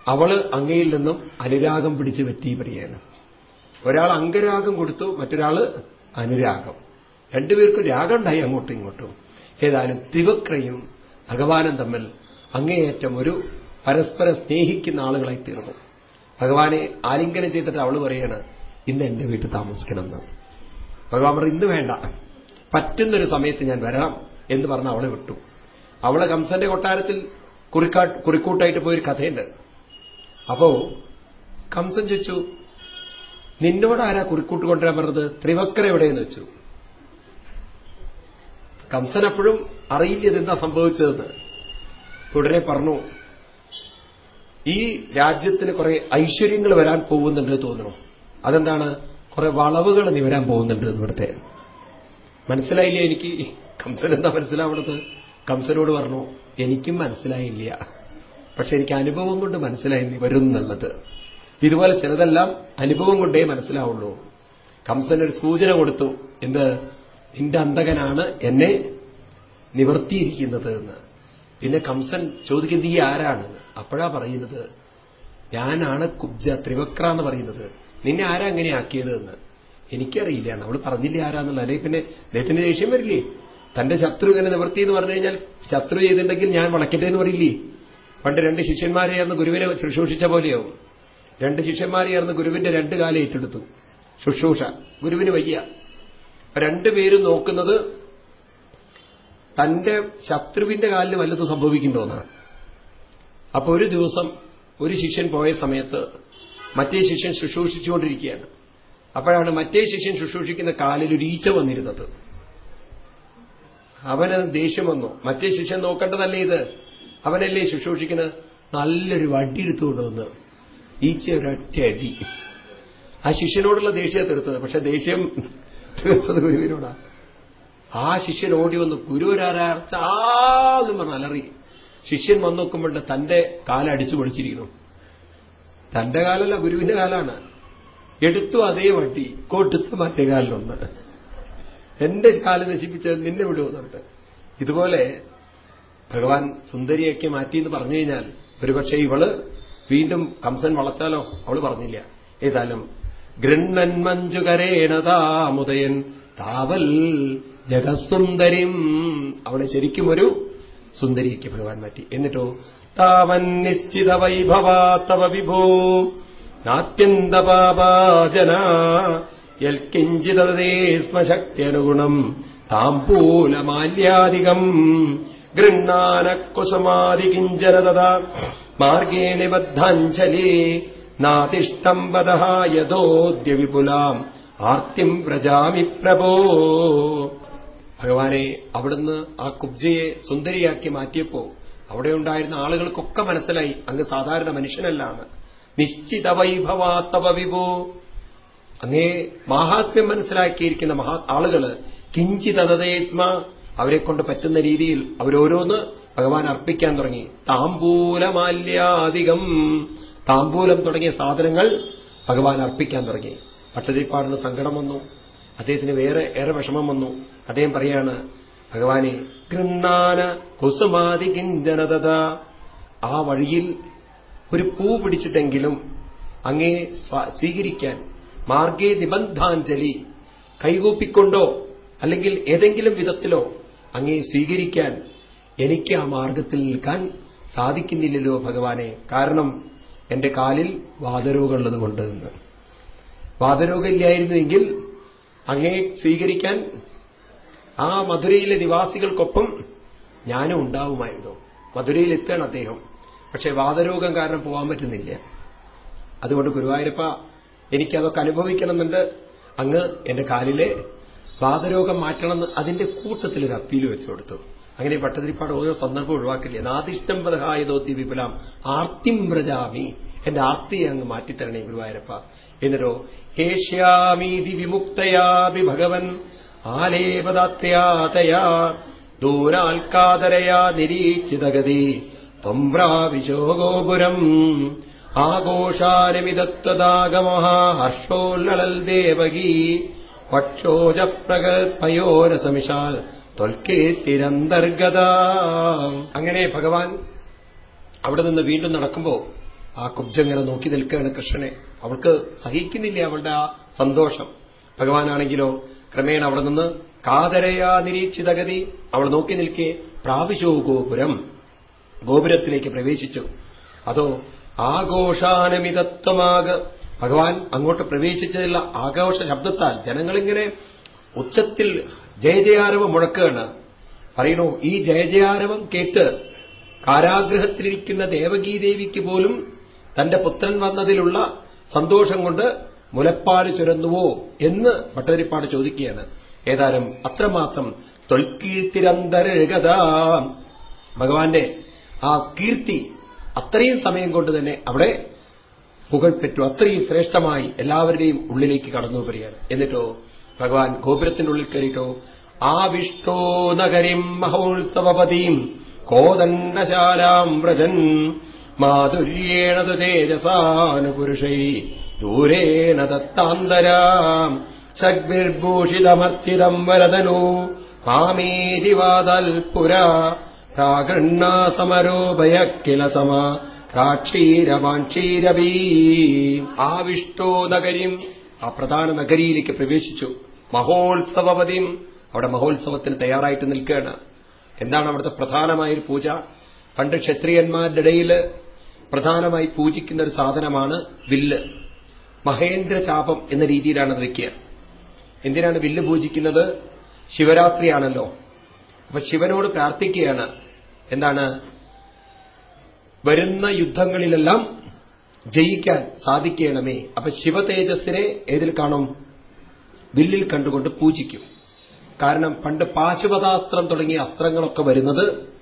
അവൾ അങ്ങയിൽ നിന്നും അനുരാഗം പിടിച്ചു പറ്റി പറയാണ്. ഒരാൾ അങ്കരാഗം കൊടുത്തു മറ്റൊരാൾ അനുരാഗം. രണ്ടുപേർക്കും രാഗം ഉണ്ടായി അങ്ങോട്ടും ഇങ്ങോട്ടും. ഏതായാലും തിവക്രയും ഭഗവാനും തമ്മിൽ അങ്ങേയറ്റം ഒരു പരസ്പരം സ്നേഹിക്കുന്ന ആളുകളായി തീർന്നു. ഭഗവാനെ ആലിംഗനം ചെയ്തിട്ട് അവൾ പറയാണ് ഇന്ന് എന്റെ വീട്ടിൽ താമസിക്കണമെന്ന്. ഭഗവാൻ പറഞ്ഞു ഇന്ന് വേണ്ട. പറ്റുന്നൊരു സമയത്ത് ഞാൻ വരാം എന്ന് പറഞ്ഞ് അവളെ വിട്ടു. അവളെ കംസന്റെ കൊട്ടാരത്തിൽ കുറിക്കാ കുറിക്കൂട്ടായിട്ട് പോയൊരു കഥയുണ്ട്. അപ്പോ കംസൻ ചോദിച്ചു നിന്നോട് ആരാ കുറിക്കൂട്ട് കൊണ്ടുവരാൻ പറഞ്ഞത്? ത്രിവക്ര എവിടെയെന്ന് വെച്ചു കംസൻ അപ്പോഴും അറിയില്ല ഇതെന്താ സംഭവിച്ചതെന്ന് ഉടനെ പറഞ്ഞു ഈ രാജ്യത്തിന് കുറെ ഐശ്വര്യങ്ങൾ വരാൻ പോകുന്നുണ്ട് തോന്നുന്നു. അതെന്താണ്? കുറെ വളവുകൾ നീ വരാൻ പോകുന്നുണ്ട് ഇവിടുത്തെ. മനസ്സിലായില്ലേ എനിക്ക്? കംസൻ എന്താ മനസ്സിലാവുന്നത് കംസനോട് പറഞ്ഞു എനിക്കും മനസ്സിലായില്ല. പക്ഷെ എനിക്ക് അനുഭവം കൊണ്ട് മനസ്സിലായി വരും എന്നുള്ളത് ഇതുപോലെ ചിലതെല്ലാം അനുഭവം കൊണ്ടേ മനസ്സിലാവുള്ളൂ. കംസൻ ഒരു സൂചന കൊടുത്തു എന്ത്? നിന്റെ അന്തകനാണ് എന്നെ നിവർത്തിയിരിക്കുന്നത് എന്ന്. പിന്നെ കംസൻ ചോദിക്കുന്നത് ഈ ആരാണ്? അപ്പോഴാ പറയുന്നത് ഞാനാണ് കുബ്ജ ത്രിവക്ര എന്ന് പറയുന്നത്. നിന്നെ ആരാ അങ്ങനെ ആക്കിയത് എന്ന് എനിക്കറിയില്ല. നമ്മൾ പറഞ്ഞില്ല ആരാന്നുള്ള അല്ലെങ്കിൽ പിന്നെ അദ്ദേഹത്തിന്റെ ദേഷ്യം വരില്ലേ? തന്റെ ശത്രു ഇങ്ങനെ നിവർത്തി എന്ന് പറഞ്ഞു കഴിഞ്ഞാൽ ശത്രു ചെയ്തിട്ടുണ്ടെങ്കിൽ ഞാൻ വളയ്ക്കട്ടെ എന്ന് പറയില്ലേ? പണ്ട് രണ്ട് ശിഷ്യന്മാരെ ഗുരുവിനെ ശുശ്രൂഷിച്ച പോലെയാവും. രണ്ട് ശിഷ്യന്മാരെ ചേർന്ന് ഗുരുവിന്റെ രണ്ട് കാലം ഏറ്റെടുത്തു. ശുശ്രൂഷ. ഗുരുവിന് വയ്യ. രണ്ടുപേരും നോക്കുന്നത് തന്റെ ശത്രുവിന്റെ വല്ലതും വല്ലത് സംഭവിക്കുന്നുണ്ടോന്നാണ് അപ്പൊ ഒരു ദിവസം ഒരു ശിഷ്യൻ പോയ സമയത്ത് മറ്റേ ശിഷ്യൻ ശുശ്രൂഷിച്ചുകൊണ്ടിരിക്കുകയാണ്. അപ്പോഴാണ് മറ്റേ ശിഷ്യൻ ശുശ്രൂഷിക്കുന്ന കാലിൽ ഒരു ഈച്ച വന്നിരുന്നത്. അവന് ദേഷ്യം വന്നു. മറ്റേ ശിഷ്യൻ നോക്കേണ്ടതല്ലേ ഇത്? അവനല്ലേ ശുശ്രൂഷിക്കുന്നത്? നല്ലൊരു വടി എടുത്തുകൊണ്ട് വന്ന് ഈച്ച ഒരൊറ്റ അടി. ആ ശിഷ്യനോടുള്ള ദേഷ്യം തീർത്തത്. പക്ഷെ ദേഷ്യം തീർത്തത് ഗുരുവിനോടാ. ആ ശിഷ്യൻ ഓടി വന്നു ഗുരുവരാർച്ചാന്ന് പറഞ്ഞ അലറി. ശിഷ്യൻ വന്നു നോക്കുമ്പോണ്ട് തന്റെ കാലടിച്ചു പൊളിച്ചിരിക്കുന്നു. തന്റെ കാലല്ല ഗുരുവിന്റെ കാലാണ്. എടുത്തു അതേ വണ്ടി കൊടുത്തു മറ്റേ കാലിലൊന്ന്. എന്റെ കാൽ നശിപ്പിച്ചത് നിന്നെ വിടുമെന്നുണ്ട്. ഇതുപോലെ ഭഗവാൻ സുന്ദരിയൊക്കെ മാറ്റി എന്ന് പറഞ്ഞു കഴിഞ്ഞാൽ ഒരുപക്ഷെ ഇവൾ വീണ്ടും കംസൻ വളച്ചാലോ? അവൾ പറഞ്ഞില്ല. ഏതായാലും ഗൃണ്ണൻ മഞ്ജുകരേണതാമുദയൻ താവൽ ജഗസുന്ദരിം അവളെ ശരിക്കും ഒരു സുന്ദരിക്ക് ഭഗവാൻ മാറ്റി. എന്നിട്ടോ താവൻ നിശ്ചിത വൈഭവാത്തവ വിഭോ. നാത്യന്തപാപാജന യൽക്കിഞ്ചിതേ സ്മശക്തിയനുഗുണം. ഗൃണ്ണാനക്കുസുമാതി കിഞ്ചന തഥാ മാർഗേ നിബദ്ധാഞ്ജലി. നാതിഷ്ടം വദഹ യഥോദ്യ വിപുലാം ആർത്തിം പ്രജാമി പ്രഭോ. ഭഗവാനെ അവിടുന്ന് ആ കുബ്ജയെ സുന്ദരിയാക്കി മാറ്റിയപ്പോ അവിടെ ഉണ്ടായിരുന്ന ആളുകൾക്കൊക്കെ മനസ്സിലായി അങ്ങ് സാധാരണ മനുഷ്യനല്ലാണ് നിശ്ചിത വൈഭവാത്തവ വിഭോ. അങ്ങേ മഹാത്മ്യം മനസ്സിലാക്കിയിരിക്കുന്ന മഹാ ആളുകൾ കിഞ്ചിതതേസ്മ അവരെ കൊണ്ട് പറ്റുന്ന രീതിയിൽ അവരോരോന്ന് ഭഗവാൻ അർപ്പിക്കാൻ തുടങ്ങി. താമ്പൂലമാല്യാധികം. താമ്പൂലം തുടങ്ങിയ സാധനങ്ങൾ ഭഗവാൻ അർപ്പിക്കാൻ തുടങ്ങി. പട്ടതിരിപ്പാടിന് സങ്കടം വന്നു. അദ്ദേഹത്തിന് വേറെ ഏറെ വിഷമം വന്നു. അദ്ദേഹം പറയാണ് ഭഗവാനെ കൃണ്ണാന കുസുമാതി കിഞ്ചനത ആ വഴിയിൽ ഒരു പൂ പിടിച്ചിട്ടെങ്കിലും അങ്ങേ സ്വീകരിക്കാൻ മാർഗേ നിബന്ധാഞ്ജലി കൈകൂപ്പിക്കൊണ്ടോ അല്ലെങ്കിൽ ഏതെങ്കിലും വിധത്തിലോ അങ്ങേ സ്വീകരിക്കാൻ എനിക്ക് ആ മാർഗത്തിൽ നിൽക്കാൻ സാധിക്കുന്നില്ലല്ലോ ഭഗവാനെ. കാരണം എന്റെ കാലിൽ വാതരോഗമുള്ളതുകൊണ്ട് എന്ന് വാതരോഗമില്ലായിരുന്നുവെങ്കിൽ അങ്ങേ സ്വീകരിക്കാൻ ആ മധുരയിലെ നിവാസികൾക്കൊപ്പം ഞാനും ഉണ്ടാവുമായിരുന്നു. മധുരയിൽ എത്തുകയാണ് അദ്ദേഹം. പക്ഷേ വാദരോഗം കാരണം പോകാൻ പറ്റുന്നില്ല. അതുകൊണ്ട് ഗുരുവായൂരപ്പ എനിക്കതൊക്കെ അനുഭവിക്കണമെന്നുണ്ട്. അങ്ങ് എന്റെ കാലിലെ വാദരോഗം മാറ്റണമെന്ന് അതിന്റെ കൂട്ടത്തിൽ ഒരു അപ്പീൽ വെച്ചു കൊടുത്തു. അങ്ങനെ പട്ടതിരിപ്പാട് ഓരോ സന്ദർഭം ഒഴിവാക്കില്ല? നാദിഷ്ടം പ്രധായതോത്തി വിപുലാം ആർത്തിം വ്രജാമി. എന്റെ ആർത്തിയെ അങ്ങ് മാറ്റിത്തരണേ ഗുരുവായൂരപ്പ. എന്നിട്ടോ ഹേഷ്യാമീതി വിമുക്തയാ ഭഗവൻ ആലേപദാത്രയാതയാ ദൂരാൽക്കാതരയാ നിരീക്ഷിതഗതി. ത്വംപ്രാവിശോ ഗോപുരം ആഘോഷാരമിതത്വദാഗമഹാർഷോല്ലളൽ ദേവകീ പക്ഷോജ തൊൽക്കേത്തിരന്തർഗത അങ്ങനെ ഭഗവാൻ അവിടെ നിന്ന് വീണ്ടും നടക്കുമ്പോ ആ കുബ്ജങ്ങനെ നോക്കി നിൽക്കുകയാണ് കൃഷ്ണനെ. അവൾക്ക് സഹിക്കുന്നില്ല അവളുടെ ആ സന്തോഷം? ഭഗവാനാണെങ്കിലോ ക്രമേണ അവിടെ നിന്ന് കാതരയാ നിരീക്ഷിതഗതി. അവൾ നോക്കി നിൽക്കെ പ്രാപിശോ ഗോപുരം. ഗോപുരത്തിലേക്ക് പ്രവേശിച്ചു. അതോ ആഘോഷാനമിതത്വമാക. ഭഗവാൻ അങ്ങോട്ട് പ്രവേശിച്ചതിലുള്ള ആഘോഷ ശബ്ദത്താൽ ജനങ്ങളിങ്ങനെ ഉച്ചത്തിൽ ജയജയാരവം മുഴക്കുകയാണ്. പറയണു ഈ ജയജയാരവം കേട്ട് കാരാഗ്രഹത്തിലിരിക്കുന്ന ദേവകീദേവിക്ക് പോലും തന്റെ പുത്രൻ വന്നതിലുള്ള സന്തോഷം കൊണ്ട് മുലപ്പാട് ചുരന്നുവോ എന്ന് ഭട്ടതിരിപ്പാട് ചോദിക്കുകയാണ്. ഏതാനും അത്രമാത്രം തൊൽക്കീർത്തിരന്തരകഥ ഭഗവാന്റെ ആ കീർത്തി അത്രയും സമയം കൊണ്ട് തന്നെ അവിടെ പുകഴ്പ്പെട്ടു അത്രയും ശ്രേഷ്ഠമായി എല്ലാവരുടെയും ഉള്ളിലേക്ക് കടന്നു വരികയാണ് എന്നിട്ടോ ഭഗവാൻ ഗോപുരത്തിന്റെ ഉള്ളിൽ കയറിയിട്ടോ ആവിഷ്ടോ നഗരിം മഹോത്സവപതിയും കോദണ്ഡശാലാം വ്രജൻ മാധുര്യേണതു തേജസാനുപുരുഷൈ. ദൂരേണ ദത്താന്തരാം. സഗ്നിർഭൂഷിതമർച്ചിതം വരദനു മാമേതി വാതൽപുരാ പ്രാഗൃണ്ണാ സമരോഭയ കില സമ കാക്ഷീരമാക്ഷീരവീ ആവിഷ്ടോ നഗരിയും ആ പ്രധാന നഗരിയിലേക്ക് പ്രവേശിച്ചു. മഹോത്സവപതിയും അവിടെ മഹോത്സവത്തിന് തയ്യാറായിട്ട് നിൽക്കുകയാണ്. എന്താണ് അവിടുത്തെ പ്രധാനമായൊരു പൂജ? പണ്ട് ക്ഷത്രിയന്മാരുടെ ഇടയിൽ പ്രധാനമായി പൂജിക്കുന്ന ഒരു സാധനമാണ് വില്ല്. മഹേന്ദ്രചാപം എന്ന രീതിയിലാണ് അത് വയ്ക്കുക എന്തിനാണ് വില്ല് പൂജിക്കുന്നത്? ശിവരാത്രിയാണല്ലോ. അപ്പൊ ശിവനോട് പ്രാർത്ഥിക്കുകയാണ്. എന്താണ്? വരുന്ന യുദ്ധങ്ങളിലെല്ലാം ജയിക്കാൻ സാധിക്കണമേ. അപ്പൊ ശിവതേജസ്സിനെ ഏതിൽ കാണും? വില്ലിൽ കണ്ടുകൊണ്ട് പൂജിക്കും. കാരണം പണ്ട് പാശുപതാസ്ത്രം തുടങ്ങിയ അസ്ത്രങ്ങളൊക്കെ വരുന്നത്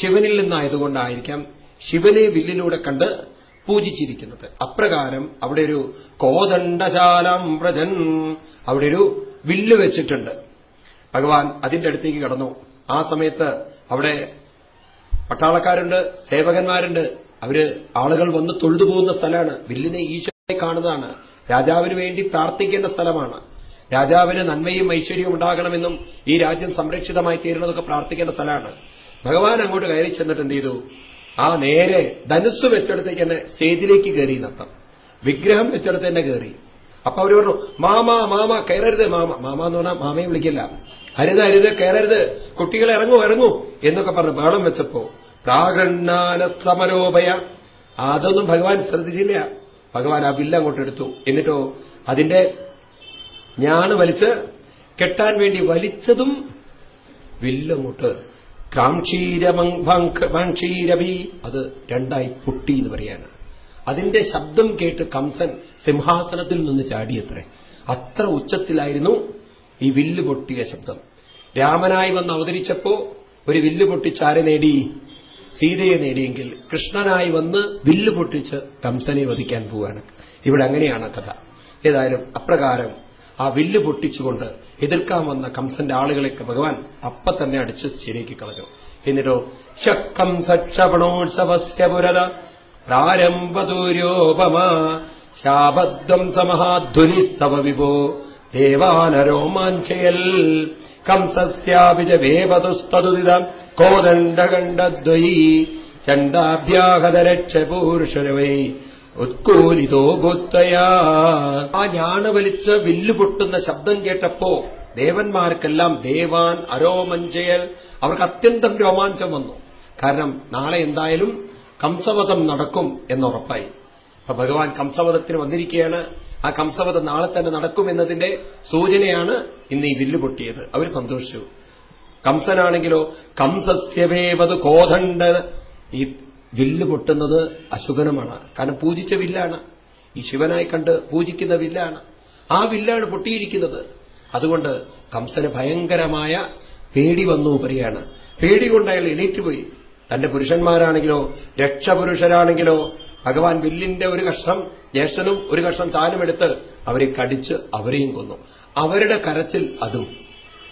ശിവനിൽ നിന്നായതുകൊണ്ടായിരിക്കാം. ശിവനെ വില്ലിലൂടെ കണ്ട് പൂജിച്ചിരിക്കുന്നത്. അപ്രകാരം അവിടെ ഒരു കോദണ്ഡശാലം വ്രജൻ അവിടെ ഒരു വില്ല് വെച്ചിട്ടുണ്ട്. ഭഗവാൻ അതിന്റെ അടുത്തേക്ക് കടന്നു. ആ സമയത്ത് അവിടെ പട്ടാളക്കാരുണ്ട് സേവകന്മാരുണ്ട്. അവർ ആളുകൾ വന്ന് തൊഴുതു പോകുന്ന സ്ഥലമാണ്. വില്ലിനെ ഈശ്വരനെ കാണുന്നതാണ്. രാജാവിന് വേണ്ടി പ്രാർത്ഥിക്കേണ്ട സ്ഥലമാണ്. രാജാവിന് നന്മയും ഐശ്വര്യവും ഉണ്ടാകണമെന്നും ഈ രാജ്യം സംരക്ഷിതമായി തീരുന്നതൊക്കെ പ്രാർത്ഥിക്കേണ്ട സ്ഥലമാണ്. ഭഗവാൻ അങ്ങോട്ട് കയറി ചെന്നിട്ട് എന്ത് ചെയ്തു? ആ നേരെ ധനുസ് വെച്ചെടുത്തേക്ക് തന്നെ സ്റ്റേജിലേക്ക് കയറി നത്തം വിഗ്രഹം വെച്ചെടുത്ത് തന്നെ കയറി അപ്പൊ അവർ പറഞ്ഞു മാമ മാമ കയറരുത് മാമ. മാമ എന്ന് പറഞ്ഞാൽ മാമയെ വിളിക്കില്ല. അരുത് അരുത് കയറരുത്. കുട്ടികളെ ഇറങ്ങൂ ഇറങ്ങൂ. എന്നൊക്കെ പറഞ്ഞു ബഹളം വെച്ചപ്പോ പ്രാഗണ്ണാന സമരോപയ. അതൊന്നും ഭഗവാൻ ശ്രദ്ധിച്ചില്ല. ഭഗവാൻ ആ ബില്ല് അങ്ങോട്ട് എടുത്തു. എന്നിട്ടോ അതിന്റെ ഞാണ് വലിച്ച് കെട്ടാൻ വേണ്ടി വലിച്ചതും വില്ലങ്ങോട്ട് ക്രാംക്ഷീരമീരഭി അത് രണ്ടായി പൊട്ടി എന്ന് പറയാണ് അതിന്റെ ശബ്ദം കേട്ട് കംസൻ സിംഹാസനത്തിൽ നിന്ന് ചാടിയത്രേ. അത്ര ഉച്ചത്തിലായിരുന്നു ഈ വില്ല് പൊട്ടിയ ശബ്ദം. രാമനായി വന്ന് അവതരിച്ചപ്പോ ഒരു വില്ല് പൊട്ടിച്ചാരെ നേടി? സീതയെ നേടിയെങ്കിൽ കൃഷ്ണനായി വന്ന് വില്ല് പൊട്ടിച്ച് കംസനെ വധിക്കാൻ പോവുകയാണ് ഇവിടെ അങ്ങനെയാണ് കഥ. ഏതായാലും അപ്രകാരം ആ വില്ല് പൊട്ടിച്ചുകൊണ്ട് എതിർക്കാൻ വന്ന കംസന്റെ ആളുകളെയൊക്കെ ഭഗവാൻ അപ്പ തന്നെ അടിച്ച് ശരിയാക്കി കളഞ്ഞു. എന്നിട്ടോ ശക്കം സക്ഷപണോത്സവസ്യ പുരത പ്രാരംഭദൂര്യോപമ ശാപദ്വം സമഹാധ്വനിസ്തവ വിഭോ ദേവാനരോമാഞ്ചയൽ കംസസ്യാപി ച വേപതുസ്തതുദിതം കോദണ്ഡകണ്ഡദ്വയീ ചണ്ഡാഭ്യാഹതരക്ഷപൂരുഷരവൈ ഉത്കൂലിതോ ഗോത്തയാ ആ ഞാണ് വലിച്ച് വില്ലു പൊട്ടുന്ന ശബ്ദം കേട്ടപ്പോ ദേവന്മാർക്കെല്ലാം ദേവാൻ അരോമഞ്ചയൽ അവർക്ക് അത്യന്തം രോമാഞ്ചം വന്നു. കാരണം നാളെ എന്തായാലും കംസവധം നടക്കും എന്നുറപ്പായി. അപ്പൊ ഭഗവാൻ കംസവധത്തിന് വന്നിരിക്കുകയാണ്. ആ കംസവധം നാളെ തന്നെ നടക്കും എന്നതിന്റെ സൂചനയാണ് ഇന്ന് ഈ വില്ലു പൊട്ടിയത്. അവർ സന്തോഷിച്ചു. കംസനാണെങ്കിലോ കംസസ്യവേവത് കോദണ്ഡ്. ഈ വില്ല് പൊട്ടുന്നത് അശുഗനമാണ് കാരണം പൂജിച്ച വില്ലാണ്. ഈ ശിവനായി കണ്ട് പൂജിക്കുന്ന വില്ലാണ്. ആ വില്ലാണ് പൊട്ടിയിരിക്കുന്നത്. അതുകൊണ്ട് കംസന് ഭയങ്കരമായ പേടി വന്നു പറയാണ് പേടി കൊണ്ട് അയാൾ എണീറ്റുപോയി തന്റെ പുരുഷന്മാരാണെങ്കിലോ രക്ഷപുരുഷരാണെങ്കിലോ ഭഗവാൻ വില്ലിന്റെ ഒരു കഷ്ണം ജേഷനും ഒരു കഷ്ണം താനുമെടുത്ത് അവരെ കടിച്ച് അവരെയും കൊന്നു. അവരുടെ കരച്ചിൽ അതും.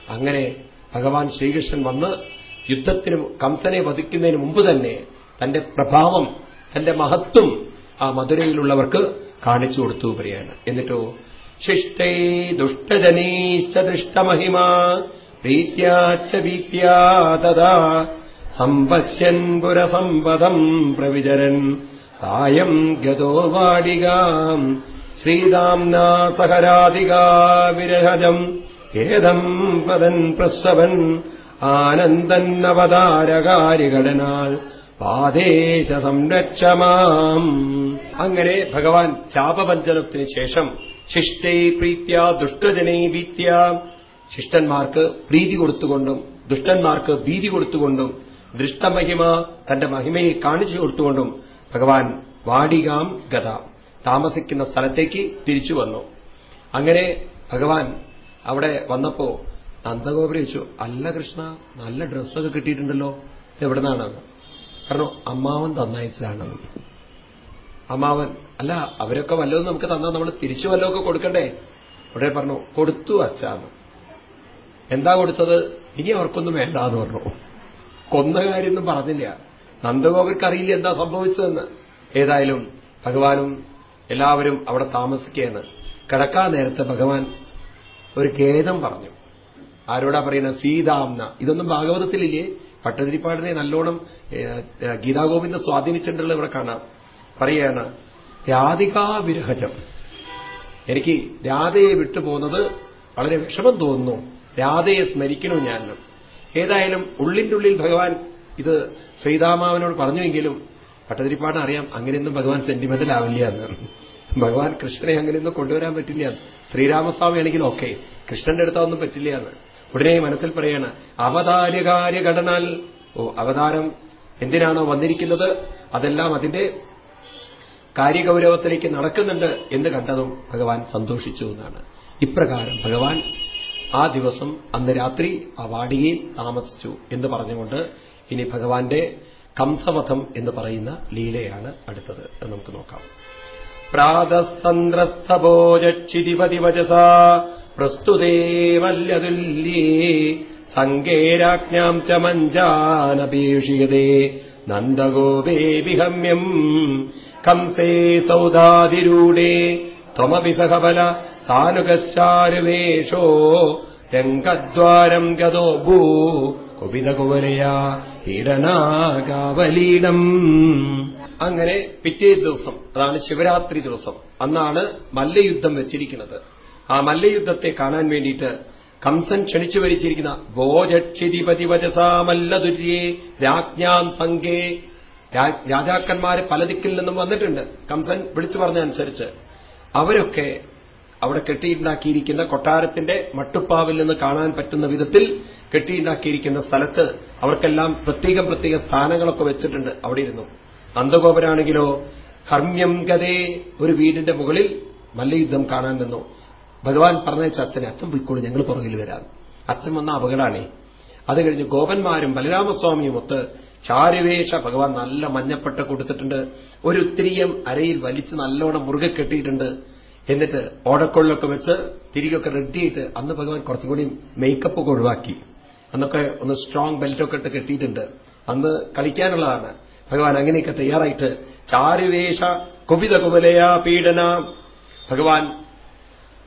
അങ്ങനെ ഭഗവാൻ ശ്രീകൃഷ്ണൻ വന്ന് യുദ്ധത്തിന് കംസനെ വധിക്കുന്നതിന് മുമ്പ് തന്നെ തന്റെ പ്രഭാവം തന്റെ മഹത്വം ആ മധുരയിലുള്ളവർക്ക് കാണിച്ചു കൊടുത്തു പറയാണ് എന്നിട്ടോ ശിഷ്ടൈ ദുഷ്ടജനീശ്ച സമ്പശ്യൻ പുരസമ്പദം പ്രവിചരൻ സായം ഗതോ വാടികാം സഹരാധികാ വിരഹജം ഏതം പദൻ പ്രസവൻ ആനന്ദന്നവതാരകാരിഘടനാൽ പാദേശ സംരക്ഷമാം അങ്ങനെ ഭഗവാൻ ചാപവഞ്ചനത്തിന് ശേഷം ശിഷ്ടൈ പ്രീത്യ ദുഷ്ടജനൈ ഭീത്യ ശിഷ്ടന്മാർക്ക് പ്രീതി കൊടുത്തുകൊണ്ടും ദുഷ്ടന്മാർക്ക് ഭീതി കൊടുത്തുകൊണ്ടും ദൃഷ്ടമഹിമ തന്റെ മഹിമയെ കാണിച്ചു കൊടുത്തുകൊണ്ടും ഭഗവാൻ വാടികാം ഗത. താമസിക്കുന്ന സ്ഥലത്തേക്ക് തിരിച്ചു വന്നു. അങ്ങനെ ഭഗവാൻ അവിടെ വന്നപ്പോ നന്ദഗോപുരം ചോദിച്ചു അല്ല കൃഷ്ണ നല്ല ഡ്രസ്സൊക്കെ കിട്ടിയിട്ടുണ്ടല്ലോ. എവിടെ നിന്നാണ് കാരണം അമ്മാവൻ തന്നയച്ചതാണ്. അമ്മാവൻ അല്ല അവരൊക്കെ വല്ലതും നമുക്ക് തന്നാൽ നമ്മൾ തിരിച്ചു വല്ലതൊക്കെ കൊടുക്കണ്ടേ? ഉടനെ പറഞ്ഞു കൊടുത്തു അച്ഛാന്ന്. എന്താ കൊടുത്തത്? ഇനി അവർക്കൊന്നും വേണ്ട എന്ന് പറഞ്ഞു. കൊന്ന കാര്യമൊന്നും പറഞ്ഞില്ല. നന്ദഗോപർക്കറിയില്ല എന്താ സംഭവിച്ചതെന്ന്. ഏതായാലും ഭഗവാനും എല്ലാവരും അവിടെ താമസിക്കുകയാണ്. കിടക്കാൻ നേരത്തെ ഭഗവാൻ ഒരു ഖേദം പറഞ്ഞു. ആരോടാ പറയുന്നത് സീതാംന ഇതൊന്നും ഭാഗവതത്തിലില്ലേ? പട്ടതിരിപ്പാടിനെ നല്ലോണം ഗീതാഗോവിന്ദ സ്വാധീനിച്ചിട്ടുള്ള ഇവിടെ കാണാം. പറയാണ് രാധികാ വിരഹജം എനിക്ക് രാധയെ വിട്ടുപോകുന്നത് വളരെ വിഷമം തോന്നുന്നു. രാധയെ സ്മരിക്കണു ഞാൻ. ഏതായാലും ഉള്ളിന്റെ ഉള്ളിൽ ഭഗവാൻ ഇത് ശ്രീതാമാവനോട് പറഞ്ഞുവെങ്കിലും പട്ടതിരിപ്പാടിനെ അറിയാം അങ്ങനെയൊന്നും ഭഗവാൻ സെന്റിമെന്റൽ ആവില്ല എന്ന്. ഭഗവാൻ കൃഷ്ണനെ അങ്ങനെയൊന്നും കൊണ്ടുവരാൻ പറ്റില്ല ശ്രീരാമസ്വാമി ആണെങ്കിലും ഓക്കെ കൃഷ്ണന്റെ അടുത്താവൊന്നും പറ്റില്ല എന്ന്. ഉടനെ മനസ്സിൽ പറയാണ് അവതാരകാര്യ ഘടനാൽ ഓ അവതാരം എന്തിനാണോ വന്നിരിക്കുന്നത്? അതെല്ലാം അതിന്റെ കാര്യഗൗരവത്തിലേക്ക് നടക്കുന്നുണ്ട് എന്ന് കണ്ടതും ഭഗവാൻ സന്തോഷിച്ചു എന്നാണ്. ഇപ്രകാരം ഭഗവാൻ ആ ദിവസം അന്ന് രാത്രി ആ വാടികയിൽ താമസിച്ചു എന്ന് പറഞ്ഞുകൊണ്ട് ഇനി ഭഗവാന്റെ കംസവധം എന്ന് പറയുന്ന ലീലയാണ് അടുത്തത് എന്ന് നമുക്ക് നോക്കാം. പ്രാതസന്ദ്രസ്ഥഭോജിതിപതിവചസാ പ്രസ്തുതേ വല്യതുല്യേ സങ്കേരാജ്ഞാം ച മഞ്ചാനപേക്ഷിയതേ നന്ദഗോപേ വിഹമ്യം കംസേ സൗദാതിരൂഢേ. ത്വമപി സഹബല സാനുകശാരുവേഷോ രംഗദ്വാരം ഗതോ ഭൂ കുപിതകുവരയാ ഇടനാകാവലീനം അങ്ങനെ പിറ്റേ ദിവസം അതാണ് ശിവരാത്രി ദിവസം അന്നാണ് മല്ലയുദ്ധം വെച്ചിരിക്കുന്നത്. ആ മല്ലയുദ്ധത്തെ കാണാൻ വേണ്ടിയിട്ട് കംസൻ ക്ഷണിച്ചു വരിച്ചിരിക്കുന്ന ഭോജക്ഷിതിപതി വചസാമല്ലതുര്യേ രാജ്ഞാം സംഘേ. രാജാക്കന്മാര് പല ദിക്കിൽ നിന്നും വന്നിട്ടുണ്ട്. കംസൻ വിളിച്ചു പറഞ്ഞനുസരിച്ച് അവരൊക്കെ അവിടെ കെട്ടിയുണ്ടാക്കിയിരിക്കുന്ന കൊട്ടാരത്തിന്റെ മട്ടുപ്പാവിൽ നിന്ന് കാണാൻ പറ്റുന്ന വിധത്തിൽ കെട്ടിയുണ്ടാക്കിയിരിക്കുന്ന സ്ഥലത്ത് അവർക്കെല്ലാം പ്രത്യേകം പ്രത്യേക സ്ഥാനങ്ങളൊക്കെ വെച്ചിട്ടുണ്ട്. അവിടെ ഇരുന്നു. നന്ദഗോപരാണെങ്കിലോ ഹർമ്യം ഗതേ ഒരു വീടിന്റെ മുകളിൽ മല്ലയുദ്ധം കാണാൻ നിന്നു. ഭഗവാൻ പറഞ്ഞയച്ച അച്ഛനെ അച്ഛൻ പോയിക്കോളൂ ഞങ്ങൾ പുറകിൽ വരാം. അച്ഛൻ വന്ന അപകടമാണേ അത് കഴിഞ്ഞ് ഗോപന്മാരും ബലരാമസ്വാമിയും ഒത്ത് ചാരുവേഷ ഭഗവാൻ നല്ല മഞ്ഞപ്പട്ട കൊടുത്തിട്ടുണ്ട്. ഒരു ഉത്തിരിയം അരയിൽ വലിച്ച് നല്ലോണം മുറുകെ കെട്ടിയിട്ടുണ്ട്. എന്നിട്ട് ഓടക്കൊള്ളൊക്കെ വെച്ച് തിരികൊക്കെ റെഡി ചെയ്ത് അന്ന് ഭഗവാൻ കുറച്ചുകൂടി മേക്കപ്പ് ഒക്കെ ഒഴിവാക്കി. അന്നൊക്കെ ഒന്ന് സ്ട്രോങ് ബെൽറ്റൊക്കെ ഇട്ട് കെട്ടിയിട്ടുണ്ട്. അന്ന് കളിക്കാനുള്ളതാണ്. ഭഗവാൻ അങ്ങനെയൊക്കെ തയ്യാറായിട്ട് ചാരുവേഷ കുപിത കുമലയാ പീഡന. ഭഗവാൻ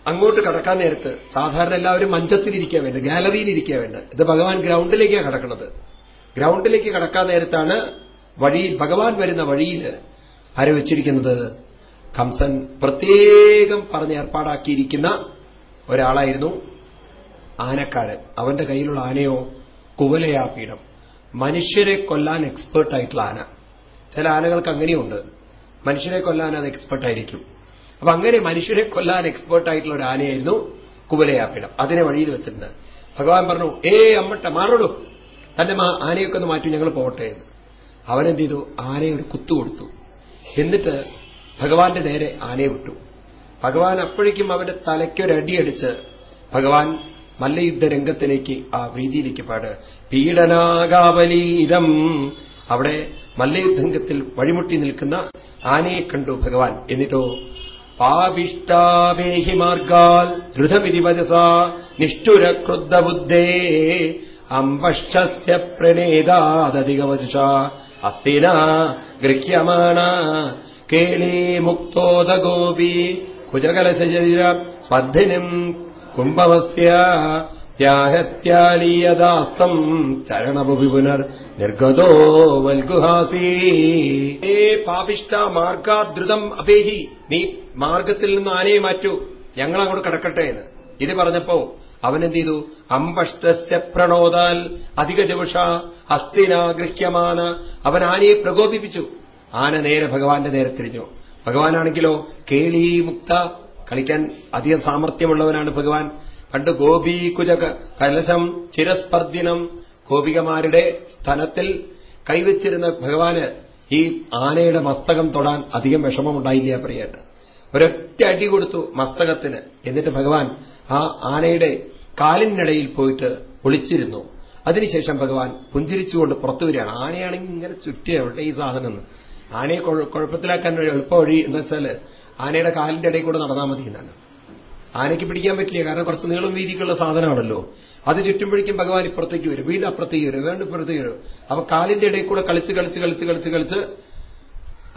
അങ്ങോട്ട് കടക്കാൻ നേരത്ത് സാധാരണ എല്ലാവരും മഞ്ചത്തിലിരിക്കാൻ വേണ്ട ഗാലറിയിലിരിക്കാൻ വേണ്ട ഇത് ഭഗവാൻ ഗ്രൗണ്ടിലേക്കാണ് കടക്കുന്നത്. ഗ്രൗണ്ടിലേക്ക് കടക്കാൻ നേരത്താണ് വഴിയിൽ ഭഗവാൻ വരുന്ന വഴിയിൽ ആരെ വെച്ചിരിക്കുന്നത് കംസൻ പ്രത്യേകം പറഞ്ഞ് ഏർപ്പാടാക്കിയിരിക്കുന്ന ഒരാളായിരുന്നു ആനക്കാരൻ. അവന്റെ കയ്യിലുള്ള ആനയോ കുവലയാ കുവലയാപീഠം മനുഷ്യരെ കൊല്ലാൻ എക്സ്പേർട്ടായിട്ടുള്ള ആന. ചില ആനകൾക്ക് അങ്ങനെയുണ്ട്. മനുഷ്യരെ കൊല്ലാൻ അത് എക്സ്പേർട്ടായിരിക്കും അപ്പൊ അങ്ങനെ മനുഷ്യരെ കൊല്ലാൻ എക്സ്പേർട്ട് ആയിട്ടുള്ള ഒരു ആനയായിരുന്നു കുബലയാപ്പിടം. അതിനെ വഴിയിൽ വെച്ചിട്ടുണ്ട്. ഭഗവാൻ പറഞ്ഞു ഏ അമ്മട്ട മാറോളൂ തന്റെ ആനയൊക്കെ ഒന്ന് മാറ്റി ഞങ്ങൾ പോകട്ടെ എന്ന്. അവനെന്ത് ചെയ്തു? ആനയെ ഒരു കുത്തു കൊടുത്തു. എന്നിട്ട് ഭഗവാന്റെ നേരെ ആനയെ വിട്ടു. ഭഗവാൻ അപ്പോഴേക്കും അവന്റെ തലയ്ക്കൊരടിയടിച്ച് ഭഗവാൻ മല്ലയുദ്ധ രംഗത്തിലേക്ക് ആ വീതിയിലേക്ക് പാട്. പീഡനാകാവലീരം അവിടെ മല്ലയുദ്ധത്തിൽ വഴിമുട്ടി നിൽക്കുന്ന ആനയെ കണ്ടു ഭഗവാൻ. എന്നിട്ടോ പാപിഷ്ടാവേഹി മാർഗാൽ ധൃതമിതി വജസ നിഷ്ഠുര ക്രുദ്ധബുദ്ധേ അമ്പഷ്ടസ്യ പ്രണേതാദധികവച അത്തിന ഗൃഹ്യമാണ. കേളീ മുക്തോദഗോപി. കുജകലശരീര സ്പർദ്ധിനും കുംഭമസ്യ. ത്യാഹത്യാലീയദാസ്തം ചരണഭുവി പുനർ നിർഗതോ വൽഗുഹാസീ. ഏ പാപിഷ്ട മാർഗാദ്രുതം അപേഹി നീ മാർഗത്തിൽ നിന്ന് ആനയെ മാറ്റൂ ഞങ്ങൾ അങ്ങോട്ട് കിടക്കട്ടെ എന്ന്. ഇത് പറഞ്ഞപ്പോ അവനെന്ത് ചെയ്തു അമ്പഷ്ടസ്യ പ്രണോദാൽ അധിക ജുഷ ഹസ്തിനാഗൃഹ്യമാന അവൻ ആനയെ പ്രകോപിപ്പിച്ചു. ആന നേരെ ഭഗവാന്റെ നേരെ തിരിഞ്ഞു. ഭഗവാനാണെങ്കിലോ കേളീ മുക്ത കളിക്കാൻ അധികം സാമർഥ്യമുള്ളവനാണ് ഭഗവാൻ. പണ്ട് ഗോപി കുജക കലശം ചിരസ്പർദ്ദിനം. ഗോപികമാരുടെ സ്ഥലത്തിൽ കൈവച്ചിരുന്ന ഭഗവാന് ഈ ആനയുടെ മസ്തകം തൊടാൻ അധികം വിഷമമുണ്ടായില്ല പ്രിയേട്ട്. ഒരൊറ്റ അടി കൊടുത്തു മസ്തകത്തിന്. എന്നിട്ട് ഭഗവാൻ ആ ആനയുടെ കാലിനിടയിൽ പോയിട്ട് ഒളിച്ചിരുന്നു. അതിനുശേഷം ഭഗവാൻ പുഞ്ചിരിച്ചുകൊണ്ട് പുറത്തു വരികയാണ്. ആനയാണെങ്കിൽ ഇങ്ങനെ ചുറ്റിയ ഈ സാധനം എന്ന് ആനയെ കുഴപ്പത്തിലാക്കാൻ എളുപ്പ വഴി എന്ന് വെച്ചാൽ ആനയുടെ കാലിന്റെ ഇടയിൽ കൂടെ നടന്നാൽ മതി എന്നാണ്. ആനയ്ക്ക് പിടിക്കാൻ പറ്റില്ല. കാരണം കുറച്ച് നീളം വീതിക്കുള്ള സാധനമാണല്ലോ. അത് ചുറ്റുമ്പോഴേക്കും ഭഗവാൻ ഇപ്പുറത്തേക്ക് വരും. വീണ്ടും അപ്പുറത്തേക്ക് വരും. വീണ്ടും ഇപ്പുറത്തേക്ക് വരും. അപ്പൊ കാലിന്റെ ഇടയിൽ കൂടെ കളിച്ച് കളിച്ച് കളിച്ച് കളിച്ച് കളിച്ച്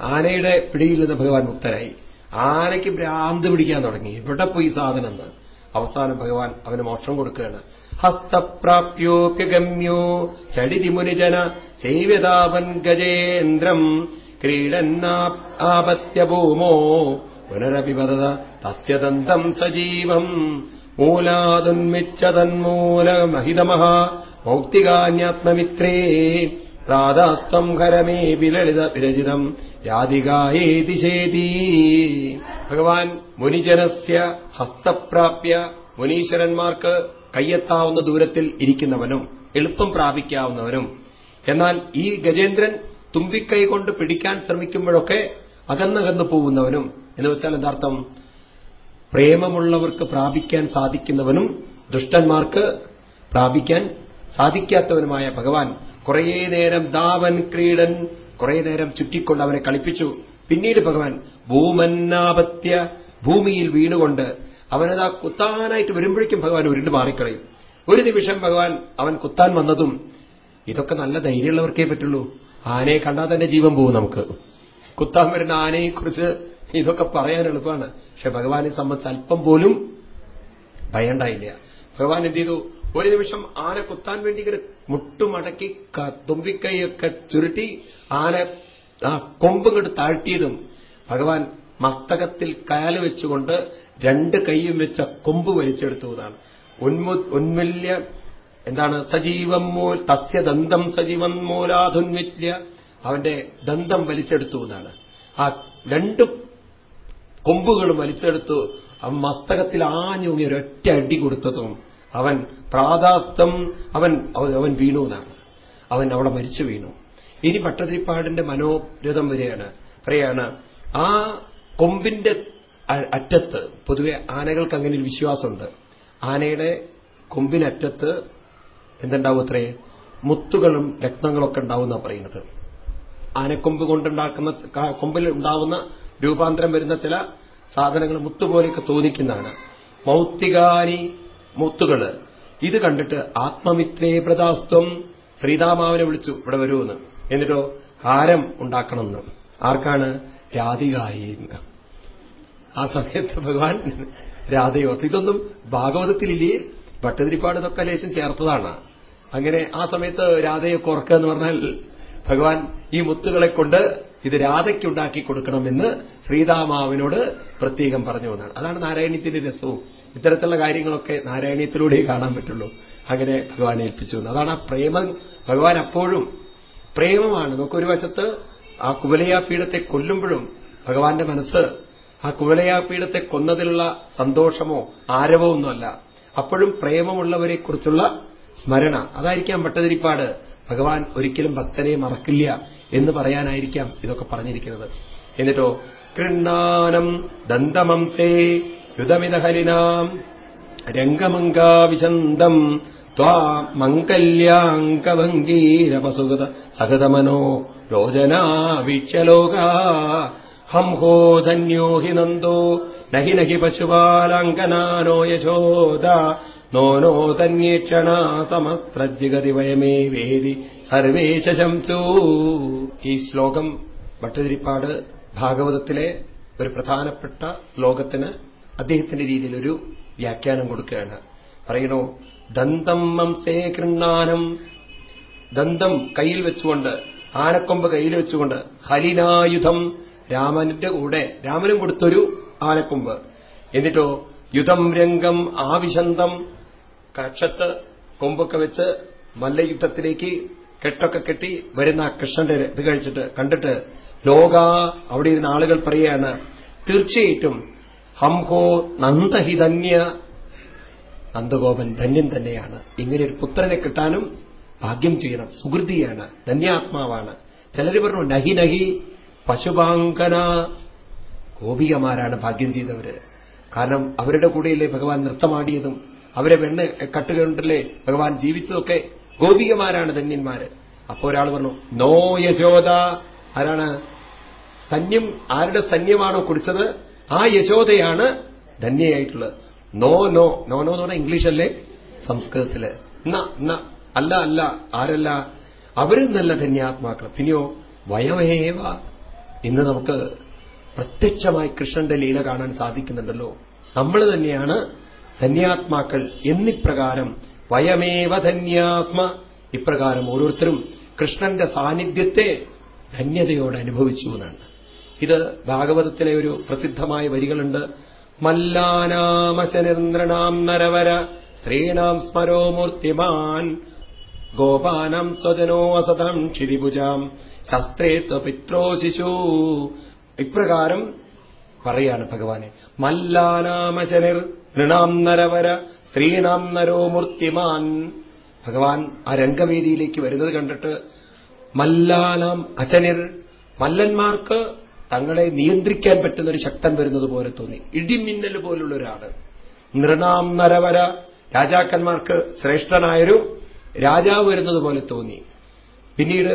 ആനയുടെ പിടിയിൽ നിന്ന് ഭഗവാൻ മുക്തരായി ആനയ്ക്ക് ഭ്രാന്ത് പിടിക്കാൻ തുടങ്ങി. എവിടെ പോയി സാധനം എന്ന്? അവസാനം ഭഗവാൻ അവന് മോക്ഷം കൊടുക്കുകയാണ്. ഹസ്തപ്രാപ്യോപ്യഗമ്യോ ചടിതി മുനിജന സേവ്യതാപൻ ഗജേന്ദ്രം ക്രീഡന്നാപത്യഭൂമോ പുനരപിപതത തസ്യദന്തം സജീവം. മൂലാതുന്മിച്ചതന്മൂലമഹിതമഹ മൗക്തികാന്യാത്മമിത്രേ. രാധാസ്തം ഖരമേ വിലളിത വിരചിതം യാതികായേതി ചേതി. ഭഗവാൻ മുനിജനസ്യ ഹസ്തപ്രാപ്യ മുനീശ്വരന്മാർക്ക് കയ്യെത്താവുന്ന ദൂരത്തിൽ ഇരിക്കുന്നവനും എളുപ്പം പ്രാപിക്കാവുന്നവനും. എന്നാൽ ഈ ഗജേന്ദ്രൻ തുമ്പിക്കൈ കൊണ്ട് പിടിക്കാൻ ശ്രമിക്കുമ്പോഴൊക്കെ അകന്നകന്നു പോകുന്നവനും എന്ന് വെച്ചാൽ എന്താർത്ഥം പ്രേമമുള്ളവർക്ക് പ്രാപിക്കാൻ സാധിക്കുന്നവനും ദുഷ്ടന്മാർക്ക് പ്രാപിക്കാൻ സാധിക്കാത്തവനുമായ ഭഗവാൻ കുറേ നേരം ദാവൻ ക്രീഡൻ കുറേ നേരം ചുറ്റിക്കൊണ്ട് അവനെ കളിപ്പിച്ചു. പിന്നീട് ഭഗവാൻ ഭൂമന്നാപത്യ ഭൂമിയിൽ വീണുകൊണ്ട് അവനതാ കുത്താനായിട്ട് വരുമ്പോഴേക്കും ഭഗവാൻ ഉരുണ്ട് മാറിക്കളയും. ഒരു നിമിഷം ഭഗവാൻ അവൻ കുത്താൻ വന്നതും ഇതൊക്കെ നല്ല ധൈര്യമുള്ളവർക്കേ പറ്റുള്ളൂ. ആനയെ കണ്ടാൽ തന്നെ ജീവൻ പോകും നമുക്ക്. കുത്താൻ വരുന്ന ആനയെക്കുറിച്ച് ഇതൊക്കെ പറയാൻ എളുപ്പമാണ്. പക്ഷെ ഭഗവാനെ സംബന്ധിച്ച് അല്പം പോലും ഭയണ്ടായില്ല. ഭഗവാൻ എന്ത് ചെയ്തു? ഒരു നിമിഷം ആന കുത്താൻ വേണ്ടി ഇങ്ങനെ മുട്ടുമടക്കി തുമ്പിക്കൈയൊക്കെ ചുരുട്ടി ആന ആ കൊമ്പുങ്ങോട്ട് താഴ്ത്തിയതും ഭഗവാൻ മസ്തകത്തിൽ കാൽ വെച്ചുകൊണ്ട് രണ്ട് കൈയും വെച്ച കൊമ്പ് വലിച്ചെടുത്തു എന്നാണ് ഉന്മൂല്യ എന്താണ് സജീവം മൂൽ തസ്യ ദന്തം സജീവം മൂലാധുന്വില്യ. അവന്റെ ദന്തം വലിച്ചെടുത്തു എന്നാണ്. ആ രണ്ട് കൊമ്പുകളും വലിച്ചെടുത്തു. അവൻ മസ്തകത്തിൽ ആഞ്ഞൂങ്ങി ഒരൊറ്റ അടി കൊടുത്തതും അവൻ പ്രാതാസ്തം അവൻ അവൻ വീണു എന്നാണ്. അവൻ അവിടെ മരിച്ചു വീണു. ഇനി പട്ടതിരിപ്പാടിന്റെ മനോരഥം വരെയാണ്. പറയാണ് ആ കൊമ്പിന്റെ അറ്റത്ത് പൊതുവെ ആനകൾക്ക് അങ്ങനെ ഒരു വിശ്വാസമുണ്ട്. ആനയുടെ കൊമ്പിനറ്റത്ത് എന്തുണ്ടാവും അത്രേ? മുത്തുകളും രത്നങ്ങളൊക്കെ എന്നാണ് പറയുന്നത്. ആനക്കൊമ്പ് കൊണ്ടുണ്ടാക്കുന്ന കൊമ്പിൽ ഉണ്ടാവുന്ന രൂപാന്തരം വരുന്ന ചില സാധനങ്ങൾ മുത്തുപോലെയൊക്കെ തോന്നിക്കുന്നതാണ്. മൗത്തികാനി മുത്തുകൾ ഇത് കണ്ടിട്ട് ആത്മമിത്രേ പ്രദാസ്ത്വം ശ്രീതാമാവിനെ വിളിച്ചു ഇവിടെ വരുമെന്ന് എന്നിട്ടോ ഹാരം ഉണ്ടാക്കണമെന്ന്. ആർക്കാണ് രാധികായി ആ സമയത്ത് ഭഗവാൻ രാധയോർത്ത് ഇതൊന്നും ഭാഗവതത്തിലില്ലേ? ഭട്ടതിരിപ്പാട് ഇതൊക്കെ ലേശം ചേർത്തതാണ്. അങ്ങനെ ആ സമയത്ത് രാധയെ കുറക്കുക എന്ന് പറഞ്ഞാൽ ഭഗവാൻ ഈ മുത്തുകളെ കൊണ്ട് ഇത് രാധയ്ക്കുണ്ടാക്കി കൊടുക്കണമെന്ന് ശ്രീതാമാവിനോട് പ്രത്യേകം പറഞ്ഞു എന്നാണ്. അതാണ് നാരായണീയത്തിന്റെ രസവും. ഇത്തരത്തിലുള്ള കാര്യങ്ങളൊക്കെ നാരായണീയത്തിലൂടെ കാണാൻ പറ്റുള്ളൂ. അങ്ങനെ ഭഗവാൻ ഏൽപ്പിച്ചു അതാണ് ആ പ്രേമം ഭഗവാൻ അപ്പോഴും പ്രേമമാണ്. നമുക്കൊരു വശത്ത് ആ കുവലയാപീഠത്തെ കൊല്ലുമ്പോഴും ഭഗവാന്റെ മനസ്സ് ആ കുവലയാപീഠത്തെ കൊന്നതിലുള്ള സന്തോഷമോ ആരവോ ഒന്നുമല്ല. അപ്പോഴും പ്രേമമുള്ളവരെക്കുറിച്ചുള്ള സ്മരണ. അതായിരിക്കാം ഭട്ടതിരിപ്പാട് ഭഗവാൻ ഒരിക്കലും ഭക്തനെ മറക്കില്ല എന്ന് പറയാനായിരിക്കാം ഇതൊക്കെ പറഞ്ഞിരിക്കുന്നത്. എന്നിട്ടോ കൃണ്ണാനം ദന്തമംസേ യുധമിതഹലിനാം രംഗമംഗാവിശന്തം ത്വാ മംഗല്യാങ്കഭംഗീരപസുഗത സഹതമനോ രോചനാ ഹംഹോധന്യോ ഹംഹോ ധന്യോ ഹി നന്ദോ നഹി നഹി പശുപാലങ്കനാനോ യശോദ. നോ തന്യേക്ഷണ സമസ്ത്രജ്ജഗതി വയമേ വേദി. സർവേ ശംസൂ ഈ ശ്ലോകം ഭട്ടതിരിപ്പാട് ഭാഗവതത്തിലെ ഒരു പ്രധാനപ്പെട്ട ശ്ലോകത്തിന് അദ്ദേഹത്തിന്റെ രീതിയിൽ ഒരു വ്യാഖ്യാനം കൊടുക്കുകയാണ്. പറയണോ ദന്തം മംസേ കൃണ്ണാനം. ദന്തം കയ്യിൽ വെച്ചുകൊണ്ട് ആനക്കൊമ്പ് കയ്യിൽ വെച്ചുകൊണ്ട് ഹലിനായുധം. രാമന്റെ കൂടെ രാമനും കൊടുത്തൊരു ആനക്കൊമ്പ്. എന്നിട്ടോ യുധം രംഗം ആവിശന്തം കക്ഷത്ത് കൊമ്പൊക്കെ വെച്ച് മല്ലയുദ്ധത്തിലേക്ക് കെട്ടൊക്കെ കെട്ടി വരുന്ന കൃഷ്ണന്റെ ഇത് കഴിച്ചിട്ട് കണ്ടിട്ട് ലോക അവിടെ ഇരുന്ന ആളുകൾ പറയുകയാണ് തീർച്ചയായിട്ടും ഹംഹോ നന്ദഹിതന്യ നന്ദഗോപൻ ധന്യൻ തന്നെയാണ്. ഇങ്ങനെ ഒരു പുത്രനെ കിട്ടാനും ഭാഗ്യം ചെയ്യണം സുഹൃതിയാണ് ധന്യാത്മാവാണ്. ചിലർ പറഞ്ഞു നഹി നഹി പശുപാങ്കന. ഗോപികമാരാണ് ഭാഗ്യം ചെയ്തവര്. കാരണം അവരുടെ കൂടെയല്ലേ ഭഗവാൻ നൃത്തമാടിയതും. അവരെ വെണ്ണ കട്ടുകൊണ്ടല്ലേ ഭഗവാൻ ജീവിച്ചതൊക്കെ ഗോപികമാരാണ് ധന്യന്മാര്. അപ്പോ ഒരാൾ പറഞ്ഞു നോ യശോദ. ആരാണ്? സന്യം ആരുടെ സന്യമാണോ കുടിച്ചത്? ആ യശോദയാണ് ധന്യയായിട്ടുള്ളത്. നോ നോ നോ നോ എന്ന് പറഞ്ഞാൽ ഇംഗ്ലീഷല്ലേ? സംസ്കൃതത്തിൽ. ന അല്ല അല്ല ആരല്ല? അവരും നല്ല ധന്യാത്മാക്കൾ പിന്നെയോ വയമേവ. ഇന്ന് നമുക്ക് പ്രത്യക്ഷമായി കൃഷ്ണന്റെ ലീല കാണാൻ സാധിക്കുന്നുണ്ടല്ലോ. നമ്മൾ തന്നെയാണ് ധന്യാത്മാക്കൾ എന്നിപ്രകാരം വയമേവ ധന്യാത്മ. ഇപ്രകാരം ഓരോരുത്തരും കൃഷ്ണന്റെ സാന്നിധ്യത്തെ ധന്യതയോടെ അനുഭവിച്ചു എന്നാണ്. ഇത് ഭാഗവതത്തിലെ ഒരു പ്രസിദ്ധമായ വരികളുണ്ട്. മല്ലാനാമശനേന്ദ്രനാം നരവര സ്ത്രീണാം സ്മരോ മൂർത്തിമാൻ. ഗോപാനം സ്വജനോ അസതം ക്ഷിതിഭുജാം. ശസ്ത്രേത്വ പിത്രോ ശിശു. ഇപ്രകാരം പറയാണ് ഭഗവാനെ. മല്ലാനാമശനിർ നൃണാം നരവര സ്ത്രീണാം നരോ മൂർത്തിമാൻ. ഭഗവാൻ ആ രംഗവേദിയിലേക്ക് വരുന്നത് കണ്ടിട്ട് മല്ലാനാം അചനിർ മല്ലന്മാർക്ക് തങ്ങളെ നിയന്ത്രിക്കാൻ പറ്റുന്ന ഒരു ശക്തൻ വരുന്നത് പോലെ തോന്നി. ഇടിമിന്നൽ പോലുള്ള ഒരാൾ നൃണാം നരവര രാജാക്കന്മാർക്ക് ശ്രേഷ്ഠനായൊരു രാജാവ് വരുന്നത് പോലെ തോന്നി. പിന്നീട്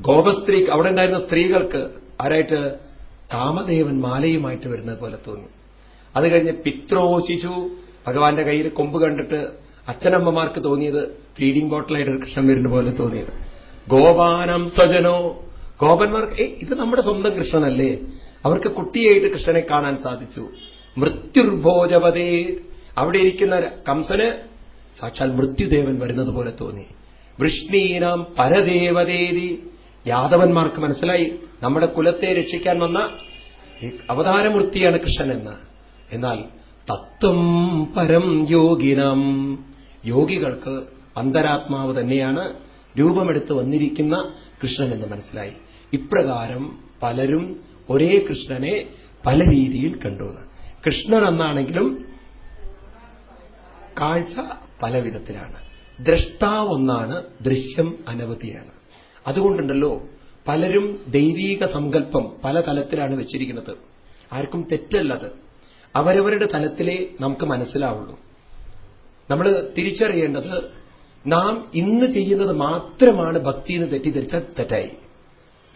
ഗോപസ്ത്രീ അവിടെ ഉണ്ടായിരുന്ന സ്ത്രീകൾക്ക് ആരായിട്ട് കാമദേവൻ മാലയുമായിട്ട് വരുന്നത് പോലെ തോന്നി. അത് കഴിഞ്ഞ് പിത്രോ ശിശു ഭഗവാന്റെ കയ്യിൽ കൊമ്പ് കണ്ടിട്ട് അച്ഛനമ്മമാർക്ക് തോന്നിയത് ഫീഡിംഗ് ബോട്ടിലായിട്ട് കൃഷ്ണൻ വരുന്ന പോലെ തോന്നിയത്. ഗോപാനം സ്വജനോ. ഗോപന്മാർക്ക് ഏ ഇത് നമ്മുടെ സ്വന്തം കൃഷ്ണനല്ലേ? അവർക്ക് കുട്ടിയായിട്ട് കൃഷ്ണനെ കാണാൻ സാധിച്ചു. മൃത്യുർഭോജപതേ. അവിടെ ഇരിക്കുന്ന കംസന് സാക്ഷാൽ മൃത്യുദേവൻ വരുന്നത് പോലെ തോന്നി. വൃഷ്ണീനാം പരദേവതേരി യാദവന്മാർക്ക് മനസ്സിലായി. നമ്മുടെ കുലത്തെ രക്ഷിക്കാൻ വന്ന അവതാരമൂർത്തിയാണ് കൃഷ്ണൻ എന്ന് എന്നാൽ തത്വം പരം യോഗിനം. യോഗികൾക്ക് അന്തരാത്മാവ് തന്നെയാണ് രൂപമെടുത്ത് വന്നിരിക്കുന്ന കൃഷ്ണൻ എന്ന് മനസ്സിലായി. ഇപ്രകാരം പലരും ഒരേ കൃഷ്ണനെ പല രീതിയിൽ കണ്ടു. കൃഷ്ണൻ എന്നാണെങ്കിലും കാഴ്ച പല വിധത്തിലാണ്. ദ്രഷ്ടാവൊന്നാണ് ദൃശ്യം അനവധിയാണ്. അതുകൊണ്ടുണ്ടല്ലോ പലരും ദൈവീക സങ്കല്പം പല തലത്തിലാണ് വെച്ചിരിക്കുന്നത്. ആർക്കും തെറ്റല്ലത്. അവരവരുടെ തലത്തിലേ നമുക്ക് മനസ്സിലാവുള്ളൂ. നമ്മൾ തിരിച്ചറിയേണ്ടത് നാം ഇന്ന് ചെയ്യുന്നത് മാത്രമാണ് ഭക്തി എന്ന് തെറ്റിദ്ധരിച്ച തെറ്റായി.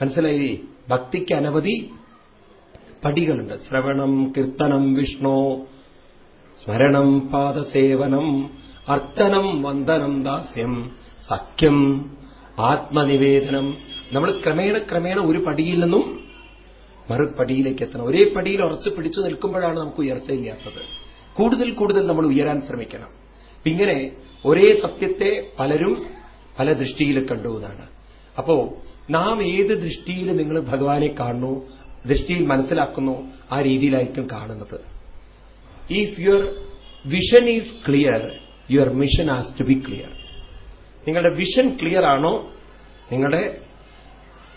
മനസ്സിലായി ഭക്തിക്ക് അനവധി പടികളുണ്ട്. ശ്രവണം കീർത്തനം വിഷ്ണു സ്മരണം പാദസേവനം അർച്ചനം വന്ദനം ദാസ്യം സഖ്യം ആത്മനിവേദനം. നമ്മൾ ക്രമേണ ക്രമേണ ഒരു പടിയിൽ നിന്നും മറുപടിയിലേക്ക് എത്തണം. ഒരേ പടിയിൽ ഉറച്ചു പിടിച്ചു നിൽക്കുമ്പോഴാണ് നമുക്ക് ഉയർച്ചയില്ലാത്തത് കൂടുതൽ കൂടുതൽ നമ്മൾ ഉയരാൻ ശ്രമിക്കണം. ഇങ്ങനെ ഒരേ സത്യത്തെ പലരും പല ദൃഷ്ടിയിൽ കണ്ടു എന്നാണ്. അപ്പോ നാം ഏത് ദൃഷ്ടിയിൽ നിങ്ങൾ ഭഗവാനെ കാണുന്നു ദൃഷ്ടിയിൽ മനസ്സിലാക്കുന്നു ആ രീതിയിലായിരിക്കും കാണുന്നത്. If your vision is clear your mission has to be clear നിങ്ങളുടെ വിഷൻ ക്ലിയർ ആണോ? നിങ്ങളുടെ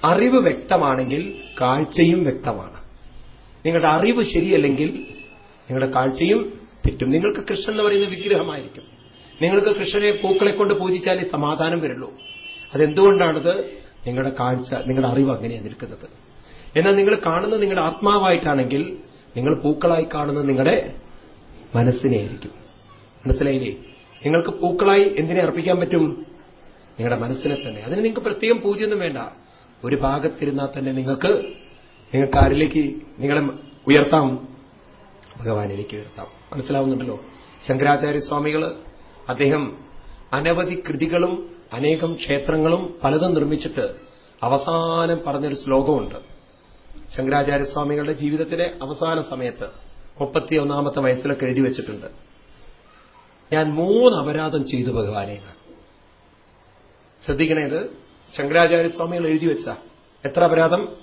അറിവ് വ്യക്തമാണെങ്കിൽ കാഴ്ചയും വ്യക്തമാണ്. നിങ്ങളുടെ അറിവ് ശരിയല്ലെങ്കിൽ നിങ്ങളുടെ കാഴ്ചയും തെറ്റും. നിങ്ങൾക്ക് കൃഷ്ണൻ എന്ന് പറയുന്ന വിഗ്രഹമായിരിക്കും. നിങ്ങൾക്ക് കൃഷ്ണനെ പൂക്കളെ കൊണ്ട് പൂജിച്ചാലേ സമാധാനം വരുള്ളൂ. അതെന്തുകൊണ്ടാണത്? നിങ്ങളുടെ കാഴ്ച നിങ്ങളുടെ അറിവ് അങ്ങനെയാണ് നിൽക്കുന്നത്. എന്നാൽ നിങ്ങൾ കാണുന്നത് നിങ്ങളുടെ ആത്മാവായിട്ടാണെങ്കിൽ നിങ്ങൾ പൂക്കളായി കാണുന്നത് നിങ്ങളുടെ മനസ്സിനെ ആയിരിക്കും മനസ്സിലായില്ലേ? നിങ്ങൾക്ക് പൂക്കളായി എന്തിനെ അർപ്പിക്കാൻ പറ്റും? നിങ്ങളുടെ മനസ്സിനെ തന്നെ. അതിന് നിങ്ങൾക്ക് പ്രത്യേകം പൂജയൊന്നും വേണ്ട. ഒരു ഭാഗത്തിരുന്നാൽ തന്നെ നിങ്ങൾക്ക് നിങ്ങൾക്ക് ആരിലേക്ക് നിങ്ങളെ ഉയർത്താം? ഭഗവാനിലേക്ക് ഉയർത്താം. മനസ്സിലാവുന്നുണ്ടല്ലോ? ശങ്കരാചാര്യ സ്വാമികൾ അദ്ദേഹം അനവധി കൃതികളും അനേകം ക്ഷേത്രങ്ങളും പലതും നിർമ്മിച്ചിട്ട് അവസാനം പറഞ്ഞൊരു ശ്ലോകമുണ്ട്. ശങ്കരാചാര്യ സ്വാമികളുടെ ജീവിതത്തിലെ അവസാന സമയത്ത് മുപ്പത്തിയൊന്നാമത്തെ വയസ്സിലൊക്കെ എഴുതി വെച്ചിട്ടുണ്ട്. ഞാൻ മൂന്ന് അപരാധം ചെയ്തു ഭഗവാനെ. ശ്രദ്ധിക്കണേത് സ്വാമികൾ എഴുതി വെച്ച. എത്ര അപരാധം?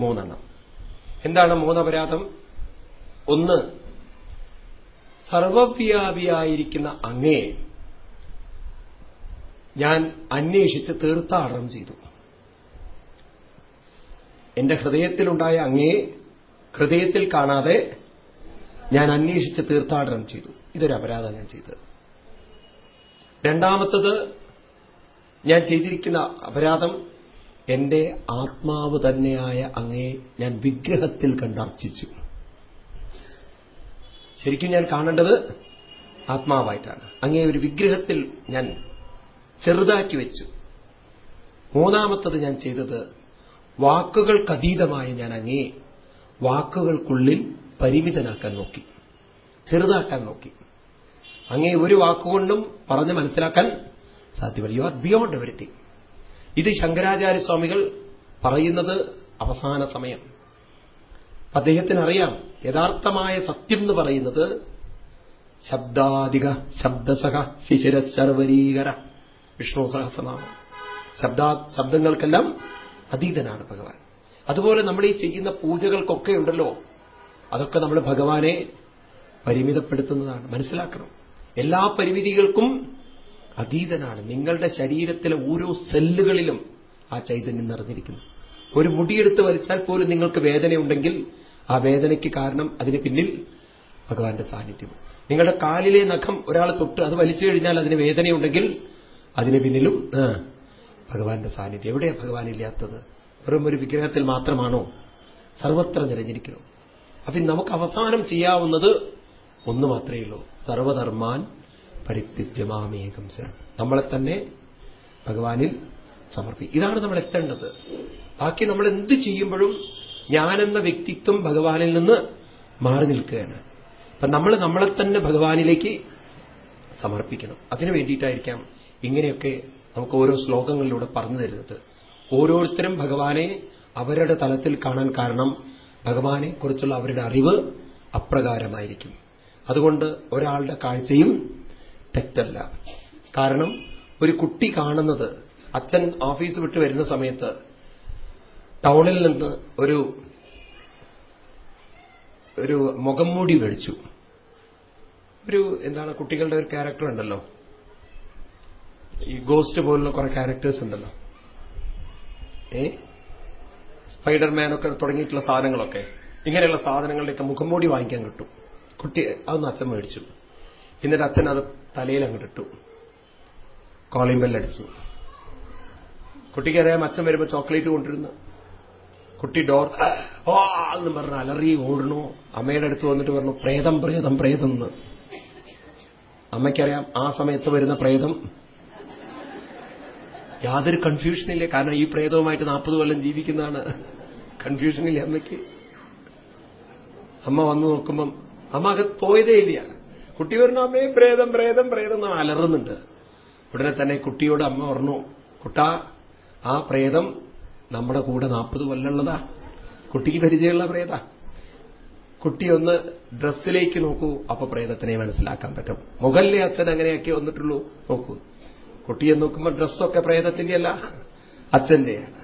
മൂന്നെണ്ണം. എന്താണ് മൂന്ന് അപരാധം? ഒന്ന് സർവവ്യാപിയായിരിക്കുന്ന അങ്ങേ ഞാൻ അന്വേഷിച്ച് തീർത്ഥാടനം ചെയ്തു. എന്റെ ഹൃദയത്തിലുണ്ടായ അങ്ങേ ഹൃദയത്തിൽ കാണാതെ ഞാൻ അന്വേഷിച്ച് തീർത്ഥാടനം ചെയ്തു. ഇതൊരു അപരാധം ഞാൻ ചെയ്തത്. രണ്ടാമത്തത് ഞാൻ ചെയ്തിരിക്കുന്ന അപരാധം എന്റെ ആത്മാവ് തന്നെയായ അങ്ങേ ഞാൻ വിഗ്രഹത്തിൽ കണ്ടർച്ചിച്ചു ശരിക്കും ഞാൻ കാണേണ്ടത് ആത്മാവായിട്ടാണ്. അങ്ങേ ഒരു വിഗ്രഹത്തിൽ ഞാൻ ചെറുതാക്കി വെച്ചു. മൂന്നാമത്തത് ഞാൻ ചെയ്തത് വാക്കുകൾക്കതീതമായ ഞാൻ അങ്ങേ വാക്കുകൾക്കുള്ളിൽ പരിമിതനാക്കാൻ നോക്കി. ചെറുതാക്കാൻ നോക്കി. അങ്ങേ ഒരു വാക്കുകൊണ്ടും പറഞ്ഞ് മനസ്സിലാക്കാൻ സാധ്യമല്ല. യു ആർ ബിയോണ്ട് എവരിത്തിങ് ഇത് ശങ്കരാചാര്യ സ്വാമികൾ പറയുന്നത് അവസാന സമയം. അദ്ദേഹത്തിന് അറിയാം യഥാർത്ഥമായ സത്യം എന്ന് പറയുന്നത് ശബ്ദാധിക ശബ്ദസഹ ശിശിര സർവരീകര വിഷ്ണു സഹസ്രനാമം. ശബ്ദാ ശബ്ദങ്ങൾക്കെല്ലാം അതീതനാണ് ഭഗവാൻ. അതുപോലെ നമ്മൾ ഈ ചെയ്യുന്ന പൂജകൾക്കൊക്കെ ഉണ്ടല്ലോ അതൊക്കെ നമ്മൾ ഭഗവാനെ പരിമിതപ്പെടുത്തുന്നതാണ്. മനസ്സിലാക്കണം. എല്ലാ പരിമിതികൾക്കും അതീതനാണ്. നിങ്ങളുടെ ശരീരത്തിലെ ഓരോ സെല്ലുകളിലും ആ ചൈതന്യം നിറഞ്ഞിരിക്കുന്നു. ഒരു മുടിയെടുത്ത് വലിച്ചാൽ പോലും നിങ്ങൾക്ക് വേദനയുണ്ടെങ്കിൽ ആ വേദനയ്ക്ക് കാരണം അതിന് പിന്നിൽ ഭഗവാന്റെ സാന്നിധ്യം. നിങ്ങളുടെ കാലിലെ നഖം ഒരാൾ തൊട്ട് അത് വലിച്ചു കഴിഞ്ഞാൽ അതിന് വേദനയുണ്ടെങ്കിൽ അതിന് പിന്നിലും ഭഗവാന്റെ സാന്നിധ്യം. എവിടെയാ ഭഗവാൻ ഇല്ലാത്തത്? വെറും ഒരു വിഗ്രഹത്തിൽ മാത്രമാണോ? സർവത്ര നിറഞ്ഞിരിക്കണം അപ്പൊ നമുക്ക് അവസാനം ചെയ്യാവുന്നത് ഒന്ന് മാത്രമേ ഉള്ളൂ. സർവധർമാൻ പരിത്യജ്യമാമേകം സർ നമ്മളെ തന്നെ ഭഗവാനിൽ സമർപ്പിക്കും ഇതാണ് നമ്മൾ എത്തേണ്ടത്. ബാക്കി നമ്മൾ എന്ത് ചെയ്യുമ്പോഴും ഞാനെന്ന വ്യക്തിത്വം ഭഗവാനിൽ നിന്ന് മാറി നിൽക്കുകയാണ്. അപ്പൊ നമ്മൾ നമ്മളെ തന്നെ ഭഗവാനിലേക്ക് സമർപ്പിക്കണം. അതിനു വേണ്ടിയിട്ടായിരിക്കാം ഇങ്ങനെയൊക്കെ നമുക്ക് ഓരോ ശ്ലോകങ്ങളിലൂടെ പറഞ്ഞു തരുന്നത്. ഓരോരുത്തരും ഭഗവാനെ അവരുടെ തലത്തിൽ കാണാൻ കാരണം ഭഗവാനെ കുറിച്ചുള്ള അവരുടെ അറിവ് അപ്രകാരമായിരിക്കും. അതുകൊണ്ട് ഒരാളുടെ കാഴ്ചയും തെറ്റല്ല. കാരണം ഒരു കുട്ടി കാണുന്നത് അച്ഛൻ ഓഫീസ് വിട്ട് വരുന്ന സമയത്ത് ടൗണിൽ നിന്ന് ഒരു ഒരു മുഖം മൂടി മേടിച്ചു. ഒരു എന്താണ് കുട്ടികളുടെ ഒരു ക്യാരക്ടർ ഉണ്ടല്ലോ. ഈ ഗോസ്റ്റ് പോലുള്ള കുറെ ക്യാരക്ടേഴ്സ് ഉണ്ടല്ലോ. ഏ? സ്പൈഡർമാൻ ഒക്കെ തുടങ്ങിയിട്ടുള്ള സാധനങ്ങളൊക്കെ. ഇങ്ങനെയുള്ള സാധനങ്ങളുടെയൊക്കെ മുഖംമൂടി വാങ്ങിക്കാൻ കിട്ടും. കുട്ടി അതൊന്ന് അച്ഛൻ മേടിച്ചു. എന്നിട്ട് അച്ഛൻ അത് തലയിൽ അങ്ങോട്ട് കോളിംഗ് ബെല്ലടിച്ചു കുട്ടിക്ക് അറിയാം അച്ഛൻ വരുമ്പോൾ ചോക്ലേറ്റ് കൊണ്ടിരുന്നു കുട്ടി ഡോർ എന്ന് പറഞ്ഞ അലറി ഓടണു. അമ്മയുടെ അടുത്ത് വന്നിട്ട് പറഞ്ഞു പ്രേതം പ്രേതം പ്രേതം എന്ന്. അമ്മയ്ക്കറിയാം ആ സമയത്ത് വരുന്ന പ്രേതം യാതൊരു കൺഫ്യൂഷനില്ല കാരണം ഈ പ്രേതവുമായിട്ട് നാൽപ്പത് കൊല്ലം ജീവിക്കുന്നതാണ്. കൺഫ്യൂഷനില്ല അമ്മയ്ക്ക്. അമ്മ വന്നു നോക്കുമ്പം അമ്മ അത് പോയതേ ഇല്ല. കുട്ടി പറഞ്ഞു അമ്മേ പ്രേതം പ്രേതം പ്രേതം എന്ന് അലറുന്നുണ്ട്. ഉടനെ തന്നെ കുട്ടിയോട് അമ്മ പറഞ്ഞു കുട്ടാ ആ പ്രേതം നമ്മുടെ കൂടെ നാൽപ്പത് കൊല്ലുള്ളതാ കുട്ടിക്ക് പരിചയമുള്ള പ്രേത. കുട്ടി ഒന്ന് ഡ്രസ്സിലേക്ക് നോക്കൂ അപ്പൊ പ്രേതത്തിനെ മനസ്സിലാക്കാൻ പറ്റും. മുകളിലെ അച്ഛൻ അങ്ങനെയൊക്കെ വന്നിട്ടുള്ളൂ. നോക്കൂ. കുട്ടിയെ നോക്കുമ്പോൾ ഡ്രസ്സൊക്കെ പ്രേതത്തിന്റെ അല്ല അച്ഛന്റെയാണ്.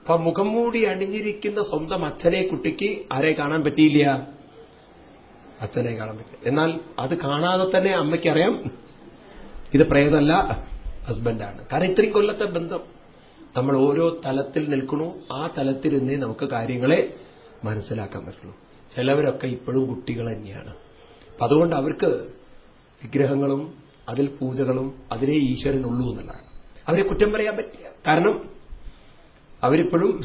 അപ്പൊ മുഖം മൂടി അണിഞ്ഞിരിക്കുന്ന സ്വന്തം അച്ഛനെ കുട്ടിക്ക് ആരെ കാണാൻ പറ്റിയില്ല? അച്ഛനെ കാണാൻ പറ്റില്ല. എന്നാൽ അത് കാണാതെ തന്നെ അമ്മയ്ക്കറിയാം ഇത് പ്രേതമല്ല ഹസ്ബൻഡാണ്. കാരണം ഇത്രയും കൊല്ലത്തെ ബന്ധം നമ്മൾ ഓരോ തലത്തിൽ നിൽക്കണു ആ തലത്തിൽ നിന്നേ നമുക്ക് കാര്യങ്ങളെ മനസ്സിലാക്കാൻ പറ്റുള്ളൂ. ചിലവരൊക്കെ ഇപ്പോഴും കുട്ടികൾ തന്നെയാണ്. അപ്പൊ അതുകൊണ്ട് അവർക്ക് വിഗ്രഹങ്ങളും അതിൽ പൂജകളും അതിലേ ഈശ്വരനുള്ളൂ എന്നുള്ളതാണ്. അവരെ കുറ്റം പറയാൻ പറ്റില്ല. കാരണം അവരിപ്പോഴും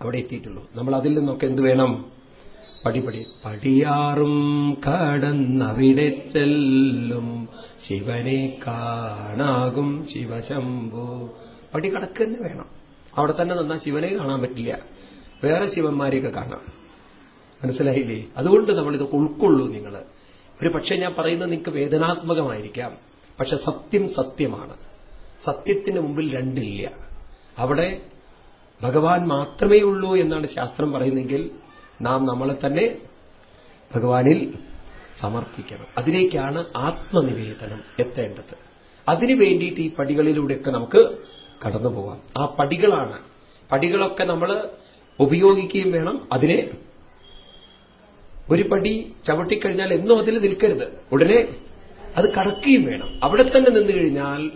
അവിടെ എത്തിയിട്ടുള്ളൂ. നമ്മൾ അതിൽ നിന്നൊക്കെ എന്ത് വേണം? പടിപടി പടിയാറും കടന്നവിടെ ചെല്ലും. ശിവനെ കാണാകും ശിവശംഭു. പടി കടക്ക് തന്നെ വേണം. അവിടെ തന്നെ നിന്നാൽ ശിവനെ കാണാൻ പറ്റില്ല. വേറെ ശിവന്മാരെയൊക്കെ കാണാം. മനസ്സിലായില്ലേ? അതുകൊണ്ട് നമ്മളിത് ഉൾക്കൊള്ളൂ നിങ്ങൾ ഒരു പക്ഷേ ഞാൻ പറയുന്നത് നിങ്ങൾക്ക് വേദനാത്മകമായിരിക്കാം. പക്ഷെ സത്യം സത്യമാണ്. സത്യത്തിന് മുമ്പിൽ രണ്ടില്ല. അവിടെ ഭഗവാൻ മാത്രമേ ഉള്ളൂ എന്നാണ് ശാസ്ത്രം പറയുന്നതെങ്കിൽ നാം നമ്മളെ തന്നെ ഭഗവാനിൽ സമർപ്പിക്കണം. അതിലേക്കാണ് ആത്മനിവേദനം എത്തേണ്ടത്. അതിനു വേണ്ടിയിട്ട് ഈ പടികളിലൂടെയൊക്കെ നമുക്ക് കടന്നു പോവാം. ആ പടികളാണ്. പടികളൊക്കെ നമ്മൾ ഉപയോഗിക്കുകയും വേണം. അതിനെ ഒരു പടി ചവിട്ടിക്കഴിഞ്ഞാൽ എന്നും അതിൽ നിൽക്കരുത്. ഉടനെ അത് കടക്കുകയും വേണം. അവിടെ തന്നെ നിന്നു കഴിഞ്ഞാൽ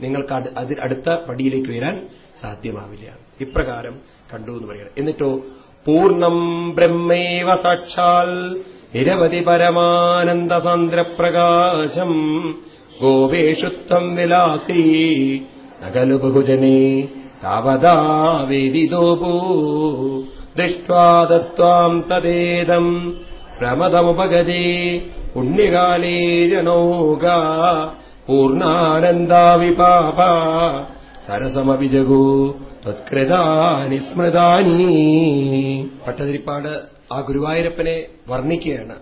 നിങ്ങൾക്ക് അടുത്ത പടിയിലേക്ക് വരാൻ സാധ്യമാവില്ല. ഇപ്രകാരം കണ്ടു എന്ന് പറയണം എന്നിട്ടോ പൂർണം ബ്രഹ്മേവ സാക്ഷാൽ നിരവധി പരമാനന്ദ സാന്ദ്രപ്രകാശം ഗോപേഷുത്വം വിലാസി നകലു ബഹുജനേ താവതാ വേദിതോ ഭൂ ദൃഷ്ട്വാദത്വാം തദേദം പ്രമദമുപഗതേ പുണ്യകാലേ ജനോഗ പൂർണാനന്ദാവിപാപ സരസമവിജഗു തത്കൃതാനി സ്മൃതാനി. പട്ടതിരിപ്പാട് ആ ഗുരുവായൂരപ്പനെ വർണിക്കുകയാണ്.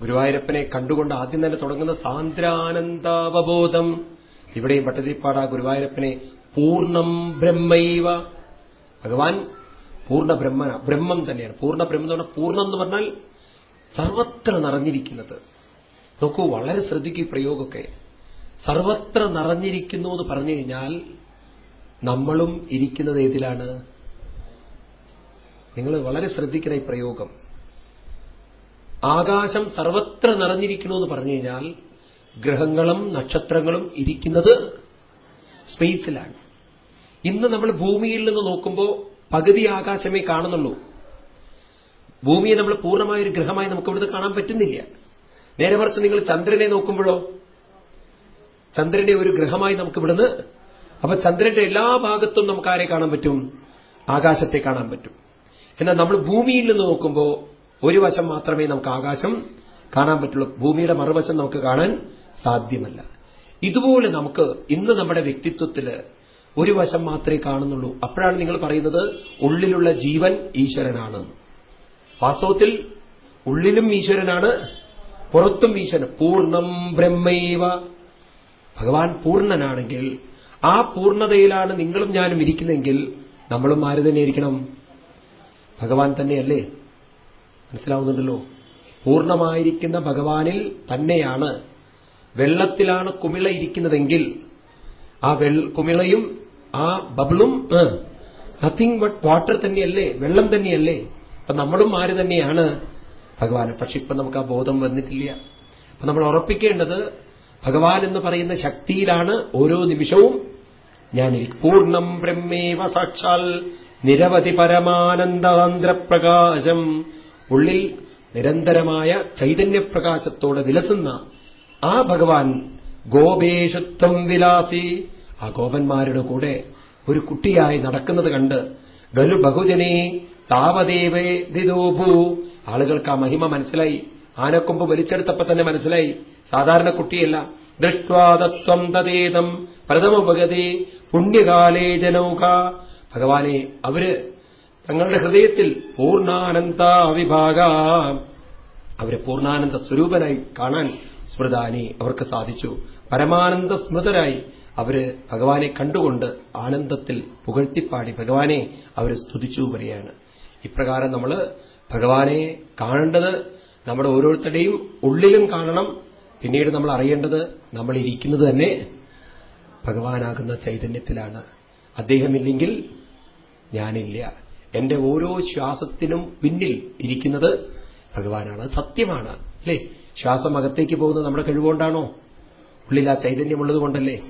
ഗുരുവായൂരപ്പനെ കണ്ടുകൊണ്ട് ആദ്യം തന്നെ തുടങ്ങുന്ന സാന്ദ്രാനന്ദാവബോധം. ഇവിടെയും പട്ടതിരിപ്പാട് ആ ഗുരുവായൂരപ്പനെ പൂർണം ബ്രഹ്മൈവ. ഭഗവാൻ പൂർണ ബ്രഹ്മന ബ്രഹ്മം തന്നെയാണ്. പൂർണ ബ്രഹ്മം എന്ന് പൂർണം എന്ന് പറഞ്ഞാൽ സർവത്ര നിറഞ്ഞിരിക്കുന്നത്. നോക്കൂ വളരെ ശ്രദ്ധിക്കും ഈ പ്രയോഗമൊക്കെ. സർവത്ര നിറഞ്ഞിരിക്കുന്നു എന്ന് പറഞ്ഞു കഴിഞ്ഞാൽ നമ്മളും ഇരിക്കുന്നത് ഏതിലാണ്? നിങ്ങൾ വളരെ ശ്രദ്ധിക്കുന്ന ഈ പ്രയോഗം. ആകാശം സർവത്ര നിറഞ്ഞിരിക്കുന്നു എന്ന് പറഞ്ഞു കഴിഞ്ഞാൽ ഗ്രഹങ്ങളും നക്ഷത്രങ്ങളും ഇരിക്കുന്നത് സ്പേസിലാണ്. ഇന്ന് നമ്മൾ ഭൂമിയിൽ നിന്ന് നോക്കുമ്പോൾ പകുതി ആകാശമേ കാണുന്നുള്ളൂ. ഭൂമിയെ നമ്മൾ പൂർണമായ ഒരു ഗ്രഹമായി നമുക്ക് ഇവിടുന്ന് കാണാൻ പറ്റുന്നില്ല. നേരെ മറിച്ച് നിങ്ങൾ ചന്ദ്രനെ നോക്കുമ്പോഴോ ചന്ദ്രനെ ഒരു ഗ്രഹമായി നമുക്ക് ഇവിടുന്ന് അപ്പൊ ചന്ദ്രന്റെ എല്ലാ ഭാഗത്തും നമുക്ക് ആരെ കാണാൻ പറ്റും? ആകാശത്തെ കാണാൻ പറ്റും. എന്നാൽ നമ്മൾ ഭൂമിയിൽ നിന്ന് നോക്കുമ്പോൾ ഒരു വശം മാത്രമേ നമുക്ക് ആകാശം കാണാൻ പറ്റുള്ളൂ. ഭൂമിയുടെ മറുവശം നമുക്ക് കാണാൻ സാധ്യമല്ല. ഇതുപോലെ നമുക്ക് ഇന്ന് നമ്മുടെ വ്യക്തിത്വത്തിൽ ഒരു വശം മാത്രമേ കാണുന്നുള്ളൂ. അപ്പോഴാണ് നിങ്ങൾ പറയുന്നത് ഉള്ളിലുള്ള ജീവൻ ഈശ്വരനാണ്. വാസ്തവത്തിൽ ഉള്ളിലും ഈശ്വരനാണ് പുറത്തും ഈശ്വരൻ. പൂർണം ബ്രഹ്മൈവ. ഭഗവാൻ പൂർണനാണെങ്കിൽ ആ പൂർണതയിലാണ് നിങ്ങളും ഞാനും ഇരിക്കുന്നെങ്കിൽ നമ്മളും ആര് തന്നെ ഇരിക്കണം? ഭഗവാൻ തന്നെയല്ലേ? മനസ്സിലാവുന്നുണ്ടല്ലോ? പൂർണമായിരിക്കുന്ന ഭഗവാനിൽ തന്നെയാണ്. വെള്ളത്തിലാണ് കുമിള ഇരിക്കുന്നതെങ്കിൽ ആ കുമിളയും ആ ബബിളും നത്തിങ് ബട്ട് വാട്ടർ തന്നെയല്ലേ? വെള്ളം തന്നെയല്ലേ? അപ്പൊ നമ്മളും ആര് തന്നെയാണ്? ഭഗവാൻ പക്ഷെ ഇപ്പൊ നമുക്ക് ആ ബോധം വന്നിട്ടില്ല. അപ്പൊ നമ്മൾ ഉറപ്പിക്കേണ്ടത് ഭഗവാൻ എന്ന് പറയുന്ന ശക്തിയിലാണ് ഓരോ നിമിഷവും ഞാൻ പൂർണം ബ്രഹ്മേവ സാക്ഷാൽ നിരവധി പരമാനന്ദാന്ത്രപ്രകാശം ഉള്ളിൽ നിരന്തരമായ ചൈതന്യപ്രകാശത്തോടെ വിലസുന്ന ആ ഭഗവാൻ ഗോപേഷത്വം വിലാസി. ആ ഗോപന്മാരുടെ കൂടെ ഒരു കുട്ടിയായി നടക്കുന്നത് കണ്ട് ഗലു ബഹുജനെ താവദേവേ ദിദോഭൂ. ആളുകൾക്ക് ആ മഹിമ മനസ്സിലായി. ആനക്കൊമ്പ് വലിച്ചെടുത്തപ്പോ തന്നെ മനസ്സിലായി. സാധാരണ കുട്ടിയല്ല. ദൃഷ്ട്വാദത്വം തദേതം പ്രഥമഭഗതി പുണ്യകാലേ ജനൗക. ഭഗവാനെ അവർ തങ്ങളുടെ ഹൃദയത്തിൽ പൂർണാനന്ദ വിഭാഗ. അവരെ പൂർണാനന്ദ സ്വരൂപനായി കാണാൻ സ്മൃതാനി അവർക്ക് സാധിച്ചു. പരമാനന്ദ സ്മൃതരായി അവർ ഭഗവാനെ കണ്ടുകൊണ്ട് ആനന്ദത്തിൽ പുകഴ്ത്തിപ്പാടി ഭഗവാനെ അവർ സ്തുതിച്ചു വരികയാണ്. ഇപ്രകാരം നമ്മൾ ഭഗവാനെ കാണേണ്ടത് നമ്മുടെ ഓരോരുത്തരുടെയും ഉള്ളിലും കാണണം. പിന്നീട് നമ്മൾ അറിയേണ്ടത് നമ്മൾ ഇരിക്കുന്നത് തന്നെ ഭഗവാനാകുന്ന ചൈതന്യത്തിലാണ്. അദ്ദേഹമില്ലെങ്കിൽ ഞാനില്ല. എന്റെ ഓരോ ശ്വാസത്തിനും പിന്നിൽ ഇരിക്കുന്നത് ഭഗവാനാണ്. സത്യമാണ് അല്ലേ? ശ്വാസം അകത്തേക്ക് പോകുന്നത് നമ്മുടെ കഴിവുകൊണ്ടാണോ? ഉള്ളിൽ ആ ചൈതന്യമുള്ളത് കൊണ്ടല്ലേ?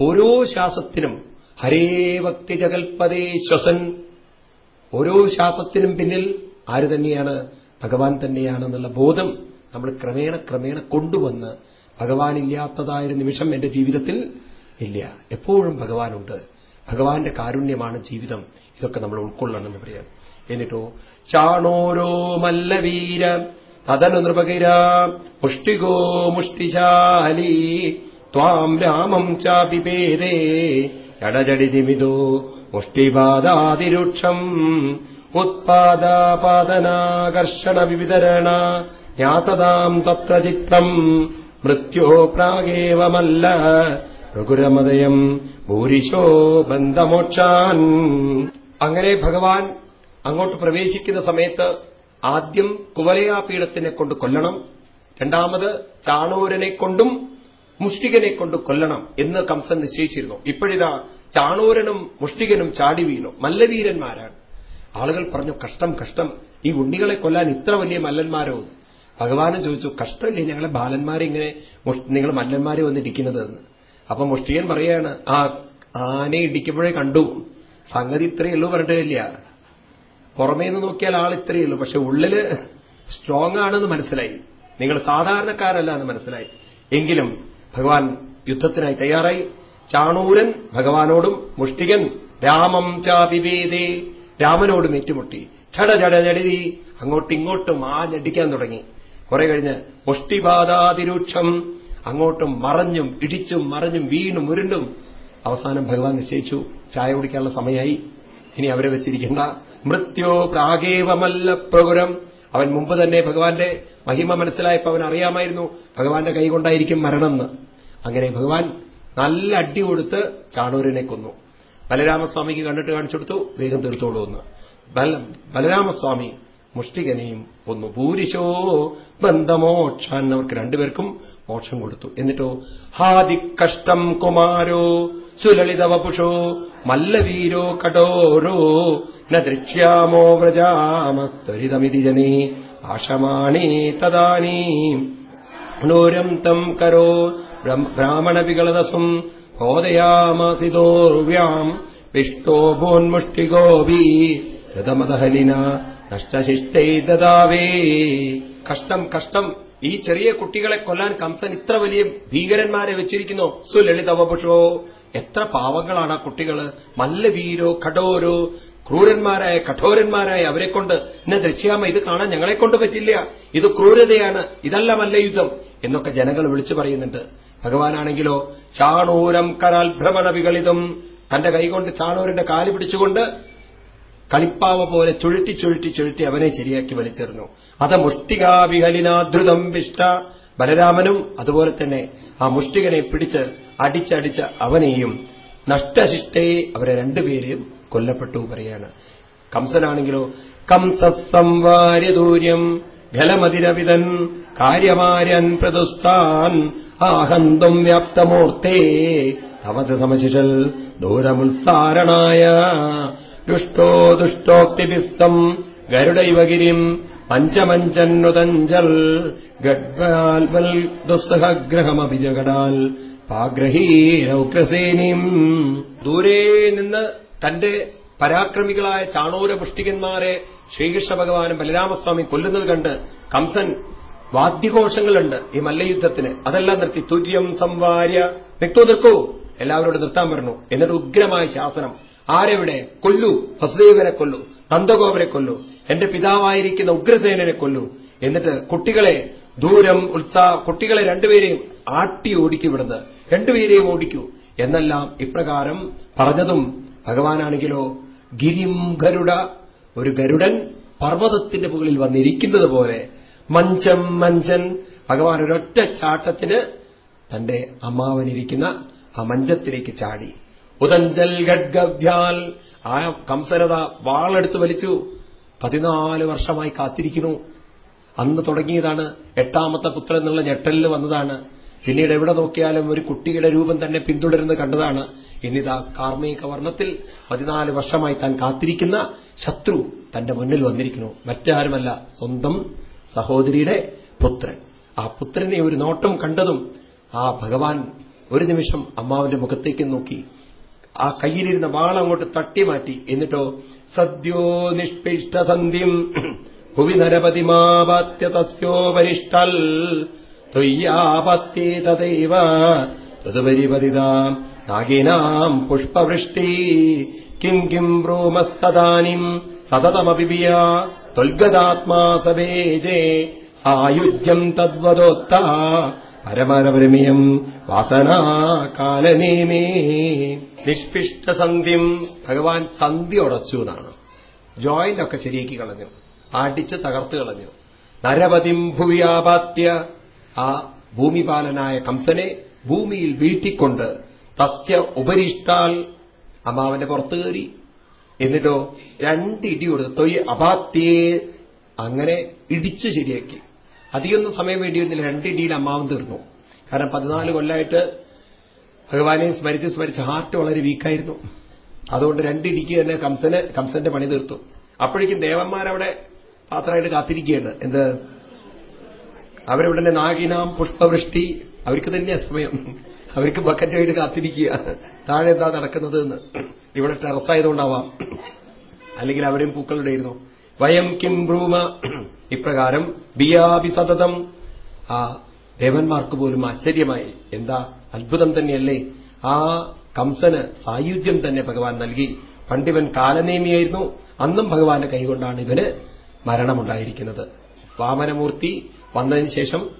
ഓരോ ശ്വാസത്തിനും ഹരേ ഭക്തി ജഗൽപദേ ശ്വസൻ. ഓരോ ശ്വാസത്തിനും പിന്നിൽ ആര് തന്നെയാണ്? ഭഗവാൻ തന്നെയാണെന്നുള്ള ബോധം നമ്മൾ ക്രമേണ ക്രമേണ കൊണ്ടുവന്ന് ഭഗവാനില്ലാത്തതായ നിമിഷം എന്റെ ജീവിതത്തിൽ ഇല്ല. എപ്പോഴും ഭഗവാനുണ്ട്. ഭഗവാന്റെ കാരുണ്യമാണ് ജീവിതം. ഇതൊക്കെ നമ്മൾ ഉൾക്കൊള്ളണമെന്ന് പറയാം. എന്നിട്ടോ ചാണോരോ മല്ലവീര തതനു നൃപകിര മുഷ്ടികോ മുഷ്ടിശാലി ത്വാം രാമം ചാപിപേദേ ചടചടിതിമിതോ മുഷ്ടിപാദാതിരുക്ഷം ഉത്പാദാപാദനാകർഷണ വിവിതരണ ന്യാസതാം തത്ര ചിത്രം മൃത്യോ പ്രാഗേവമല്ല രഘുരമതയം ഭൂരിശോ ബന്ധമോക്ഷാൻ. അങ്ങനെ ഭഗവാൻ അങ്ങോട്ട് പ്രവേശിക്കുന്ന സമയത്ത് ആദ്യം കുവലയാപീഠത്തിനെ കൊണ്ട് കൊല്ലണം. രണ്ടാമത് ചാണൂരനെ കൊണ്ടും മുഷ്ടികനെ കൊണ്ട് കൊല്ലണം എന്ന് കംസൻ നിശ്ചയിച്ചിരുന്നു. ഇപ്പോഴിതാ ചാണൂരനും മുഷ്ടികനും ചാടി വീണു. മല്ലവീരന്മാരാണ്. ആളുകൾ പറഞ്ഞു കഷ്ടം കഷ്ടം. ഈ ഉണ്ണികളെ കൊല്ലാൻ ഇത്ര വലിയ മല്ലന്മാരോ? ഭഗവാനും ചോദിച്ചു കഷ്ടമില്ലേ ഞങ്ങളെ ബാലന്മാരെ ഇങ്ങനെ നിങ്ങൾ മല്ലന്മാരെ വന്നിരിക്കുന്നത്? എന്ന് അപ്പൊ മുഷ്ടികൻ പറയാണ് ആ ആനെ ഇടിക്കുമ്പോഴേ കണ്ടു. സംഗതി ഇത്രയേ ഉള്ളൂ പറഞ്ഞിട്ടില്ല പുറമേ നിന്ന് നോക്കിയാൽ ആൾ ഇത്രയേ ഉള്ളൂ. പക്ഷെ ഉള്ളിൽ സ്ട്രോങ് ആണെന്ന് മനസ്സിലായി. നിങ്ങൾ സാധാരണക്കാരല്ല എന്ന് മനസ്സിലായി. എങ്കിലും ഭഗവാൻ യുദ്ധത്തിനായി തയ്യാറായി. ചാണൂരൻ ഭഗവാനോടും മുഷ്ടികൻ രാമം ചാപിവേദേ രാമനോടും ഏറ്റുമുട്ടി. ചട ചട ചടിതി അങ്ങോട്ടിങ്ങോട്ടും ആഞ്ഞടിക്കാൻ തുടങ്ങി. കുറെ കഴിഞ്ഞ് മുഷ്ടിപാദാതിരൂക്ഷം അങ്ങോട്ടും മറഞ്ഞും ഇടിച്ചും മറഞ്ഞും വീണും ഉരുണ്ടും അവസാനം ഭഗവാൻ നിശ്ചയിച്ചു. ചായ കുടിക്കാനുള്ള സമയമായി. ഇനി അവരെ വെച്ചിരിക്കേണ്ട മൃത്യോ പ്രാഗേവമല്ല പ്രകുരം അവൻ മുമ്പ് തന്നെ ഭഗവാന്റെ മഹിമ മനസ്സിലായപ്പോൾ അവൻ അറിയാമായിരുന്നു ഭഗവാന്റെ കൈകൊണ്ടായിരിക്കും മരണം എന്ന് അങ്ങനെ ഭഗവാൻ നല്ല അടി കൊടുത്ത് ചാണൂരിനെ കൊന്നു. ബലരാമസ്വാമിക്ക് കണ്ടിട്ട് കാണിച്ചു കൊടുത്തു വേഗം തീർത്തോളൂ എന്ന്. ബലരാമസ്വാമി മുഷ്ടികനെയും കൊന്നു ഭൂരിശോ ബന്ധമോക്ഷാൻ അവർക്ക് രണ്ടുപേർക്കും മോക്ഷം കൊടുത്തു. എന്നിട്ടോ ഹാദി കഷ്ടം കുമാരോ സുലളിതവപുഷോ മല്ലവീരോ കടോരോ ന ദൃക്ഷ്യാമോ ജനീ ജനേ ആഷമാണേ തദാനീ. നൂരം തം കരോ ബ്രാഹ്മണവികളതസും ഹോദയാമസിതോർവ്യാം വിഷ്ടോ ഭൂന്മുഷ്ടിഗോപി രഥമദഹലിന കഷ്ടം കഷ്ടം. ഈ ചെറിയ കുട്ടികളെ കൊല്ലാൻ കംസൻ ഇത്ര വലിയ ഭീകരന്മാരെ വെച്ചിരിക്കുന്നു. സുലളിതവപുഷോ. എത്ര പാവങ്ങളാണ് ആ കുട്ടികൾ. മല്ലവീരോ കടോരോ ക്രൂരന്മാരായ കഠോരന്മാരായ അവരെ കൊണ്ട്. എന്നെ ദൃശ്യാമ ഇത് കാണാൻ ഞങ്ങളെ കൊണ്ട് പറ്റില്ല. ഇത് ക്രൂരതയാണ്. ഇതല്ല മല്ലയുദ്ധം എന്നൊക്കെ ജനങ്ങൾ വിളിച്ചു പറയുന്നുണ്ട്. ഭഗവാനാണെങ്കിലോ ചാണൂരം കരാൽ ഭ്രമണ വികളിതം തന്റെ കൈകൊണ്ട് ചാണൂരിന്റെ കാൽ പിടിച്ചുകൊണ്ട് കളിപ്പാവ പോലെ ചുഴറ്റി ചുഴറ്റി ചുഴറ്റി അവനെ ശരിയാക്കി വലിച്ചെറിഞ്ഞു. അത മുഷ്ടികാവിഹലിനാധൃതം വിഷ്ട. ബലരാമനും അതുപോലെ തന്നെ ആ മുഷ്ടികനെ പിടിച്ച് അടിച്ചടിച്ച് അവനെയും നഷ്ടശിഷ്ടയെ അവരെ രണ്ടുപേരെയും കൊല്ലപ്പെട്ടു പറയാണ്. കംസനാണെങ്കിലോ കംസസംവാര്യദൂര്യം ഖലമതിരവിതൻ കാര്യമാര്യൻ പ്രതുസ്ഥാൻ ആഹന്തം വ്യാപ്തമൂർത്തേ. തമത് സമശിഷൽ ദൂരമുത്സാരണായ ദുഷ്ടോ ദുഷ്ടോക്തിഭിസ്തം ഗരുഡൈവഗിരിം പഞ്ചമഞ്ചന്നുതഞ്ചൽ. ഗഡ്വാൽവൽ ദുസ്സഹഗ്രഹമഭിജഗടാൽ. പാഗ്രഹീരൗഗ്രസേനിം ദൂരെ നിന്ന് തന്റെ പരാക്രമികളായ ചാണൂരപുഷ്ടികന്മാരെ ശ്രീകൃഷ്ണ ഭഗവാനും ബലരാമസ്വാമി കൊല്ലുന്നത് കണ്ട് കംസൻ വാദ്യഘോഷങ്ങളുണ്ട് ഈ മല്ലയുദ്ധത്തിന്. അതെല്ലാം നിർത്തി. തുര്യം സംവാര്യ. നിൽക്കൂ നിൽക്കൂ എല്ലാവരോടും നിർത്താൻ പറഞ്ഞു. എന്നിട്ട് ഉഗ്രമായ ശാസനം. ആരെവിടെ? കൊല്ലു. വസുദേവനെ കൊല്ലു. നന്ദഗോപരെ കൊല്ലു. എന്റെ പിതാവായിരിക്കുന്ന ഉഗ്രസേനനെ കൊല്ലു. എന്നിട്ട് കുട്ടികളെ ദൂരം ഉത്സാഹ കുട്ടികളെ രണ്ടുപേരെയും ആട്ടി ഓടിക്കു വിടുന്നത് രണ്ടുപേരെയും ഓടിക്കൂ. എന്നെല്ലാം ഇപ്രകാരം പറഞ്ഞതും ഭഗവാനാണെങ്കിലോ ഗിരിം ഗരുഡ ഒരു ഗരുഡൻ പർവതത്തിന്റെ മുകളിൽ വന്നിരിക്കുന്നത് പോലെ മഞ്ചം മഞ്ചൻ ഭഗവാൻ ഒരൊറ്റ ചാട്ടത്തിന് തന്റെ അമ്മാവനിരിക്കുന്ന ആ മഞ്ചത്തിലേക്ക് ചാടി. ഉദഞ്ചൽ ഗഡ്ഗവ്യാൽ ആ കംസനത വാളെടുത്ത് വലിച്ചു. പതിനാല് വർഷമായി കാത്തിരിക്കുന്നു. അന്ന് തുടങ്ങിയതാണ് എട്ടാമത്തെ പുത്രൻ എന്നുള്ള ഞെട്ടലിൽ വന്നതാണ്. പിന്നീട് എവിടെ നോക്കിയാലും ഒരു കുട്ടിയുടെ രൂപം തന്നെ പിന്തുടരുന്നത് കണ്ടതാണ്. ഇന്നിതാ കാർമ്മിക വർണത്തിൽ പതിനാല് വർഷമായി താൻ കാത്തിരിക്കുന്ന ശത്രു തന്റെ മുന്നിൽ വന്നിരിക്കുന്നു. മറ്റാരുമല്ല സ്വന്തം സഹോദരിയുടെ പുത്രൻ. ആ പുത്രനെ ഒരു നോട്ടം കണ്ടതും ആ ഭഗവാൻ ഒരു നിമിഷം അമ്മാവിന്റെ മുഖത്തേക്ക് നോക്കി. ആ കയ്യിലിരുന്ന വാളങ്ങോട്ട് തട്ടിമാറ്റി എന്നിട്ടോ സദ്യോ നിഷ്പിഷ്ടസന്ധ്യം ഭുവി നരപതിമാപാത്യ തസ്യോപരിഷ്ടൽ ത്വയ്യാപത്യേതദൈവ തതുപരിപതിതാം നാഗിനാം പുഷ്പവൃഷ്ടി കിം കിം ബ്രൂമസ്തദാനിം സതതമപിബിയ ത്വൽഗതാത്മാ സവേജേ സായുജ്യം തദ്വദോത്ത പരമരപരമിയം വാസനാകാലനേമേ. നിഷ്പിഷ്ടസന്ധ്യം ഭഗവാൻ സന്ധി ഉടച്ചു എന്നാണ്. ജോയിന്റ് ഒക്കെ ശരിയാക്കി കളഞ്ഞു. ആട്ടിച്ച് തകർത്ത് കളഞ്ഞു. നരപതിം ഭുവിയാപാത്യ ആ ഭൂമിപാലനായ കംസനെ ഭൂമിയിൽ വീട്ടിക്കൊണ്ട് തസ്യ ഉപരിഷ്ടാൽ അമ്മാവന്റെ പുറത്തു കയറി. എന്നിട്ടോ രണ്ട് ഇടി കൊടുത്തു തൊയ് അപാത്യേ അങ്ങനെ ഇടിച്ചു ശരിയാക്കി. അധികമൊന്നും സമയം വേണ്ടിയിരുന്നില്ല. രണ്ടിടിയിൽ അമ്മാവൻ തീർന്നു. കാരണം പതിനാല് കൊല്ലമായിട്ട് ഭഗവാനെ സ്മരിച്ച് സ്മരിച്ച് ഹാർട്ട് വളരെ വീക്കായിരുന്നു അതുകൊണ്ട് രണ്ടിടിക്ക് തന്നെ കംസന് കംസന്റെ പണി തീർത്തു. അപ്പോഴേക്കും ദേവന്മാരവിടെ പാത്രമായിട്ട് കാത്തിരിക്കുകയാണ്. എന്ത്? അവരിവിടെ നാഗിനാം പുഷ്പവൃഷ്ടി. അവർക്ക് തന്നെ സമയം. അവർക്ക് ബക്കറ്റായിട്ട് കാത്തിരിക്കുക. താഴെ എന്താ നടക്കുന്നത് എന്ന്. ഇവിടെ ടെറസായതുകൊണ്ടാവാം അല്ലെങ്കിൽ അവരും പൂക്കളുടെയിരുന്നു വയം കിം ബ്രൂമ. ഇപ്രകാരം ബിയാബി സതതം. ആ ദേവന്മാർക്ക് പോലും ആശ്ചര്യമായി. എന്താ? അത്ഭുതം തന്നെയല്ലേ? ആ കംസന് സായുജ്യം തന്നെ ഭഗവാൻ നൽകി. പണ്ടിവൻ കാലനേമിയായിരുന്നു. അന്നും ഭഗവാന്റെ കൈകൊണ്ടാണ് ഇവന് മരണമുണ്ടായിരിക്കുന്നത്. വാമനമൂർത്തി വന്നതിന് ശേഷം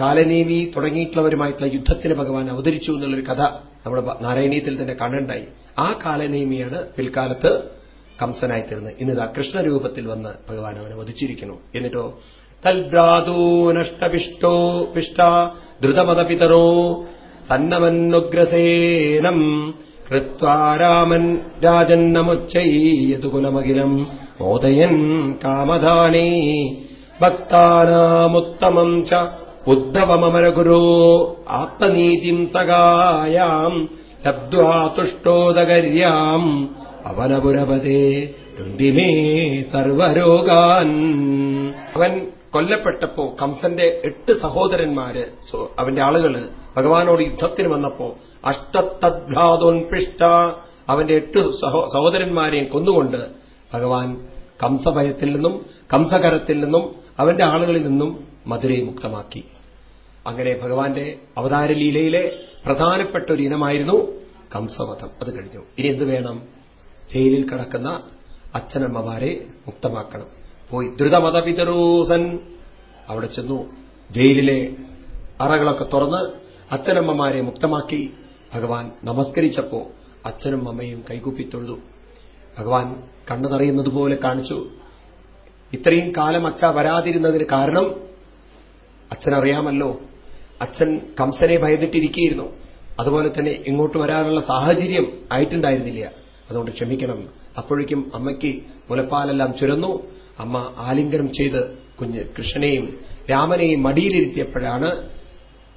കാലനേമി തുടങ്ങിയിട്ടുള്ളവരുമായിട്ടുള്ള യുദ്ധത്തിന് ഭഗവാൻ അവതരിച്ചു എന്നുള്ളൊരു കഥ നമ്മുടെ നാരായണീയത്തിൽ തന്നെ കാണണ്ടായി ആ കാലനേമിയാണ് പിൽക്കാലത്ത് കംസനായി തീർന്ന് ഇന്നിതാ കൃഷ്ണരൂപത്തിൽ വന്ന് ഭഗവാൻ അവനെ വധിച്ചിരിക്കുന്നു. എന്നിട്ടോ തൽഭ്രാതോ നഷ്ടപിഷ്ടോ പിഷ്ട ധൃതമതപിതരോ തന്നമന്നുഗ്രസേനം കൃത്വാരാമൻ രാജന്നമുച്ചൈയതുകുലമഖിലം മോദയൻ കാമധാനേ ഭക്താനാമുത്തമം ച ഉദ്ധവമരഗുരോ ആത്മനീതിം സകായാം ലബ്ധ്വാ തുഷ്ടോദകര്യാം അവനപുരപതേ രുന്തിമേ സർവരോഗാൻ. അവൻ കൊല്ലപ്പെട്ടപ്പോ കംസന്റെ എട്ട് സഹോദരന്മാര് അവന്റെ ആളുകൾ ഭഗവാനോട് യുദ്ധത്തിന് വന്നപ്പോ അഷ്ടത്തദ്ഭ്രാതോൻപിഷ്ട അവന്റെ എട്ട് സഹോദരന്മാരെയും കൊന്നുകൊണ്ട് ഭഗവാൻ കംസഭയത്തിൽ നിന്നും കംസകരത്തിൽ നിന്നും അവന്റെ ആളുകളിൽ നിന്നും മധുരയെ മുക്തമാക്കി. അങ്ങനെ ഭഗവാന്റെ അവതാരലീലയിലെ പ്രധാനപ്പെട്ട ഒരു ഇനമായിരുന്നു കംസവധം. അത് കഴിഞ്ഞു. ഇനി എന്ത് വേണം? ജയിലിൽ കിടക്കുന്ന അച്ഛനമ്മമാരെ മുക്തമാക്കണം. പോയി. ധൃതമതപിതരൂസൻ അവിടെ ചെന്നു. ജയിലിലെ അറകളൊക്കെ തുറന്ന് അച്ഛനമ്മമാരെ മുക്തമാക്കി. ഭഗവാൻ നമസ്കരിച്ചപ്പോ അച്ഛനും അമ്മയും കൈകുപ്പിത്തൊഴുതു. ഭഗവാൻ കണ്ണു നിറയുന്നതുപോലെ കാണിച്ചു. ഇത്രയും കാലം അച്ഛ വരാതിരുന്നതിന് കാരണം അച്ഛനറിയാമല്ലോ. അച്ഛൻ കംസനെ ഭയന്നിട്ടിരിക്കുകയായിരുന്നു അതുപോലെ തന്നെ ഇങ്ങോട്ട് വരാനുള്ള സാഹചര്യം ആയിട്ടുണ്ടായിരുന്നില്ല. അതുകൊണ്ട് ക്ഷമിക്കണം. അപ്പോഴേക്കും അമ്മയ്ക്ക് മുലപ്പാലെല്ലാം ചുരന്നു. അമ്മ ആലിംഗനം ചെയ്ത് കുഞ്ഞ് കൃഷ്ണനെയും രാമനെയും മടിയിലിരുത്തിയപ്പോഴാണ്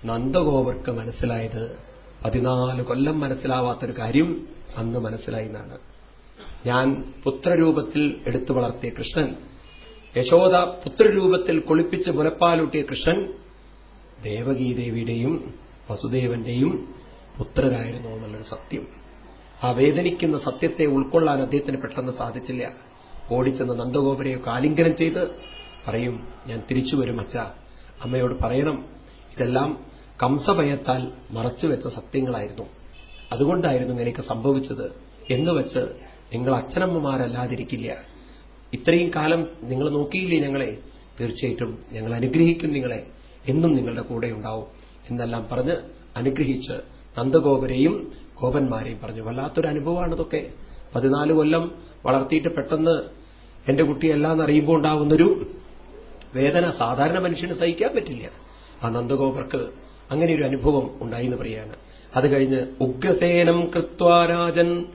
നന്ദഗോപർക്ക് മനസ്സിലായത്. പതിനാല് കൊല്ലം മനസ്സിലാവാത്തൊരു കാര്യം അന്ന് മനസ്സിലായി എന്നാണ്. ഞാൻ പുത്രരൂപത്തിൽ എടുത്തു വളർത്തിയ കൃഷ്ണൻ യശോദ പുത്രരൂപത്തിൽ കുളിപ്പിച്ച് മുലപ്പാലൂട്ടിയ കൃഷ്ണൻ ദേവകീദേവിയുടെയും വസുദേവന്റെയും പുത്രരായിരുന്നു എന്നുള്ളൊരു സത്യം. ആ വേദനിക്കുന്ന സത്യത്തെ ഉൾക്കൊള്ളാൻ അദ്ദേഹത്തിന് പെട്ടെന്ന് സാധിച്ചില്ല. ഓടിച്ചെന്ന് നന്ദഗോപുരയൊക്കെ ആലിംഗനം ചെയ്ത് പറയും ഞാൻ തിരിച്ചു വരും അച്ഛ. അമ്മയോട് പറയണം. ഇതെല്ലാം കംസഭയത്താൽ മറച്ചുവെച്ച സത്യങ്ങളായിരുന്നു. അതുകൊണ്ടായിരുന്നു എനിക്ക് സംഭവിച്ചത് എന്ന് വെച്ച് നിങ്ങൾ അച്ഛനമ്മമാരല്ലാതിരിക്കില്ല. ഇത്രയും കാലം നിങ്ങൾ നോക്കിയില്ലേ ഞങ്ങളെ? തീർച്ചയായിട്ടും ഞങ്ങൾ അനുഗ്രഹിക്കും നിങ്ങളെ. എന്നും നിങ്ങളുടെ കൂടെ ഉണ്ടാവും. എന്നെല്ലാം പറഞ്ഞ് അനുഗ്രഹിച്ച് നന്ദഗോപരെയും ഗോപന്മാരെയും പറഞ്ഞു. വല്ലാത്തൊരു അനുഭവമാണ് ഇതൊക്കെ പതിനാല് കൊല്ലം വളർത്തിയിട്ട് പെട്ടെന്ന് എന്റെ കുട്ടിയെല്ലാം അറിയുമ്പോൾ ഉണ്ടാവുന്നൊരു വേദന സാധാരണ മനുഷ്യന് സഹിക്കാൻ പറ്റില്ല. ആ നന്ദഗോപർക്ക് അങ്ങനെ ഒരു അനുഭവം ഉണ്ടായി എന്ന് പറയാണ്. അത് കഴിഞ്ഞ് ഉഗ്രസേനം കൃത്വാരാജൻ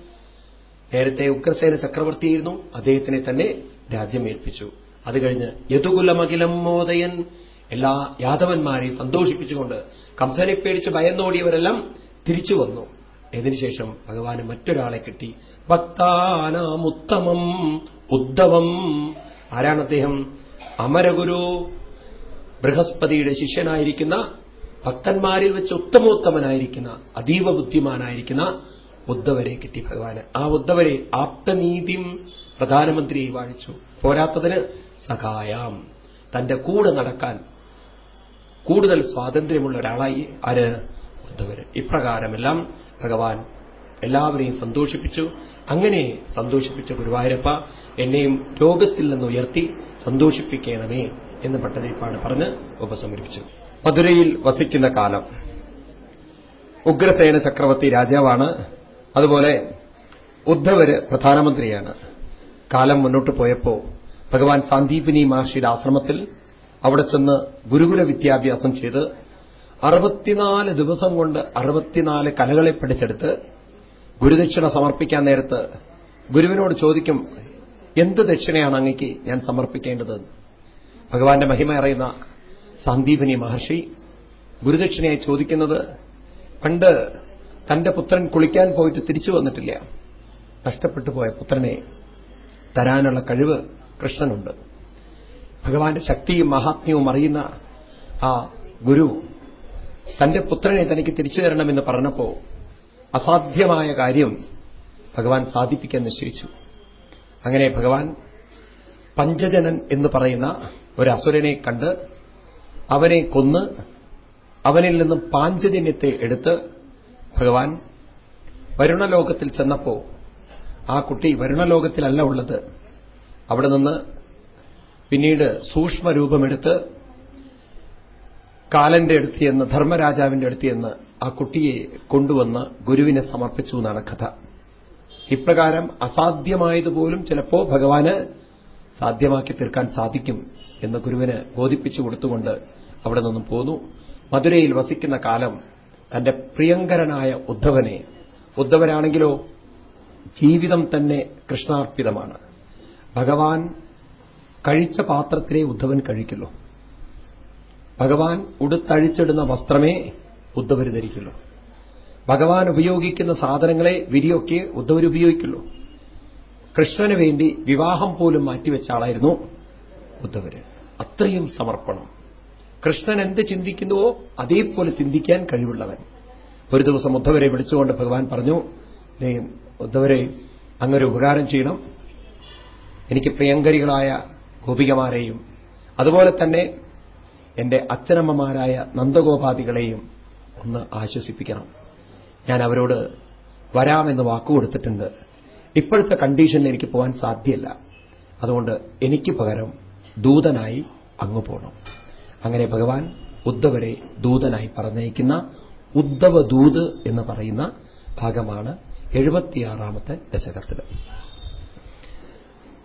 നേരത്തെ ഉഗ്രസേന ചക്രവർത്തിയായിരുന്നു. അദ്ദേഹത്തിനെ തന്നെ രാജ്യം ഏൽപ്പിച്ചു അത് കഴിഞ്ഞ് യതുകുലമകിലം മോദയൻ. എല്ലാ യാദവന്മാരെയും സന്തോഷിപ്പിച്ചുകൊണ്ട് കംസനെ പേടിച്ച് ഭയന്നോടിയവരെല്ലാം തിരിച്ചു വന്നു. ഇതിനുശേഷം ഭഗവാന് മറ്റൊരാളെ കിട്ടി. ഭക്താനാമുത്തമം ഉദ്ധവം. ആരാണ് അദ്ദേഹം? അമരഗുരു ബൃഹസ്പതിയുടെ ശിഷ്യനായിരിക്കുന്ന ഭക്തന്മാരിൽ വെച്ച് ഉത്തമോത്തമനായിരിക്കുന്ന അതീവ ബുദ്ധിമാനായിരിക്കുന്ന ഉദ്ധവരെ കിട്ടി ഭഗവാന്. ആ ഉദ്ധവരെ ആപ്തനീതിയും പ്രധാനമന്ത്രിയെ വാഴിച്ചു. പോരാത്തതിന് സഹായം തന്റെ കൂടെ നടക്കാൻ കൂടുതൽ സ്വാതന്ത്ര്യമുള്ള ഒരാളായി ആര്? ഉദ്ധവര്. ഇപ്രകാരമെല്ലാം ഭഗവാൻ എല്ലാവരെയും സന്തോഷിപ്പിച്ചു. അങ്ങനെ സന്തോഷിപ്പിച്ച ഗുരുവായൂരപ്പ എന്നെയും രോഗത്തിൽ നിന്ന് ഉയർത്തി സന്തോഷിപ്പിക്കണമേ എന്ന് പട്ടതിരിപ്പാട് പറഞ്ഞ് ഉപസമരിപ്പിച്ചു. മധുരയിൽ വസിക്കുന്ന കാലം. ഉഗ്രസേന ചക്രവർത്തി രാജാവാണ്. അതുപോലെ ഉദ്ധവര് പ്രധാനമന്ത്രിയാണ്. കാലം മുന്നോട്ട് പോയപ്പോ ഭഗവാൻ സാന്ദീപിനി മഹർഷിയുടെ ആശ്രമത്തിൽ അവിടെ ചെന്ന് ഗുരുകുല വിദ്യാഭ്യാസം ചെയ്ത് അറുപത്തിനാല് ദിവസം കൊണ്ട് അറുപത്തിനാല് കലകളെ പഠിച്ചെടുത്ത് ഗുരുദക്ഷിണ സമർപ്പിക്കാൻ നേരത്ത് ഗുരുവിനോട് ചോദിക്കും എന്ത് ദക്ഷിണയാണ് അങ്ങയ്ക്ക് ഞാൻ സമർപ്പിക്കേണ്ടത്? ഭഗവാന്റെ മഹിമ അറിയുന്ന സന്ദീപനി മഹർഷി ഗുരുദക്ഷിണയായി ചോദിക്കുന്നത് പണ്ട് തന്റെ പുത്രൻ കുളിക്കാൻ പോയിട്ട് തിരിച്ചു വന്നിട്ടില്ല. നഷ്ടപ്പെട്ടു പോയ പുത്രനെ തരാനുള്ള കഴിവ് കൃഷ്ണനുണ്ട്. ഭഗവാന്റെ ശക്തിയും മഹാത്മ്യവും അറിയുന്ന ആ ഗുരു തന്റെ പുത്രനെ തനിക്ക് തിരിച്ചു തരണമെന്ന് പറഞ്ഞപ്പോ അസാധ്യമായ കാര്യം ഭഗവാൻ സാധിപ്പിക്കാൻ നിശ്ചയിച്ചു. അങ്ങനെ ഭഗവാൻ പഞ്ചജനൻ എന്ന് പറയുന്ന ഒരു അസുരനെ കണ്ട് അവനെ കൊന്ന് അവനിൽ നിന്ന് പാഞ്ചജന്യത്തെ എടുത്ത് ഭഗവാൻ വരുണലോകത്തിൽ ചെന്നപ്പോ ആ കുട്ടി വരുണലോകത്തിലല്ല ഉള്ളത്. അവിടെ നിന്ന് പിന്നീട് സൂക്ഷ്മരൂപമെടുത്ത് കാലന്റെ അടുത്ത് എന്ന് ധർമ്മരാജാവിന്റെ അടുത്ത് എന്ന് ആ കുട്ടിയെ കൊണ്ടുവന്ന് ഗുരുവിനെ സമർപ്പിച്ചു എന്നാണ് കഥ. ഇപ്രകാരം അസാധ്യമായതുപോലും ചിലപ്പോ ഭഗവാന് സാധ്യമാക്കി തീർക്കാൻ സാധിക്കും എന്ന് ഗുരുവിന് ബോധിപ്പിച്ചു കൊടുത്തുകൊണ്ട് അവിടെ നിന്നും പോന്നു. മധുരയിൽ വസിക്കുന്ന കാലം തന്റെ പ്രിയങ്കരനായ ഉദ്ധവനെ ഉദ്ധവനാണെങ്കിലോ ജീവിതം തന്നെ കൃഷ്ണാർപ്പിതമാണ്. ഭഗവാൻ കഴിച്ച പാത്രത്തിലേ ഉദ്ധവൻ കഴിക്കുള്ളൂ. ഭഗവാൻ ഉടുത്തഴിച്ചിടുന്ന വസ്ത്രമേ ഉദ്ധവര് ധരിക്കുള്ളൂ ഭഗവാൻ ഉപയോഗിക്കുന്ന സാധനങ്ങളെ വിരിയൊക്കെ ഉദ്ധവരുപയോഗിക്കുള്ളൂ കൃഷ്ണന് വേണ്ടി വിവാഹം പോലും മാറ്റിവെച്ച ആളായിരുന്നു ഉദ്ധവര്. അത്രയും സമർപ്പണം. കൃഷ്ണൻ എന്ത് ചിന്തിക്കുന്നുവോ അതേപോലെ ചിന്തിക്കാൻ കഴിവുള്ളവൻ. ഒരു ദിവസം ഉദ്ധവരെ വിളിച്ചുകൊണ്ട് ഭഗവാൻ പറഞ്ഞു "ദേ, ഉദ്ധവരെ അങ്ങൊരു ഉപകാരം ചെയ്യണം. എനിക്ക് പ്രിയങ്കരികളായ ഗോപികമാരെയും അതുപോലെ തന്നെ എന്റെ അച്ഛനമ്മമാരായ നന്ദഗോപാദികളെയും ഒന്ന് ആശ്വസിപ്പിക്കണം. ഞാൻ അവരോട് വരാമെന്ന് വാക്കുകൊടുത്തിട്ടുണ്ട്. ഇപ്പോഴത്തെ കണ്ടീഷനിൽ എനിക്ക് പോകാൻ സാധ്യല്ല. അതുകൊണ്ട് എനിക്ക് പകരം ദൂതനായി അങ്ങ് പോകണം അങ്ങനെ ഭഗവാൻ ഉദ്ധവരെ ദൂതനായി പറഞ്ഞയക്കുന്ന ഉദ്ധവ ദൂത് എന്ന് പറയുന്ന ഭാഗമാണ് എഴുപത്തിയാറാമത്തെ ദശകത്തിൽ.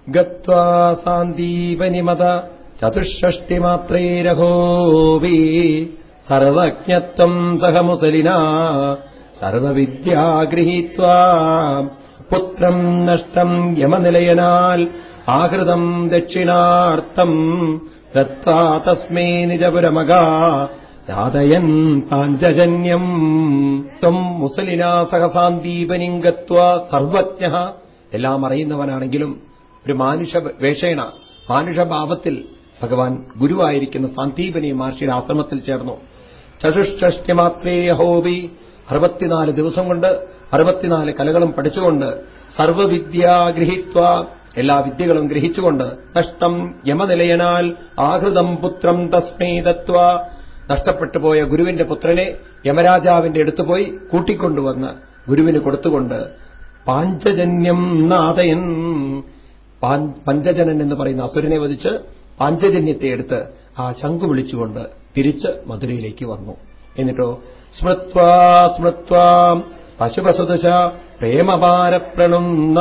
ഗത്വാ സാന്ദീപനിമത ചതുഷ്ഷഷ്ടിമാത്രൈരഹോവി സർവജ്ഞത്വം സഹമുസലിന സർവവിദ്യാഗൃഹീത്വ പുത്രം നഷ്ടം യമനിലയനാൽ ആഹൃതം ദക്ഷിണാർത്ഥം ദത്താ തസ്മേ നിജപുരമക രാതയൻ പാഞ്ചജന്യം ത്വം മുസലിന സഹസാന്ദീപനിംഗത്വ സർവജ്ഞ. എല്ലാം അറിയുന്നവനാണെങ്കിലും ഒരു മാനുഷ വേഷേണ മാനുഷഭാവത്തിൽ ഭഗവാൻ ഗുരുവായിരിക്കുന്ന സാന്ദീപനി മഹർഷിയുടെ ആശ്രമത്തിൽ ചേർന്നു. ചതുഷ്ടി മാത്രേ ഹോബി അറുപത്തിനാല് ദിവസം കൊണ്ട് അറുപത്തിനാല് കലകളും പഠിച്ചുകൊണ്ട് സർവവിദ്യാഗ്രഹിത്വ എല്ലാ വിദ്യകളും ഗ്രഹിച്ചുകൊണ്ട് നഷ്ടം യമനിലയനാൽ ആഹൃതം പുത്രം തസ്മൈ നഷ്ടപ്പെട്ടുപോയ ഗുരുവിന്റെ പുത്രനെ യമരാജാവിന്റെ അടുത്തുപോയി കൂട്ടിക്കൊണ്ടുവന്ന് ഗുരുവിന് കൊടുത്തുകൊണ്ട് പാഞ്ചജന്യം നാഥയൻ. പഞ്ചജനൻ എന്ന് പറയുന്ന അസുരനെ വധിച്ച് പാഞ്ചജന്യത്തെ എടുത്ത് ആ ശംഖു വിളിച്ചുകൊണ്ട് തിരിച്ച് മധുരയിലേക്ക് വന്നു. എന്നിട്ടോ സ്മൃത്വാ സ്മൃത്വാം പശുപസുദശ പ്രേമപാരപ്രണുന്ന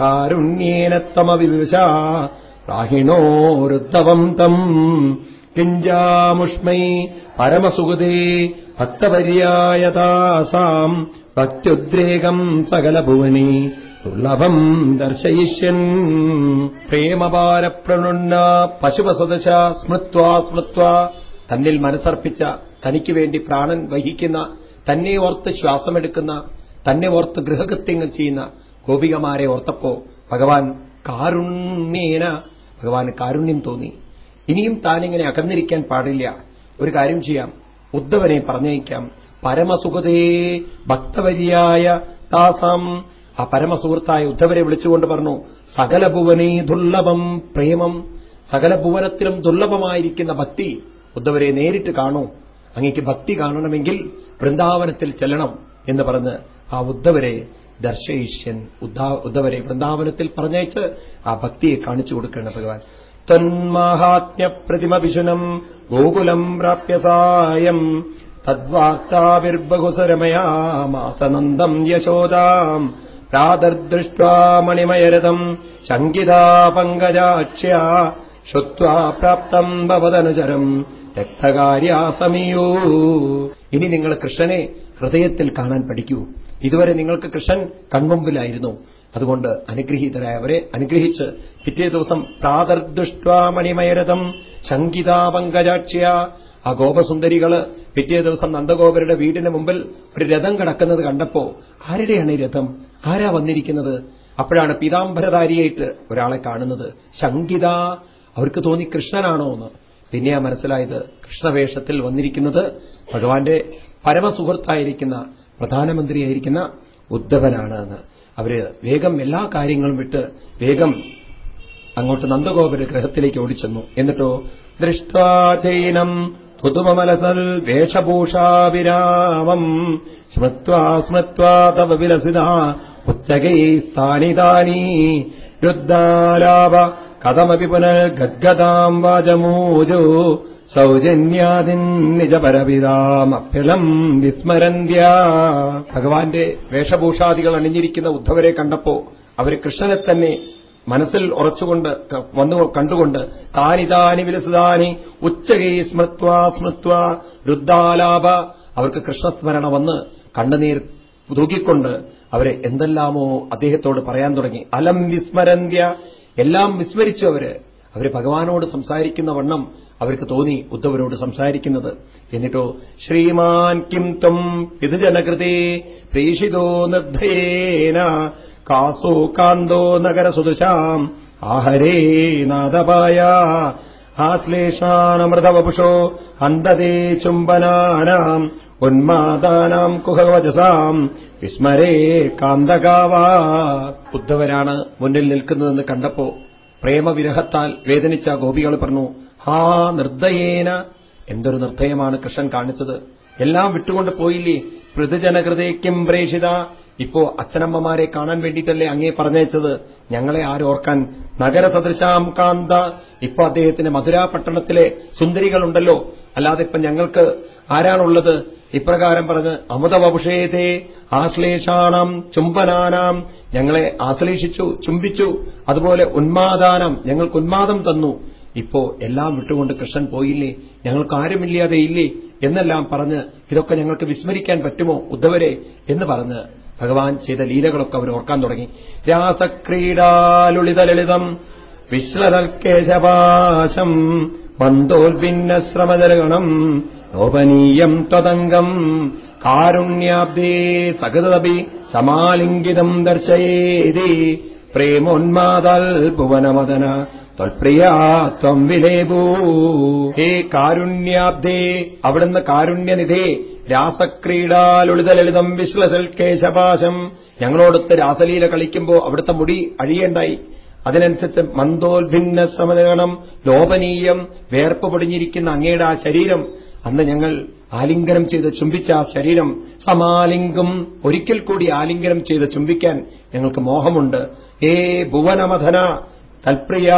കാരുണ്യേന തമവിവിശ പ്രാഹിണോരുദ്ധവം തം കിഞ്ചാമുഷ്മൈ പരമസുഹൃതേ ഭക്തപര്യായതാസാം ഭക്ത്യുദ്രേകം സകലഭുവനി ദുർലഭം ദർശയിഷ്യൻ പ്രേമപാരപ്രണുന്ന പശുപസദശ സ്മൃത്വാ സ്മൃത്വാ തന്നിൽ മനസ്സർപ്പിച്ച തനിക്ക് വേണ്ടി പ്രാണൻ വഹിക്കുന്ന തന്നെ ഓർത്ത് ശ്വാസമെടുക്കുന്ന തന്നെ ഓർത്ത് ഗൃഹകൃത്യങ്ങൾ ചെയ്യുന്ന ഗോപികമാരെ ഓർത്തപ്പോ ഭഗവാൻ കാരുണ്യേന ഭഗവാന് കാരുണ്യം തോന്നി. ഇനിയും താനിങ്ങനെ അകന്നിരിക്കാൻ പാടില്ല. ഒരു കാര്യം ചെയ്യാം. ഉദ്ധവനെ പറഞ്ഞയക്കാം. പരമസുഖതേ ഭക്തവര്യായ താസാം ആ പരമസുഹൃത്തായ ഉദ്ധവരെ വിളിച്ചുകൊണ്ട് പറഞ്ഞു സകല ഭുവനീ ദുർലഭം പ്രേമം. സകല ഭുവനത്തിലും ദുർലഭമായിരിക്കുന്ന ഭക്തി ഉദ്ധവരെ നേരിട്ട് കാണൂ. അങ്ങേക്ക് ഭക്തി കാണണമെങ്കിൽ വൃന്ദാവനത്തിൽ ചെല്ലണം എന്ന് പറഞ്ഞ് ആ ഉദ്ധവരെ ദർശയിഷ്യൻ ഉദ്ധവരെ വൃന്ദാവനത്തിൽ പറഞ്ഞയച്ച് ആ ഭക്തിയെ കാണിച്ചു കൊടുക്കണം ഭഗവാൻ. തന്മാഹാത്മ്യ പ്രതിമവിശുനം ഗോകുലം പ്രാപ്യസായം തദ്വാക്താവിർബുസരമയാസനന്ദം യശോദാം. പ്രാതർദൃഷ്ട്വാ മണിമയരഥം. ശങ്കിതാ പങ്കജാക്ഷ്യ ശ്രുവാ പ്രാപ്തം ഭവതനുചരം. രക്തകാര്യാസമിയോ ഇനി നിങ്ങൾ കൃഷ്ണനെ ഹൃദയത്തിൽ കാണാൻ പഠിക്കൂ. ഇതുവരെ നിങ്ങൾക്ക് കൃഷ്ണൻ കൺമുമ്പിലായിരുന്നു. അതുകൊണ്ട് അനുഗ്രഹീതരായവരെ അനുഗ്രഹിച്ച് പിറ്റേ ദിവസം പ്രാതർദുഷ്ട്വാ മണിമയരഥം ശങ്കിതാ പങ്കജാക്ഷ്യ ആ ഗോപസുന്ദരികൾ പിറ്റേ ദിവസം നന്ദഗോപരുടെ വീടിന് മുമ്പിൽ ഒരു രഥം കിടക്കുന്നത് കണ്ടപ്പോ ആരുടെയാണ് ഈ രഥം? ആരാ വന്നിരിക്കുന്നത്? അപ്പോഴാണ് പീതാംബരധാരിയായിട്ട് ഒരാളെ കാണുന്നത്. ശങ്കിത അവർക്ക് തോന്നി കൃഷ്ണനാണോ എന്ന് പിന്നെയാ മനസ്സിലായത് കൃഷ്ണവേഷത്തിൽ വന്നിരിക്കുന്നത് ഭഗവാന്റെ പരമസുഹൃത്തായിരിക്കുന്ന പ്രധാനമന്ത്രിയായിരിക്കുന്ന ഉദ്ധവനാണ് എന്ന് അവർ വേഗം എല്ലാ കാര്യങ്ങളും വിട്ട് വേഗം അങ്ങോട്ട് നന്ദഗോപുര ഗ്രഹത്തിലേക്ക് ഓടിച്ചെന്നു. എന്നിട്ടോ ദൃഷ്ടാചൈനം തുതുമലസൽ വേഷഭൂഷാവിരാമം സ്മൃത്വാ സ്മൃത്വാ തവ വിലസിത ഉച്ചകൈ സ്ഥാനിതാനീ രുദ്ധാലാപ കഥമപി പുനർ ഗദ്ഗതാം വാചമൂജോ. സൗജന്യാദിൻ നിജപരപിതാമഫിളം വിസ്മരന്ത്യ. ഭഗവാന്റെ വേഷഭൂഷാദികൾ അണിഞ്ഞിരിക്കുന്ന ഉദ്ധവരെ കണ്ടപ്പോ അവർ കൃഷ്ണനെ തന്നെ മനസ്സിൽ ഉറച്ചുകൊണ്ട് വന്നു കണ്ടുകൊണ്ട് താനിതാനി വിലസുതാനി ഉച്ചകൈ സ്മൃത്വാ സ്മൃത്വാ രുദ്ധാലാപ. അവർക്ക് കൃഷ്ണസ്മരണ വന്ന് കണ്ണുനീർ തൂക്കിക്കൊണ്ട് അവരെ എന്തെല്ലാമോ അദ്ദേഹത്തോട് പറയാൻ തുടങ്ങി. അലം വിസ്മരന്ത്യ. എല്ലാം വിസ്മരിച്ചു അവർ അവർ ഭഗവാനോട് സംസാരിക്കുന്ന വണ്ണം അവർക്ക് തോന്നി ഉദ്ധവരോട് സംസാരിക്കുന്നത്. എന്നിട്ടോ ശ്രീമാൻ കിം ത്വം പിതൃജനകൃതേ പ്രേഷിതോ നിർദ്ധയേന കാസോ കാന്തോ നഗരസുദൃശാം ആഹരേ നാദപായ ആശ്ലേഷാണമൃതവപുഷോ അന്തതേ ചുംബനാനാം ഉന്മാദാനാം കുഹവചസാം. വിസ്മരേ കാന്തകാവാ. ഉദ്ധവരാണ് മുന്നിൽ നിൽക്കുന്നതെന്ന് കണ്ടപ്പോ പ്രേമവിരഹത്താൽ വേദനിച്ച ഗോപികൾ പറഞ്ഞു ഹാ നിർദ്ദയേന. എന്തൊരു നിർദ്ദയമാണ് കൃഷ്ണൻ കാണിച്ചത്. എല്ലാം വിട്ടുകൊണ്ട് പോയില്ലേ? പൃഥുജനകൃതയ്ക്കും പ്രേഷിത ഇപ്പോ അച്ഛനമ്മമാരെ കാണാൻ വേണ്ടിയിട്ടല്ലേ അങ്ങേ പറഞ്ഞയച്ചത്? ഞങ്ങളെ ആരോർക്കാൻ നഗരസദൃശാം കാന്ത. ഇപ്പൊ അദ്ദേഹത്തിന് മധുരാപട്ടണത്തിലെ സുന്ദരികളുണ്ടല്ലോ. അല്ലാതെ ഇപ്പൊ ഞങ്ങൾക്ക് ആരാണുള്ളത്? ഇപ്രകാരം പറഞ്ഞ് അമൃതവപുഷേതേ ആശ്ലേഷാണം ചുംബനാനാം ഞങ്ങളെ ആശ്ലേഷിച്ചു ചുംബിച്ചു അതുപോലെ ഉന്മാദാനം ഞങ്ങൾക്ക് ഉന്മാദം തന്നു. ഇപ്പോ എല്ലാം വിട്ടുകൊണ്ട് കൃഷ്ണൻ പോയില്ലേ? ഞങ്ങൾക്ക് ആരുമില്ലാതെ ഇല്ലേ? എന്നെല്ലാം പറഞ്ഞ് ഇതൊക്കെ ഞങ്ങൾക്ക് വിസ്മരിക്കാൻ പറ്റുമോ ഉദ്ധവരെ? എന്ന് പറഞ്ഞ് ഭഗവാൻ ചെയ്ത ലീലകളൊക്കെ അവർ ഓർക്കാൻ തുടങ്ങി. രാസക്രീഡാലുളിത ലളിതം വിശ്ലതൽക്കേശപാശം മന്ദോൽഭിന്നശ്രമജലഗണം ലോപനീയം തതംഗം കാരുണ്യാബ്ദേ സകൃതപി സമാലിംഗിതം ദർശയേതി പ്രേമോന്മാതൽ ഭുവനമദന ത്വൽപ്രിയാ ത്വം വിലേപൂ ഹേ കാരുണ്യാബ്ദേ അവിടുന്ന് കാരുണ്യനിധേ രാസക്രീഡാലുളിത ലളിതം വിശ്ലസൽ കേശപാശം ഞങ്ങളോടൊത്ത് രാസലീല കളിക്കുമ്പോൾ അവിടുത്തെ മുടി അഴിയേണ്ടായി. അതിനനുസരിച്ച് മന്ദോൽഭിന്ന ശ്രമണം ലോപനീയം വേർപ്പ് പൊടിഞ്ഞിരിക്കുന്ന അങ്ങയുടെ ആ ശരീരം. അന്ന് ഞങ്ങൾ ആലിംഗനം ചെയ്ത് ചുംബിച്ച ആ ശരീരം സമാലിംഗം ഒരിക്കൽ കൂടി ആലിംഗനം ചെയ്ത് ചുംബിക്കാൻ ഞങ്ങൾക്ക് മോഹമുണ്ട്. ഏ ഭുവനമഥന തൽപ്രിയ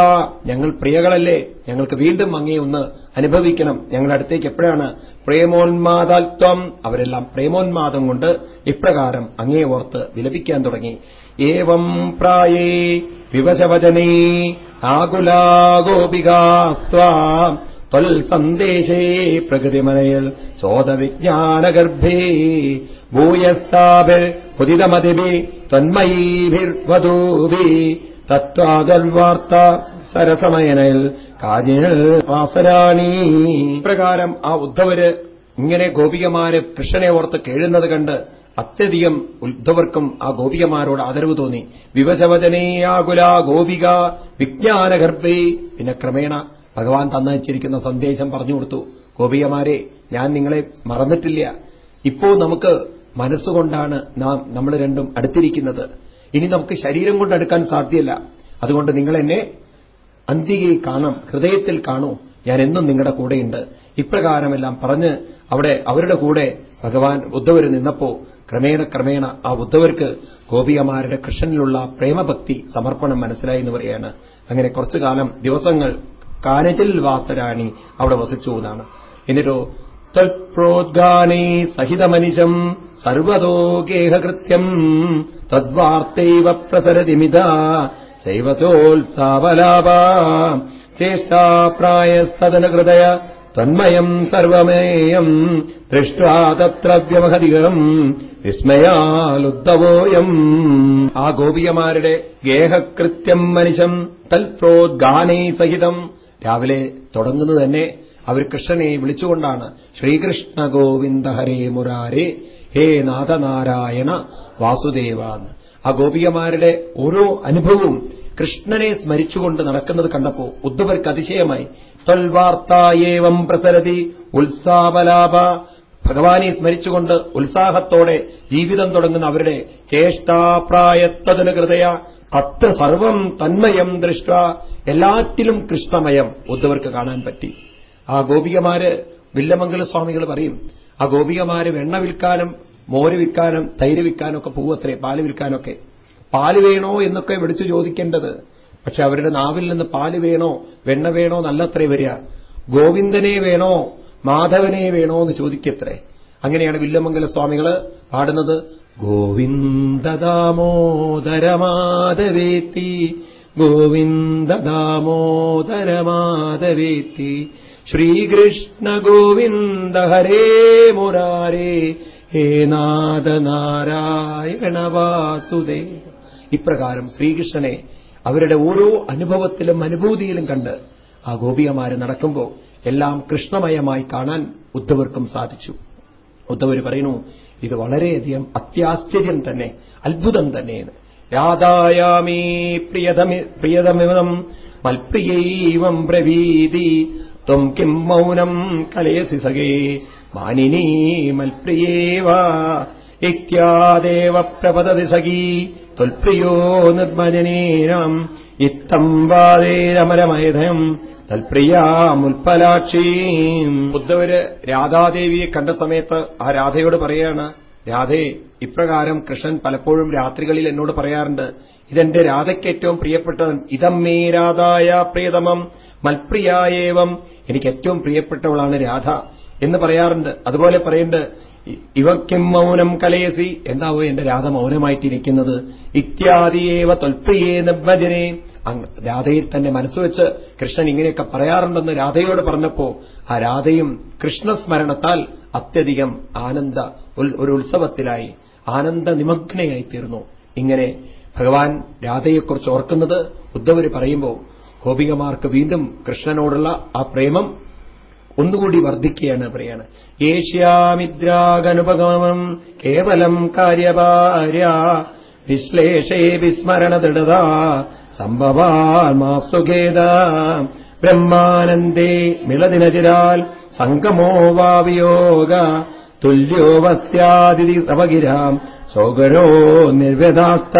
ഞങ്ങൾ പ്രിയകളല്ലേ? ഞങ്ങൾക്ക് വീണ്ടും അങ്ങേ ഒന്ന് അനുഭവിക്കണം. ഞങ്ങളുടെ അടുത്തേക്ക് എപ്പോഴാണ്? പ്രേമോന്മാദാത്വം അവരെല്ലാം പ്രേമോന്മാദം കൊണ്ട് ഇപ്രകാരം അങ്ങേ ഓർത്ത് വിലപിക്കാൻ തുടങ്ങി. ഏവം പ്രായേ വിവശവചനേ ആകുലാഗോപികാസ്വാം ത്വൽസന്ദേശേ പ്രകൃതിമനയൽ സോതവിജ്ഞാനഗർഭേ ഭൂയസ്താഭിർ ഹുദിതമതിഭി ത്വന്മയീഭിർവധൂഭി തത്വാദർവാർത്ത സരസമയനൽ കാര്യങ്ങൾ വാസരാണി. പ്രകാരം ആ ഉദ്ധവര് ഇങ്ങനെ ഗോപികമാര് കൃഷ്ണനെ ഓർത്ത് കേഴുന്നത് കണ്ട് അത്യധികം ഉദ്ധവർക്കും ആ ഗോപികമാരോട് ആദരവ് തോന്നി. വിവശവചനേയാകുല ഗോപിക വിജ്ഞാനഗർഭേ. പിന്നെ ക്രമേണ ഭഗവാൻ തന്നയച്ചിരിക്കുന്ന സന്ദേശം പറഞ്ഞു കൊടുത്തു. ഗോപികമാരെ ഞാൻ നിങ്ങളെ മറന്നിട്ടില്ല. ഇപ്പോ നമുക്ക് മനസ്സുകൊണ്ടാണ് നാം നമ്മൾ രണ്ടും അടുത്തിരിക്കുന്നത്. ഇനി നമുക്ക് ശരീരം കൊണ്ട് അടുക്കാൻ സാധ്യമല്ല അതുകൊണ്ട് നിങ്ങൾ എന്നെ അന്തികയിൽ കാണാം ഹൃദയത്തിൽ കാണൂ. ഞാൻ എന്നും നിങ്ങളുടെ കൂടെയുണ്ട്. ഇപ്രകാരമെല്ലാം പറഞ്ഞ് അവിടെ അവരുടെ കൂടെ ഭഗവാൻ ഉദ്ധവർ നിന്നപ്പോ ക്രമേണ ക്രമേണ ആ ഉദ്ധവർക്ക് ഗോപികമാരുടെ കൃഷ്ണനിലുള്ള പ്രേമഭക്തി സമർപ്പണം മനസ്സിലായി എന്ന് പറയാണ് അങ്ങനെ കുറച്ചു കാലം ദിവസങ്ങൾ കാനജൽ വാസരാണി അവിടെ വസിച്ചു എന്നാണ്. എന്നിട്ടോ തത്പ്രോദ്ഗാനേ സഹിതമനിശം സർവതോ ഗേഹകൃത്യം തദ്വാർത്തൈവ പ്രസരതിമിത ശൈവസോത്സാവലാപ ചേഷ്ടാപ്രായസ്തദന ഹൃദയ തന്മയം സർവമേയം ദൃഷ്ട്വാ തത്ര വിസ്മയാലുദ്ധവോയം ആ ഗോപികമാരുടെ ഗേഹകൃത്യം മനുഷ്യം തൽപ്രോദ്ഗാനൈ സഹിതം രാവിലെ തുടങ്ങുന്നു തന്നെ അവർ കൃഷ്ണനെ വിളിച്ചുകൊണ്ടാണ് ശ്രീകൃഷ്ണ ഗോവിന്ദ ഹരേ മുരാരേ ഹേ നാഥനാരായണ വാസുദേവ ആ ഗോപികമാരുടെ ഓരോ അനുഭവവും കൃഷ്ണനെ സ്മരിച്ചുകൊണ്ട് നടക്കുന്നത് കണ്ടപ്പോ ഉദ്ധവർക്ക് അതിശയമായി. ത്വൽവാർത്തായേവം പ്രസരതി ഉത്സാവലാഭ ഭഗവാനെ സ്മരിച്ചുകൊണ്ട് ഉത്സാഹത്തോടെ ജീവിതം തുടങ്ങുന്ന അവരുടെ ചേഷ്ടാപ്രായത്വതിന് ഹൃദയ അത്ര സർവം തന്മയം ദൃഷ്ട. എല്ലാറ്റിലും കൃഷ്ണമയം ഉദ്ധവർക്ക് കാണാൻ പറ്റി. ആ ഗോപികമാര് വില്ലമംഗല സ്വാമികൾ പറയും ആ ഗോപികമാര് വെണ്ണ വിൽക്കാനും മോര് വിൽക്കാനും തൈര് വിൽക്കാനും ഒക്കെ പോവത്രേ പാൽ വിൽക്കാനൊക്കെ. പാൽ വേണോ എന്നൊക്കെ വിളിച്ചു ചോദിക്കേണ്ടത്. പക്ഷെ അവരുടെ നാവിൽ നിന്ന് പാൽ വേണോ വെണ്ണ വേണോ നല്ലത്രേ വരിക. ഗോവിന്ദനെ വേണോ മാധവനെ വേണോ എന്ന് ചോദിക്കത്രേ. അങ്ങനെയാണ് വില്ലമംഗല സ്വാമികൾ പാടുന്നത്. ഗോവിന്ദദാമോദരമാധവേത്തി ദാമോദര ശ്രീകൃഷ്ണ ഗോവിന്ദ ഹരേ മുരാരേ ഹേ നാഥ നാരായണ വാസുദേ ഇപ്രകാരം ശ്രീകൃഷ്ണനെ അവരുടെ ഓരോ അനുഭവത്തിലും അനുഭൂതിയിലും കണ്ട് ആ ഗോപികമാര് നടക്കുമ്പോൾ എല്ലാം കൃഷ്ണമയമായി കാണാൻ ഉദ്ധവർക്കും സാധിച്ചു. ഉദ്ധവർ പറയുന്നു ഇത് വളരെയധികം അത്യാശ്ചര്യം തന്നെ അത്ഭുതം തന്നെയാണ്. രാധായാമീ പ്രിയതമി പ്രിയതമിതം മൽപ്രിയൈവം പ്രവീതി ത്വം കിം മൗനം കലയസി സഖേ. മാനിനീ മൽപ്രിയേവ ഇത്യാദേവ പ്രപദതി സഖീ. ത്വൽപ്രിയോ നിർമ്മജനീനം ഇത്തം വാദേരമരമയധം തൽപ്രിയാമുൽപലാക്ഷീം ഉദ്ധവര് രാധാദേവിയെ കണ്ട സമയത്ത് ആ രാധയോട് പറയാണ് രാധേ ഇപ്രകാരം കൃഷ്ണൻ പലപ്പോഴും രാത്രികളിൽ എന്നോട് പറയാറുണ്ട് ഇതെന്റെ രാധയ്ക്ക് ഏറ്റവും പ്രിയപ്പെട്ടതും ഇതം മേ രാധായ പ്രിയതമം. മൽപ്രിയായേവം എനിക്ക് ഏറ്റവും പ്രിയപ്പെട്ടവളാണ് രാധ എന്ന് പറയാറുണ്ട്. അതുപോലെ പറയുന്നുണ്ട് ഇവയ്ക്കും മൗനം കലയസി. എന്താവോ എന്റെ രാധ മൗനമായിട്ടിരിക്കുന്നത്. ഇത്യാദിയേവ തൊൽപ്രിയേ നിർവചനെ. രാധയിൽ തന്നെ മനസ്സുവെച്ച് കൃഷ്ണൻ ഇങ്ങനെയൊക്കെ പറയാറുണ്ടെന്ന് രാധയോട് പറഞ്ഞപ്പോ ആ രാധയും കൃഷ്ണസ്മരണത്താൽ അത്യധികം ആനന്ദ ഒരു ഉത്സവത്തിലായി ആനന്ദ നിമഗ്നയായി തീർന്നു ഇങ്ങനെ ഭഗവാൻ രാധയെക്കുറിച്ച് ഓർക്കുന്നത് ഉദ്ധവര് പറയുമ്പോൾ ഗോപികമാർക്ക് വീണ്ടും കൃഷ്ണനോടുള്ള ആ പ്രേമം ഒന്നുകൂടി വർദ്ധിക്കുകയാണ് പറയാണ് ഏഷ്യാമിദ്രാഗനുപഗമം കേവലം കാര്യഭാര്യ വിശ്ലേഷേ വിസ്മരണ ദൃഢത സംഭവാത്മാസുഖേദ ബ്രഹ്മാനന്ദേ മിളദിനചിരാൽ സംഗമോ വാവിയോഗ തുല്യോ വസ്യാതിഥി സമഗിരാം സൗകരോ നിർവ്യഥാസ്ത